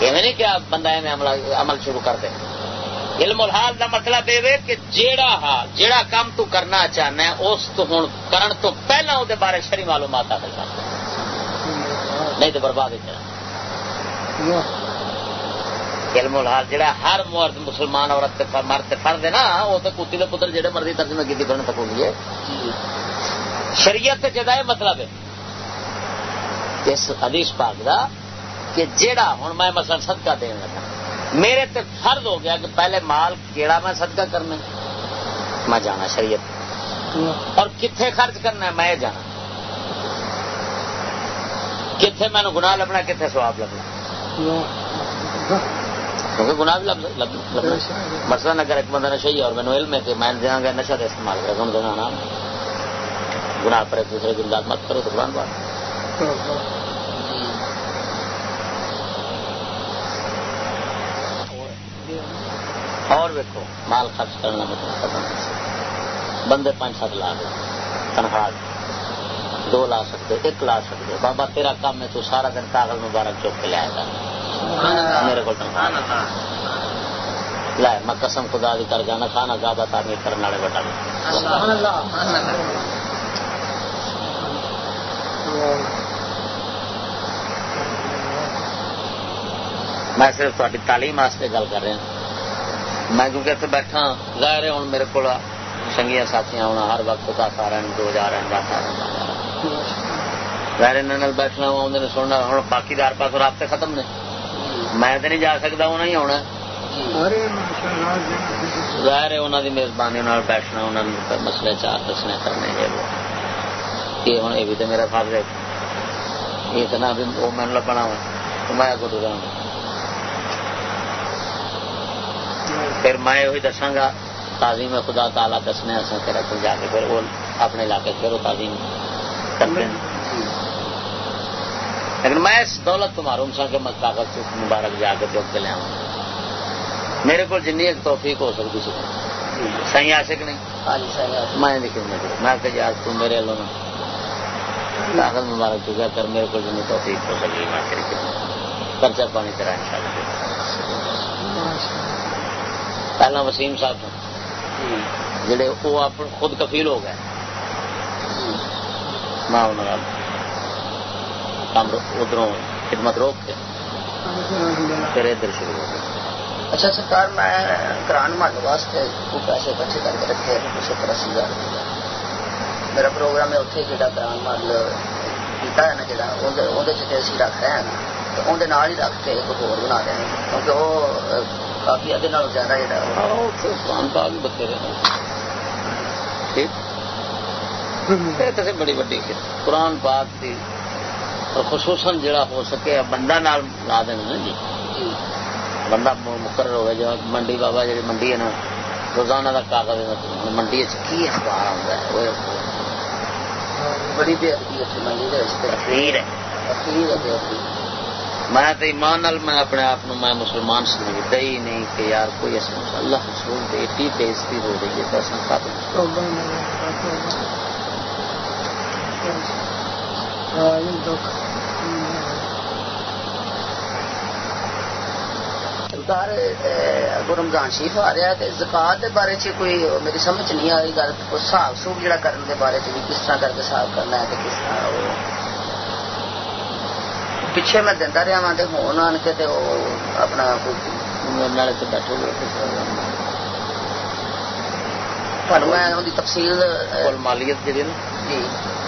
یہ نہیں کیا بندہ عمل شروع کر دے۔ علم الحال دا مطلب یہ کہ جیڑا حال، جیڑا کام تو کرنا چاہنا ہے، اس تو ہوں کرن تو پہلا وہ بارے شری معلومات حاصل کر نہیں تو برباد ہو علم الحال جڑا ہر مرد مسلمان عورت تے مرد تے فرد ہے نا وہ تو کتی دے پتر جڑے مرضی ترجمہ کی کرنے تک ہوئی ہے۔ شریعت جدا یہ مطلب ہے۔ اس حدیث پاک دا کہ جیڑا ہوں میں مثلا صدقہ دین لگا۔ میرے تے فرض ہو گیا کہ پہلے مال کیڑا میں صدقہ کرنا میں جانا شریعت۔ اور کتنے خرچ کرنا ہے؟ میں جانا۔ کتنے مینو گناہ لبنا کتنے سواب لبنا؟ کیونکہ گناہ بھی لبنا۔ مسئلہ اگر ایک بندہ نشہ ہی اور مینو علم ہے کہ میں دیا گا نشہ کا استعمال کرے گا دینا نام گناہ پر ایک دوسرے کی امداد مت کرو، تو قرآن بات اور ویکو مال خرچ کرنا مطلب بندے پانچ سات لاکھ، تنخواہ۔ دو لا سکتے ایک لا سکتے۔ بابا تیرا کام ہے تو سارا دن کاغذ مبارک چوک کے لیا گا میرے کو لائے میں قسم خدا دی کر جانا کھانا بتا نہیں کرنے والے بٹا میں صرف تاری تعلیم واسطے گل کر رہا میں کیونکہ اتنے بیٹھا ظاہر ہوں میرے کو سنگیا ساتھی آنا ہر وقت رہے ہیں دو جا رہے ہیں۔ ظاہر انہوں بیٹھنا آدھے سننا ہوں باقی دار پاس رابطے ختم نے۔ میں تو نہیں جا سکتا انہیں ہی آنا ظاہر ہے انہوں کی مہربانی بیٹھنا انہوں نے مسئلے چار دسنے کرنے یہ ہوں یہ بھی تو میرا فرض ہے۔ یہ تو نہ وہ مینو لبنا ہوا میں اگو ٹرا پھر میں یہ دساگا تازی میں خدا تعالیٰ دسنے اپنے جا کے پھر وہ اپنے علاقے پھر وہ تعظیم کرتے ہیں۔ لیکن میں اس دولت کو معروم سا کہ میں کاغذ مبارک جا کے چوک کے لیا میرے کو جن ایک توفیق ہو سکتی سی سی آشک نہیں۔ میں لکھوں میں کہ یار تم میرے لوگ کاغذ مبارک چکا کر میرے کو جن توفیق ہو سکی میں خرچہ پانی کرا ان شاء اللہ۔ پہلا وسیم صاحب جڑے وہ خود کفیل ہو گئے۔ میں ادھر خدمت روک کے پھر ادھر شروع ہو گیا اچھا سرکار میں کران مال واسطے پیسے اکٹھے کر کے رکھے ستر اسی ہزار میرا پروگرام ہے اتنے جا کران مال کیا ہے نا جا اسی رکھ رہے ہیں تو اندر ہی رکھ کے ایک ہو بنا رہے ہیں کیونکہ وہ کافی ادھر زیادہ جہاں بتھیرے بڑی وڈی قرآن پاک کی اور خصوصاً جڑا ہو سکے بندہ نال لا دینا نا جی۔ بندہ مقرر ہوئے جو منڈی بابا جی منڈی ہے نا روزانہ کا کاغذ منڈی کی اخبار آتا ہے بڑی بے منڈی تقریر ہے۔ تقریر ہے میں تو ایمان نال میں اپنے آپ میں مسلمان سمجھتا ہی نہیں کہ یار کوئی ایسا اللہ رسول ایڈی بےزتی ہو رہی ہے تو ایسا رمضان شریف آ رہا ہے زکات کے بارے چ کوئی میری سمجھ نہیں آ رہی گل حساب سوب جہاں کرنے کے بارے چ کس طرح کر کے حساب کرنا ہے کس طرح پیچھے میں دینا رہا ہوں ہوں آن کے اپنا بیٹھو گے میں تفصیل مالیت جی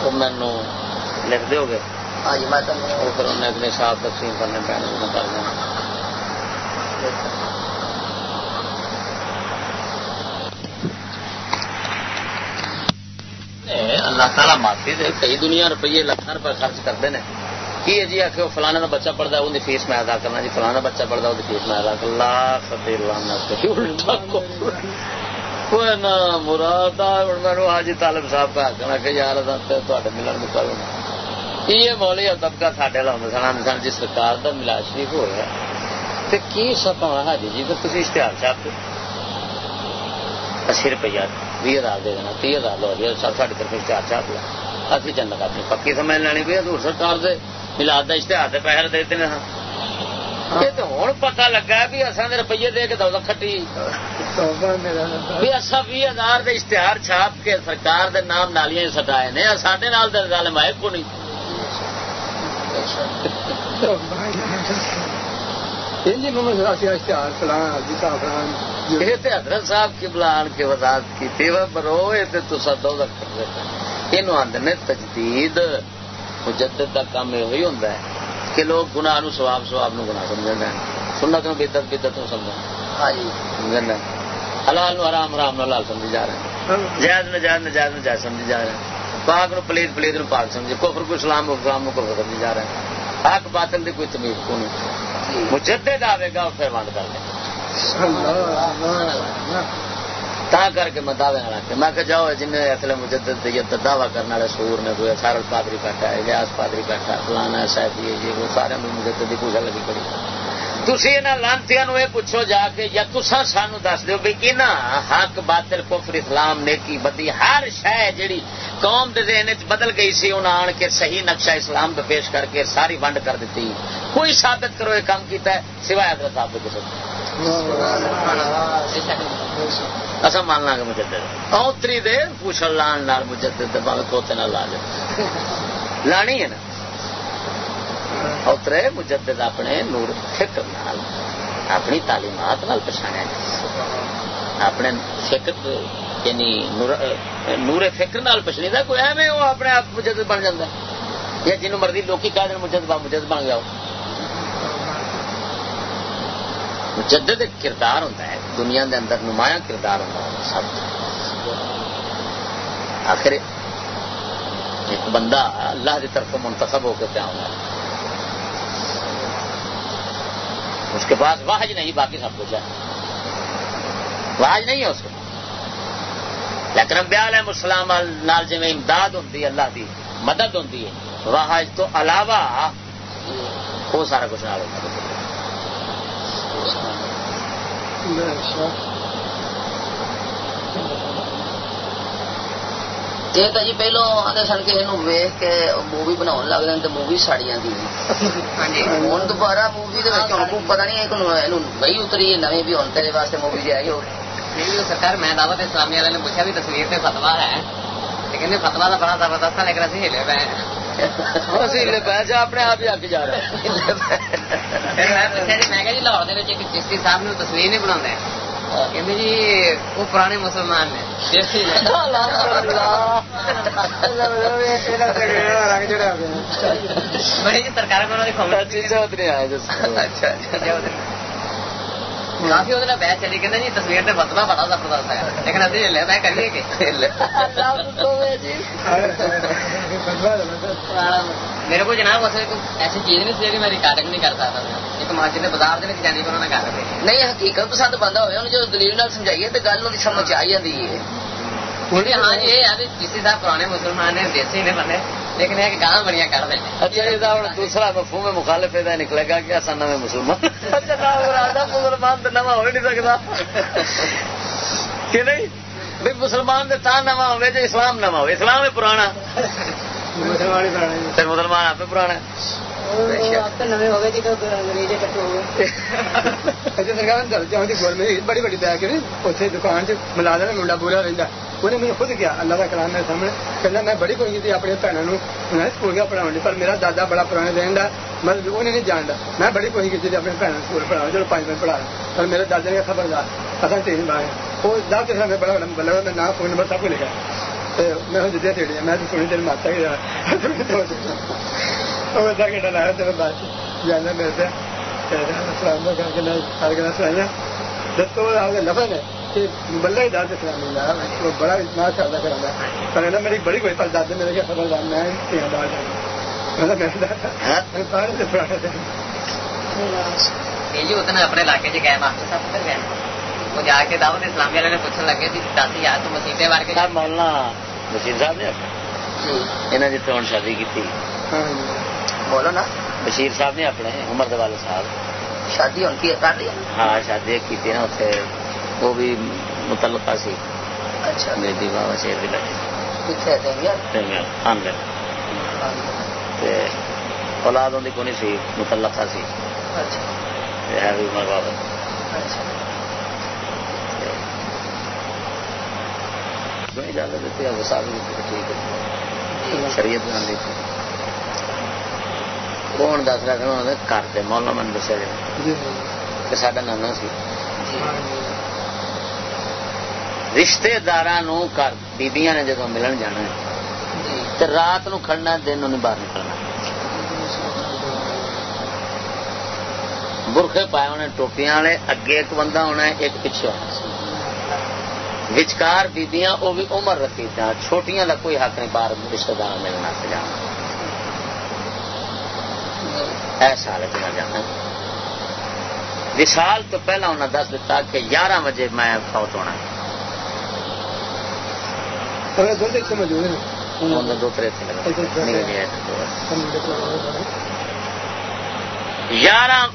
وہ مینو لکھ دو گے ہاں جی میں پھر انہیں اپنے صاحب تقسیم کرنے پینے کر دیں۔ اللہ تعالیٰ معافی دے کئی دنیا روپیے لاکھ روپے خرچ کرتے ہیں۔ کی ہے جی آ کے فلانا کا بچہ پڑھتا ہے وہ فیس میں ادا کرنا جی فلانا بچہ پڑھتا وہ فیس میں ادا کرنا۔ مراد میرے حاجی طالب صاحب کا آخنا کہ یار ملن مکل یہ مولی اور طبقہ ساڈے لاؤں سن سن جی سرکار کا ملا شریف ہو رہا تو کی سپا حاجی جی تو تھی اشتہار چاہتے اسی روپیہ بھی ہزار دے دینا تی ہزار لو جی ساری طرف اشتہار چاہتے اسی جنت اپنی پکی سمجھ لینی پی حضور سرکار دے ملاد کا اشتہار سے پیسے دیتے ہیں یہ تو ہوں پتا لگا بھی اصل روپیے دے کے دولت کٹی بھی اصا بھی ہزار اشتہار چھاپ کے سرکار دے نام نالیاں سٹائے نے سڈے نال گل مائے کو نہیں یہ حضرت صاحب کی بلان کے وضاحت کی تھی برو یہ دو یہ آدھے نے تجدید مجدد کا کام یہ ہوئی کہ لوگ گناہ نو سواب سواب نو گناہ سمجھنا سنت نو بدت بدت نو سمجھنا ہاں جی۔ سمجھنا حلال نو حرام حرام نو حلال سمجھی جا رہے ہیں۔ جائز نجائز نجائز نجائز سمجھی جا رہے ہیں۔ پاک نو پلیت پلیت نو پاک سمجھے۔ کفر کو اسلام کو اسلام کو کفر سمجھی جا رہے ہیں۔ حق باطل دی کوئی تمیز کو نہیں۔ مجدد آئے گا پھر ونڈ کر لیں۔ تا کر کے میں دعوے نہ کہ میں کہ جاؤ جن اصل مجدد یہ دعویٰ کرنے والے سور نے کوئی سارل پادری بیٹھا ہے الیاس پادری بیٹھا ہے فلانا ہے صاحب یہ وہ سارے مجدد کی پوچھا لگی پڑی۔ تھی یہاں لانتیا یہ پوچھو جا کے، یا تسا سانو دس دو بھی یہاں حق، باطل، کفر، اسلام، نیکی، بدی، ہر شہ جیڑی قوم دے ذہن چ بدل گئی سی انہیں آن کے صحیح نقشہ اسلام پہ پیش کر کے ساری ونڈ کر دیتی۔ کوئی ثابت کرو یہ کام کیتا ہے، سوائے حضرت صاحب کے اصا مان لا گے مجدد۔ اوتری دے پوچھل لان مجدد بال کھوتے نہ لا جائے لانی ہے نا۔ اوترے مجدد اپنے نور فکر نال اپنی تعلیمات نال پچھاڑیا اپنے فکر یعنی نور فکر نال پچھنی دا کوئی ایویں وہ اپنے آپ مجدد بن جاتا ہے۔ یا جنوں مرضی لوکی کہہ دین مجدد مجدد بن گیا مجدد ایک کردار ہوتا ہے۔ دنیا دے اندر نمایاں کردار ہوتا ہے۔ سب آخر ایک بندہ اللہ کی طرف منتخب ہو کے پیا ہونا اس کے پاس واہج نہیں، باقی سب کچھ ہے۔ واہج نہیں ہے اس کے پاس۔ لیکن امبیا علیہ السلام نال جی امداد ہوتی اللہ کی مدد ہوتی ہے تو علاوہ وہ سارا کچھ نال ہوتا یہ تو جی پہلو آتے سن کے یہ ویخ کے مووی بنا لگ رہے تو مووی سڑ جاتی ہوں دوبارہ مووی پتا نہیں وہی اتری نویں بھی ہوں تیرے واسطے مووی جی آئی ہو سرکار میں دعوت اسلامی والے نے پوچھا بھی تصویر سے فتوا ہے لیکن فتوا کا بڑا زبردست ہے لیکن اسی ہلے پے اپنے آپ ہی اگ جا رہا میں پوچھا جی میں کہ جی لاہور ایک چشتی صاحب نے تصویر نہیں بنا کہ جی وہ پرانے مسلمان نے بڑی جی سرکار کافی وہ بحث چلی کہ جی تصویر سے فتوا بڑا زبردست ہے لیکن ابھی لے میں کریے کہ۔ میرے کو جناب اسے ایسی چیز نہیں سی کہ میں ریکارڈنگ نہیں کر سکتا ایک مسجد بازار کے جانی پر انہوں نے کر نہیں حقیقت پسند بندہ ہوئے جو دلیل سمجھائیے تو گل ان سمجھ آ جاتی ہے۔ ہاں صاحب پرانے مسلمان نے دیسی نے بندے لیکن ایک گاہ بڑی کر دیں اچھا یہ دوسرا مفہوم مخالف یہ نکلے گا کہ اصل نویں مسلمان۔ مسلمان تو نواں ہو نہیں سکتا۔ کہ نہیں؟ بھائی مسلمان تو نواں ہوئے جو اسلام نواں ہو۔ اسلام ہے پرانا۔ پھر مسلمان آپ پرانا بڑی بڑی بیگ اتنے دکان چ منڈا بورا رہتا انہیں مجھے خود کیا اللہ کا کلام میرے سامنے پہلے میں بڑی کوئی تھی اپنی بھنوں اسکول گیا پڑھا پر میرا دادا بڑا پرانا دین کا مطلب انہیں نہیں جانتا میں بڑی کوئی کی تھی اپنی بھنوں اسکول پڑھا چلو پانچ منٹ پڑھا پر میرے دادا نے خبردار اصل تین بار وہ دس میں بڑا بڑا میں نام فون نمبر سب کو لکھا میں جدیا تیڑی میں تو سنی تیری ماتا ہی ادھر گھنٹہ لایا تیرے بعد جانا میرے سے سلام سارے گلا سنائی دسو لفظ ہے کہ بلہ ہی داد اسلامی لا وہ بڑا پر نا میری بڑی کوئی پر دادے میرے کیا میں اپنے علاقے چ گئے ماسٹر صاحب پھر گئے جا کے دعوت اسلامی والے نے پوچھنے لگے بھی دس یار تو مسیطے مار کے مولانا بشیر صاحب نے انہیں جتنے ہوں شادی کی بولو نا۔ بشیر صاحب نے اپنے عمر دوالے صاحب۔ شادی ان کی کر لی ہاں شادی کی نا اتنے وہ بھی متعلقہ سی۔ اچھا۔ میری بابا شیر کی بیٹھی کتنے اولاد ان کو نہیں سی؟ متعلقہ سی۔ ہے بھی عمر بابا۔ اجازت دیتی ہے وسال ٹھیک ہے۔ شریعت بنا دی کون دس رکھ گھر مولا من دسیا جائے کہ ساڈا نانا سی۔ رشتے دار بیبیاں نے جدو ملن جانا ہے تو رات نو کھڑنا دن انہیں باہر نکلنا۔ برخے پائے ہونے ٹوپیاں والے اگے ایک بندہ ہونا ہے ایک پیچھے ہونا وچکار بیبیاں وہ بھی عمر رکھی چھوٹیاں کا کوئی حق نہیں باہر رشتے دار ملنا سے جانا ایسا حالت میں جانا۔ وشال تو پہلا انہیں دس دتا کہ گیارہ بجے میں فوت ہونا۔ تر گیارہ